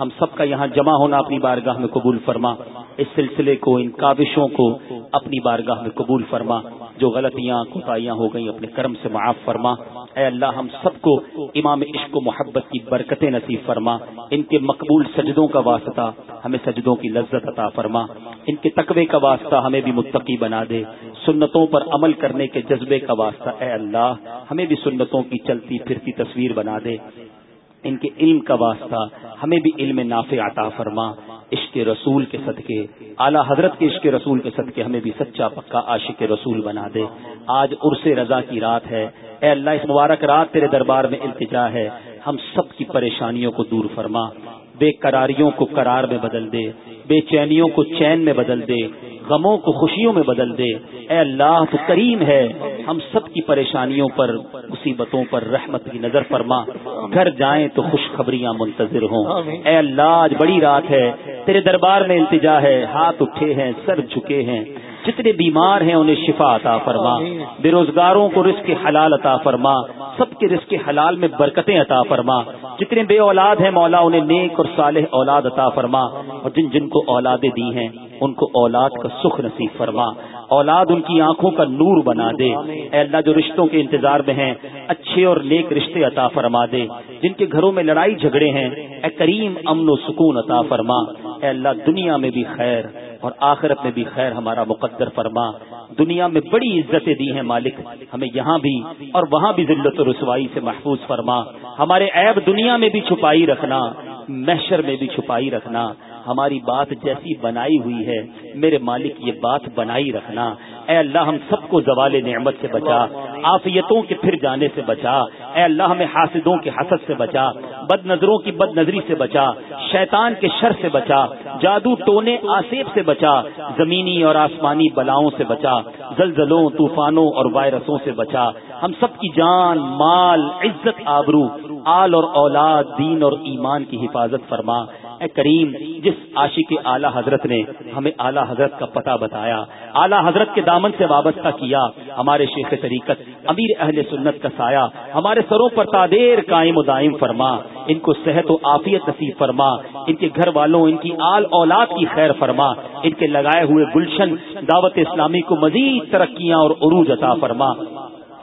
ہم سب کا یہاں جمع ہونا اپنی بارگاہ میں قبول فرما۔ اس سلسلے کو، ان کاوشوں کو اپنی بارگاہ میں قبول فرما، جو غلطیاں، کوتاہیاں ہو گئیں، اپنے کرم سے معاف فرما۔ اے اللہ، ہم سب کو امام عشق و محبت کی برکتیں نصیب فرما۔ ان کے مقبول سجدوں کا واسطہ ہمیں سجدوں کی لذت عطا فرما۔ ان کے تقوی کا واسطہ ہمیں بھی متقی بنا دے۔ سنتوں پر عمل کرنے کے جذبے کا واسطہ، اے اللہ، ہمیں بھی سنتوں کی چلتی پھرتی تصویر بنا دے۔ ان کے علم کا واسطہ ہمیں بھی علم نافع عطا فرما۔ عشق رسول کے صدقے۔ اعلیٰ حضرت کے عشق رسول کے صدقے ہمیں بھی سچا پکا عاشق رسول بنا دے۔ آج عرس رضا کی رات ہے۔ اے اللہ، اس مبارک رات تیرے دربار میں التجا ہے۔ ہم سب کی پریشانیوں کو دور فرما۔ بے قراریوں کو قرار میں بدل دے۔ بے چینیوں کو چین میں بدل دے غموں کو خوشیوں میں بدل دے۔ اے اللہ تو کریم ہے۔ ہم سب کی پریشانیوں پر مصیبتوں پر رحمت کی نظر فرما۔ گھر جائیں تو خوشخبریاں منتظر ہوں۔ اے اللہ آج بڑی رات ہے۔ تیرے دربار میں التجا ہے۔ ہاتھ اٹھے ہیں سر جھکے ہیں۔ جتنے بیمار ہیں انہیں شفا عطا فرما۔ بے روزگاروں کو رزق حلال عطا فرما۔ سب کے رزق حلال میں برکتیں عطا فرما۔ جتنے بے اولاد ہیں مولا انہیں نیک اور صالح اولاد عطا فرما۔ اور جن جن کو اولادیں دی ہیں ان کو اولاد کا سکھ نصیب فرما۔ اولاد ان کی آنکھوں کا نور بنا دے۔ اے اللہ جو رشتوں کے انتظار میں ہیں اچھے اور نیک رشتے عطا فرما دے۔ جن کے گھروں میں لڑائی جھگڑے ہیں اے کریم امن و سکون عطا فرما۔ اے اللہ دنیا میں بھی خیر۔ اور آخرت میں بھی خیر ہمارا مقدر فرما۔ دنیا میں بڑی عزتیں دی ہیں مالک۔ ہمیں یہاں بھی اور وہاں بھی ذلت و رسوائی سے محفوظ فرما۔ ہمارے عیب دنیا میں بھی چھپائی رکھنا، محشر میں بھی چھپائی رکھنا۔ ہماری بات جیسی بنائی ہوئی ہے، میرے مالک یہ بات بنائی رکھنا۔ اے اللہ ہم سب کو زوال نعمت سے بچا آفیتوں کے پھر جانے سے بچا، اے اللہ ہمیں حاسدوں کے حسد سے بچا بد نظروں کی بد نظری سے بچا، شیطان کے شر سے بچا، جادو ٹونے آسیب سے بچا، زمینی اور آسمانی بلاؤں سے بچا، زلزلوں، طوفانوں اور وائرسوں سے بچا۔ ہم سب کی جان، مال، عزت، آبرو، آل اور اولاد، دین اور ایمان کی حفاظت فرما۔ اے کریم، جس عاشق اعلی حضرت نے ہمیں اعلی حضرت کا پتہ بتایا، اعلی حضرت کے دامن سے وابستہ کیا، ہمارے شیخ طریقت، امیر اہل سنت کا سایہ ہمارے سروں پر تادیر قائم و دائم فرما، ان کو صحت و عافیت نصیب فرما، ان کے گھر والوں، ان کی آل اولاد کی خیر فرما، ان کے لگائے ہوئے گلشن دعوت اسلامی کو مزید ترقیاں اور عروج عطا فرما۔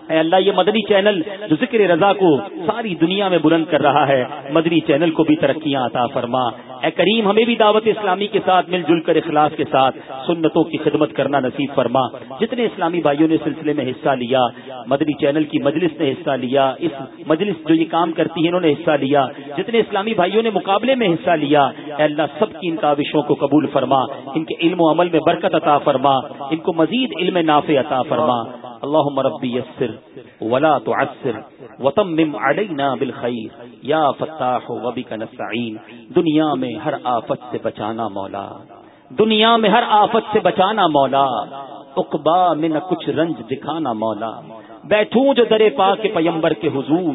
اے اللہ، یہ مدنی چینل جو ذکر رضا کو ساری دنیا میں بلند کر رہا ہے، مدنی چینل کو بھی ترقیاں عطا فرما۔ اے کریم، ہمیں بھی دعوت اسلامی کے ساتھ مل جل کر اخلاص کے ساتھ سنتوں کی خدمت کرنا نصیب فرما۔ جتنے اسلامی بھائیوں نے سلسلے میں حصہ لیا، مدنی چینل کی مجلس نے حصہ لیا، اس مجلس جو یہ کام کرتی ہے، انہوں نے حصہ لیا۔ جتنے اسلامی بھائیوں نے مقابلے میں حصہ لیا، اے اللہ، سب کی ان کاوشوں کو قبول فرما، ان کے علم و عمل میں برکت عطا فرما، ان کو مزید علم نافع عطا فرما۔ اللہ ربی یسر۔ ولا تعسر وتمم علینا بالخیر یا فتاح وبک نستعین دنیا میں ہر آفت سے بچانا مولا دنیا میں ہر آفت سے بچانا مولا اقبا میں نہ کچھ رنج دکھانا مولا بیٹھوں جو درے پا کے پیمبر کے حضور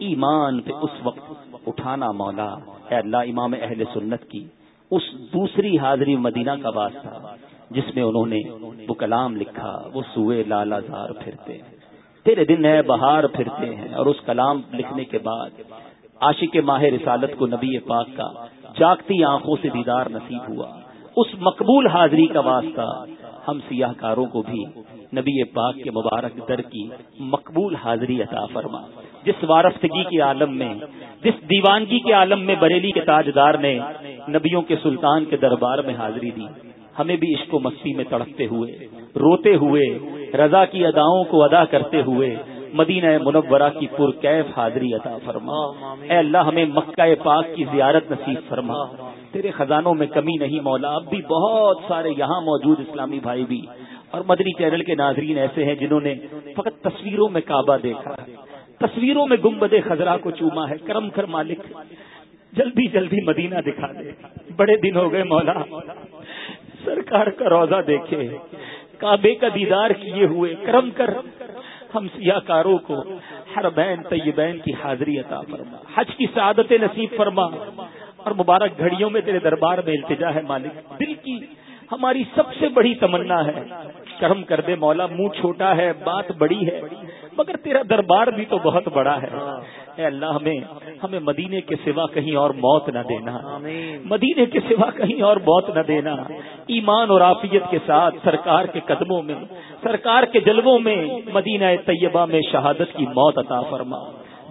ایمان پہ اس وقت اٹھانا مولا اے اللہ امام اہل سنت کی اس دوسری حاضری مدینہ کا واسطہ جس میں انہوں نے وہ کلام لکھا وہ سوئے لالا زار پھرتے ہیں تیرے دن ہے بہار پھرتے ہیں اور اس کلام لکھنے کے بعد عاشق ماہ رسالت کو نبی پاک کا جاگتی آنکھوں سے دیدار نصیب ہوا۔ اس مقبول حاضری کا واسطہ ہم سیاہ کاروں کو بھی نبی پاک کے مبارک در کی مقبول حاضری عطا فرما۔ جس وارفتگی کے عالم میں، جس دیوانگی کے عالم میں بریلی کے تاجدار نے نبیوں کے سلطان کے دربار میں حاضری دی ہمیں بھی عشق و مستی میں تڑپتے ہوئے، روتے ہوئے، رضا کی اداؤں کو ادا کرتے ہوئے مدینہ منورہ کی پر کیف حاضری عطا فرما۔ اے اللہ، ہمیں مکہ پاک کی زیارت نصیب فرما۔ تیرے خزانوں میں کمی نہیں مولا، اب بھی بہت سارے یہاں موجود اسلامی بھائی بھی۔ اور مدنی چینل کے ناظرین ایسے ہیں جنہوں نے فقط تصویروں میں کعبہ دیکھا ہے۔ تصویروں میں گمبد خزرا کو چوما ہے، کرم کر مالک۔ جلدی جلدی مدینہ دکھا دے۔ بڑے دن ہو گئے مولا۔ سرکار کا روزہ دیکھے کعبے کا دیدار کیے ہوئے کرم کر ہم سیاہ کاروں کو ہر بین طیبین کی حاضری عطا فرما۔ حج کی سعادت نصیب فرما۔ اور مبارک گھڑیوں میں تیرے دربار میں التجا ہے مالک۔ دل کی ہماری سب سے بڑی تمنا ہے کرم کر دے مولا منہ چھوٹا ہے بات بڑی ہے مگر تیرا دربار بھی تو بہت بڑا ہے۔ اے اللہ ہمیں ہمیں مدینے کے سوا کہیں اور موت نہ دینا۔ مدینے کے سوا کہیں اور موت نہ دینا۔ ایمان اور عافیت کے ساتھ سرکار کے قدموں میں سرکار کے جلووں میں مدینہ طیبہ میں شہادت کی موت عطا فرما۔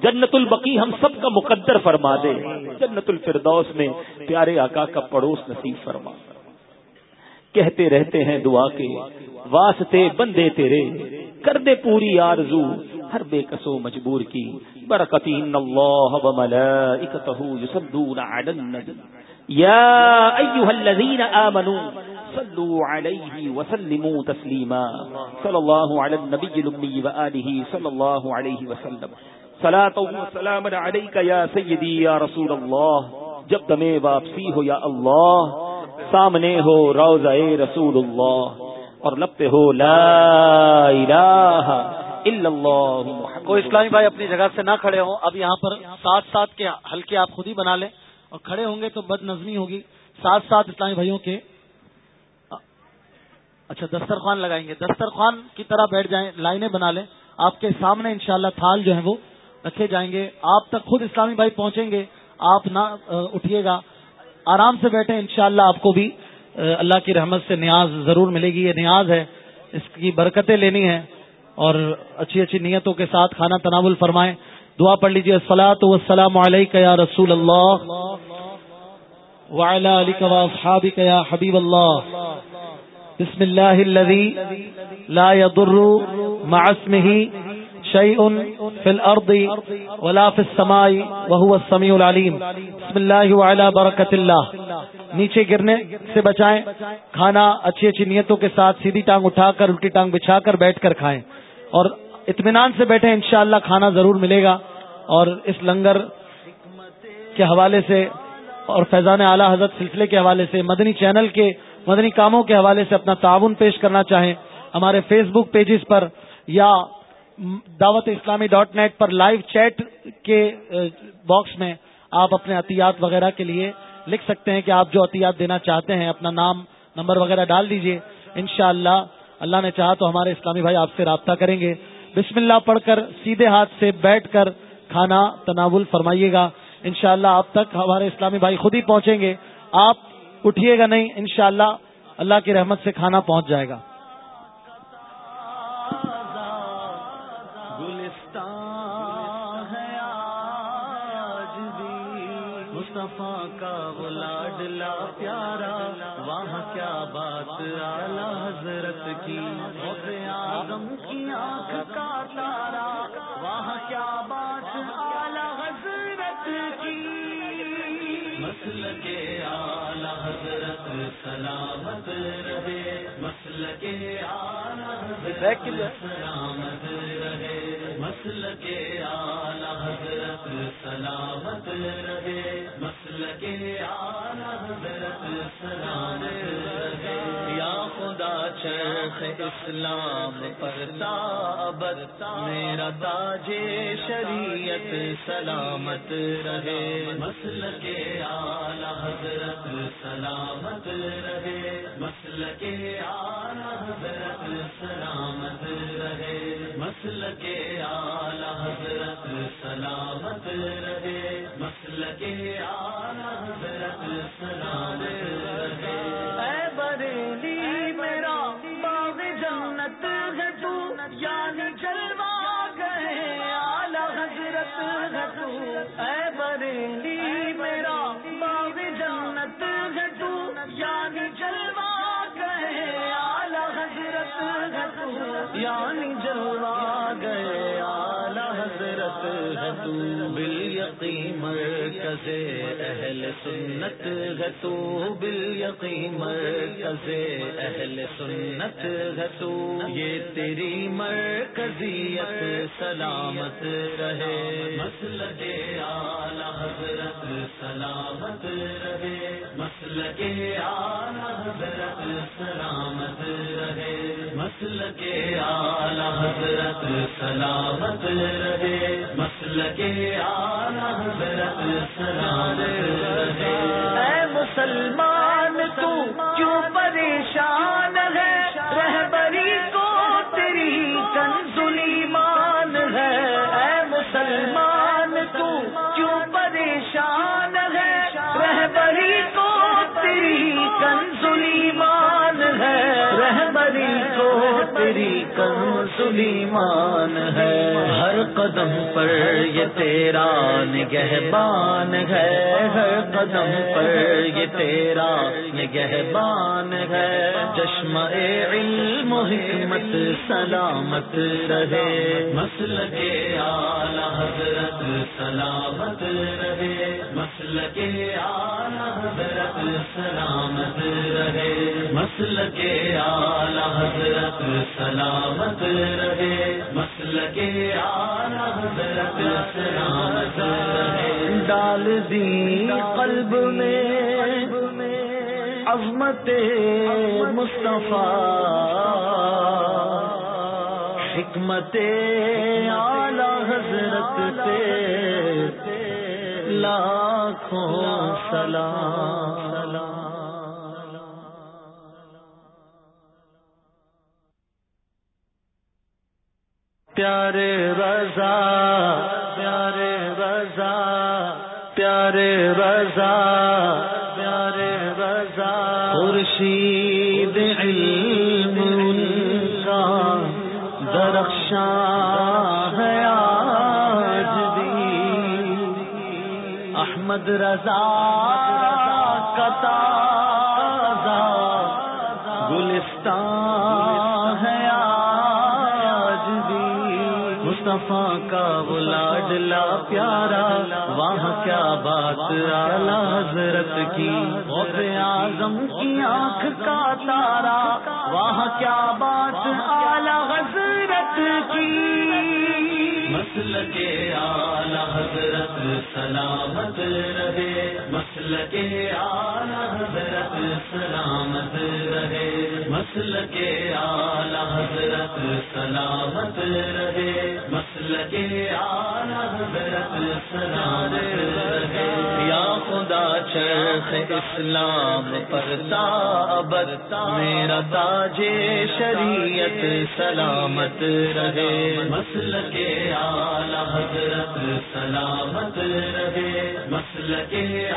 جنت البقی ہم سب کا مقدر فرما دے۔ جنت الفردوس میں پیارے آقا کا پڑوس نصیب فرما۔ کہتے رہتے ہیں دعا کے، واسطے بندے تیرے، کر دے پوری آرزو، ہر بے کسو مجبور کی۔ برکتی اللہ و ملائکتہ یصدون علی النبی۔ یا ایها الذین آمنوا صلوا علیہ وسلموا تسلیما۔ صلی اللہ علی النبی الامی و آلہ صلی اللہ علیہ وسلم۔ صلاة و سلام علیکہ یا سیدی یا رسول اللہ۔ جب دمیں واپسی ہو یا اللہ سامنے ہو روزہ رسول اللہ، اور لب پہ ہو، لا الہ الا اللہ کوئی اسلامی بھائی اپنی جگہ سے نہ کھڑے ہوں۔ اب یہاں پر ساتھ ساتھ کے ہلکے آپ خود ہی بنا لیں۔ اور کھڑے ہوں گے تو بد نظمی ہوگی۔ ساتھ ساتھ اسلامی بھائیوں کے اچھا دسترخوان لگائیں گے۔ دسترخوان کی طرح بیٹھ جائیں، لائنیں بنا لیں۔ آپ کے سامنے انشاءاللہ تھال جو ہے وہ رکھے جائیں گے۔ آپ تک خود اسلامی بھائی پہنچیں گے۔ آپ نہ اٹھیے گا۔ آرام سے بیٹھے انشاءاللہ آپ کو بھی اللہ کی رحمت سے نیاز ضرور ملے گی، یہ نیاز ہے، اس کی برکتیں لینی ہے اور اچھی اچھی نیتوں کے ساتھ کھانا تناول فرمائیں۔ دعا پڑھ لیجیے السلاۃ وسلام علیک یا رسول اللہ، وعلی علی واصحابک یا حبیب اللہ۔ بسم اللہ الذي لا يضر مع اسمه شيء في الارض ولا في السماء وهو السميع العليم. بسم الله وعلى بركه الله. نیچے گرنے سے بچائیں، کھانا، اچھی اچھی نیتوں کے ساتھ سیدھی ٹانگ اٹھا کر، الٹی ٹانگ بچھا کر بیٹھ کر کھائیں۔ اور اطمینان سے بیٹھے انشاءاللہ کھانا ضرور ملے گا۔ اور اس لنگر کے حوالے سے اور فیضان اعلی حضرت سلسلے کے حوالے سے، مدنی چینل کے، مدنی کاموں کے حوالے سے اپنا تعاون پیش کرنا چاہیں، ہمارے فیس بک پیجز پر یا دعوت اسلامی ڈاٹ نیٹ پر لائیو چیٹ کے باکس میں آپ اپنے عطیات وغیرہ کے لیے لکھ سکتے ہیں کہ آپ جو عطیات دینا چاہتے ہیں، اپنا نام، نمبر وغیرہ ڈال دیجیے۔ انشاءاللہ اللہ اللہ نے چاہا تو ہمارے اسلامی بھائی آپ سے رابطہ کریں گے۔ بسم اللہ پڑھ کر، سیدھے ہاتھ سے بیٹھ کر کھانا تناول فرمائیے گا۔ انشاءاللہ، آپ تک ہمارے اسلامی بھائی خود ہی پہنچیں گے۔ آپ اٹھیے گا نہیں، انشاءاللہ، اللہ کی رحمت سے کھانا پہنچ جائے گا۔ لاڈلا پیارا، وہاں کیا بات؟ اعلی حضرت کی آدم کی آنکھ کا تارا، وہاں کیا بات؟ اعلی حضرت کی۔ مسل کے آلہ حضرت سلامت رہے مسل کے آلہ حضرت سلامت رہے مسل کے آلہ حضرت سلامت رہے مسل کے آلہ حضرت یا خدا چرخ اسلام پر تابت میرا تاج شریعت سلامت رہے۔ مسل کے آلہ حضرت سلامت رہے۔ مسل کے آلہ حضرت سلامت رہے۔ مسل کے آلہ حضرت سلامت رہے۔ مسل کے آلہ حضرت سلامت مرکز اہل سنت ہے تو بال یقین مرکز۔ اہل سنت ہے تو یہ تیری مرکزیت سلامت رہے۔ مسل کے آلہ حضرت سلامت رہے۔ مسل کے آلہ حضرت سلامت رہے۔ مسل کے آلہ حضرت سلامت رہے۔ مسل کے آلہ حضرت سلامت رہے۔ اے مسلمان تو کیوں پریشان کنزلی ہے۔ قدم پر یہ تیرا نگہبان ہے، ہر قدم پر یہ تیرا نگہبان ہے۔ چشمہ علم و حکمت سلامت رہے۔ مسل کے آلہ حضرت سلامت رہے۔ مسل کے آلہ حضرت سلامت رہے۔ مسل کے آلہ حضرت سلامت رہے۔ مسل کے آلہ حضرت ڈال دی قلب میں عظمت مصطفیٰ۔ حکمت اعلی حضرت سے لاکھوں سلام۔ پیارے رضا پیارے رضا پیارے رضا پیارے رضا خورشید علم ان کا، درخشاں ہے آج بھی۔ احمد رضا کا تازہ گلستان مصطفیٰ کا وہ لاڈلا پیارا، وہاں کیا بات اعلی حضرت کی؟ غوث اعظم کی آنکھ کا تارا، وہاں کیا بات اعلی حضرت کی؟ مسل کے آلہ حضرت سلامت رہے مسل کے آلہ حضرت سلامت رہے مسل کے آلہ حضرت سلامت رہے رہے۔ یا خدا چرخ اسلام پر تابت میرا تاج شریعت سلامت رہے۔ مسل کے آلہ حضرت سلامت رہے۔ مسل کے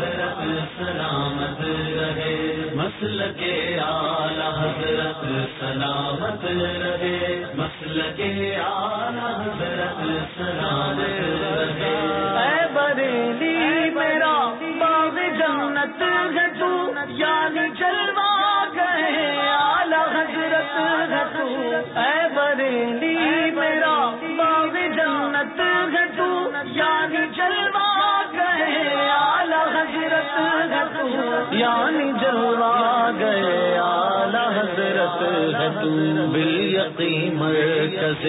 حضرت سلامت رہے۔ مسل کے آلہ حضرت سلامت رہے۔ مسل کے اعلی حضرت سلامت رہے۔ اے بریلی، میرا باغ جنت ہے تو یعنی جلوا گئے اعلی حضرت ہے تو۔ اے بریلی، میرا باغ جنت ہے تو یعنی جلوا یعنی جلوا گئے اعلی حضرت میں مرکز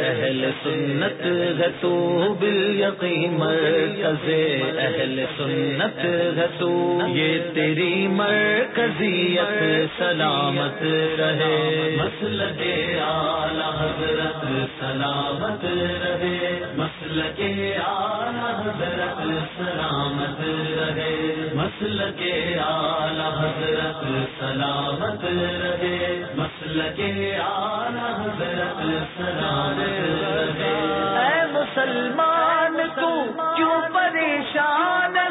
اہل سنت ہے تو بال یقین مرکز اہل سنت ہے تو۔ یہ تیری مرکزیت سلامت رہے۔ مسل کے آلہ حضرت سلامت رہے۔ مسل کے آلہ حضرت سلامت رہے۔ مسل کے آلہ حضرت سلامت رہے۔ لگے آنا آلہ حضرت سلامت اے مسلمان تو کیوں پریشان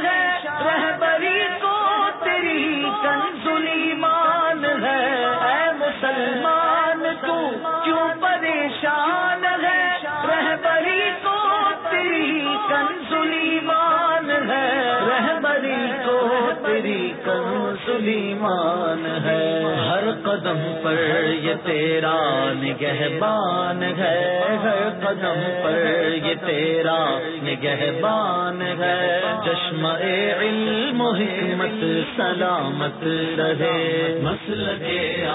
کنزلی ہے۔ ہر قدم پر یہ تیرا نگہبان ہے۔ ہر قدم پر یہ تیرا نگہبان ہے۔ چشم علم و حکمت سلامت رہے۔ مسل کے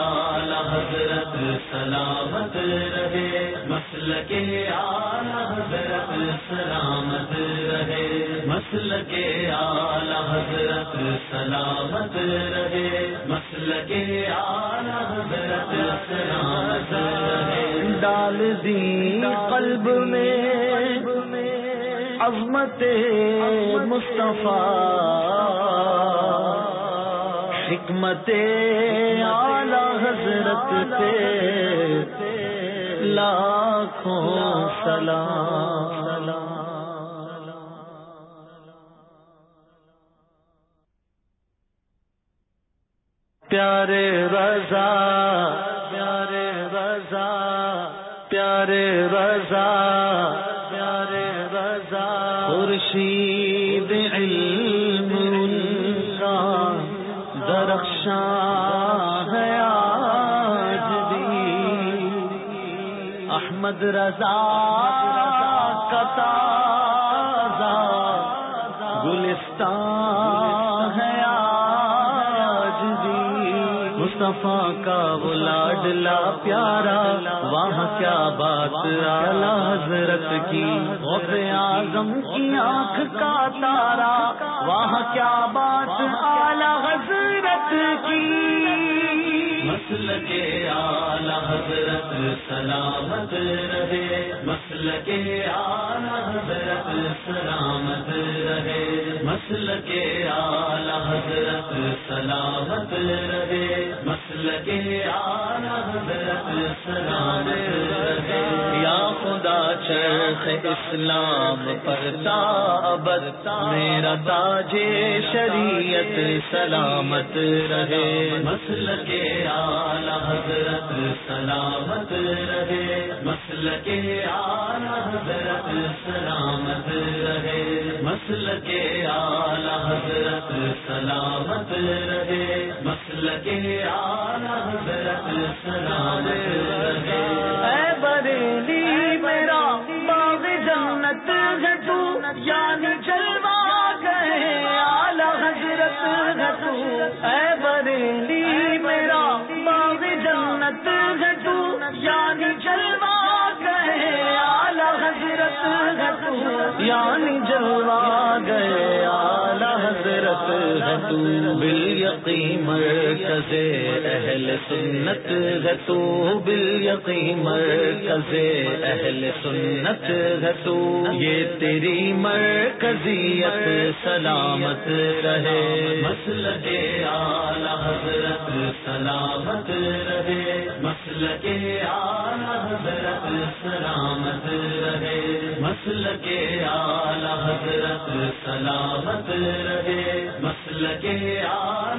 حضرت سلامت رہے۔ مسل کے آلہ حضرت سلامت رہے۔ مسل کے آلہ حضرت سلامت رہے۔ مسل کے آلہ حضرت سلامت رہے۔ ڈال دی قلب میں عظمت مصطفیٰ۔ حکمت اعلی حضرت پہ لاکھوں سلام۔ پیارے رضا پیارے رضا پیارے رضا پیارے رضا۔ خورشید علم ان کا، درخشاں احمد رضا کا تازہ گلستان ہے آج بھی۔ مصطفیٰ کا وہ لاڈلا پیارا، وہاں کیا بات اعلی حضرت کی۔ غوث اعظم کی آنکھ کا تارا، وہاں کیا بات اعلی حضرت کی۔ حضرت سلامت رہے مسل کے آلہ حضرت سلامت رہے مسل کے آلہ حضرت سلامت رہے مسل کے آلہ حضرت سلامت رہے۔ یا خدا چرخ اسلام پر تابت میرا تاج شریعت سلامت رہے۔ مسل کے آلہ حضرت سلامت رہے مسل کے آلہ حضرت سلامت رہے مسل کے آلہ حضرت سلامت رہے مسل کے آلہ حضرت سلامت رہے۔ اے بریلی، میرا باغ جنت ہے تو یعنی جلوا گئے آلہ حضرت ہے تو۔ اے بریلی، میرا باغ جنت ہے جلوا گئے آلہ حضرت یعنی جلوا گئے آلہ حضرت ہے تو یقین مرکز اہل سنت ہے تو یقین مرکز اہل سنت ہے تو یہ تیری مرکزیت سلامت رہے۔ مسل کے آلہ حضرت سلامت رہے۔ مسل کے آلہ حضرت سلامت رہے۔ مسل کے آلہ حضرت سلامت رہے مسل کے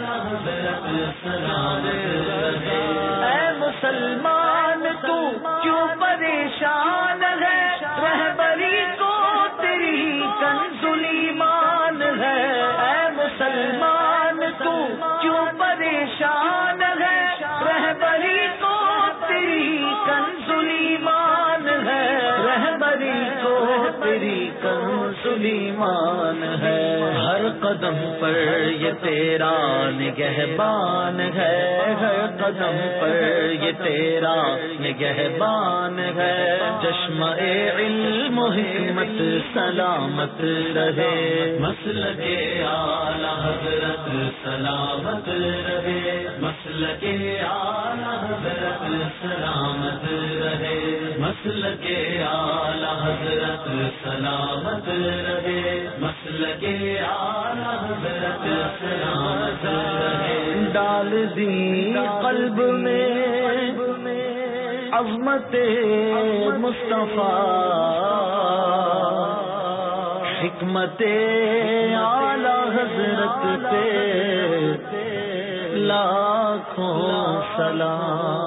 حضرت سلامت رہے۔ اے مسلمان تو کیوں پریشان قدم پر یہ تیرا نگہبان ہے ہر قدم پر یہ تیرا نگہبان ہے۔ چشم علم و حکمت سلامت رہے۔ مسل کے آلہ حضرت سلامت رہے۔ مسل کے آلہ حضرت سلامت رہے۔ مسل کے آلہ حضرت سلامت رہے۔ مسل کے آلہ حضرت سلامت رہے۔ ڈال دی قلب میں عظمت مصطفیٰ۔ حکمت اعلی حضرت پہ لاکھوں سلام۔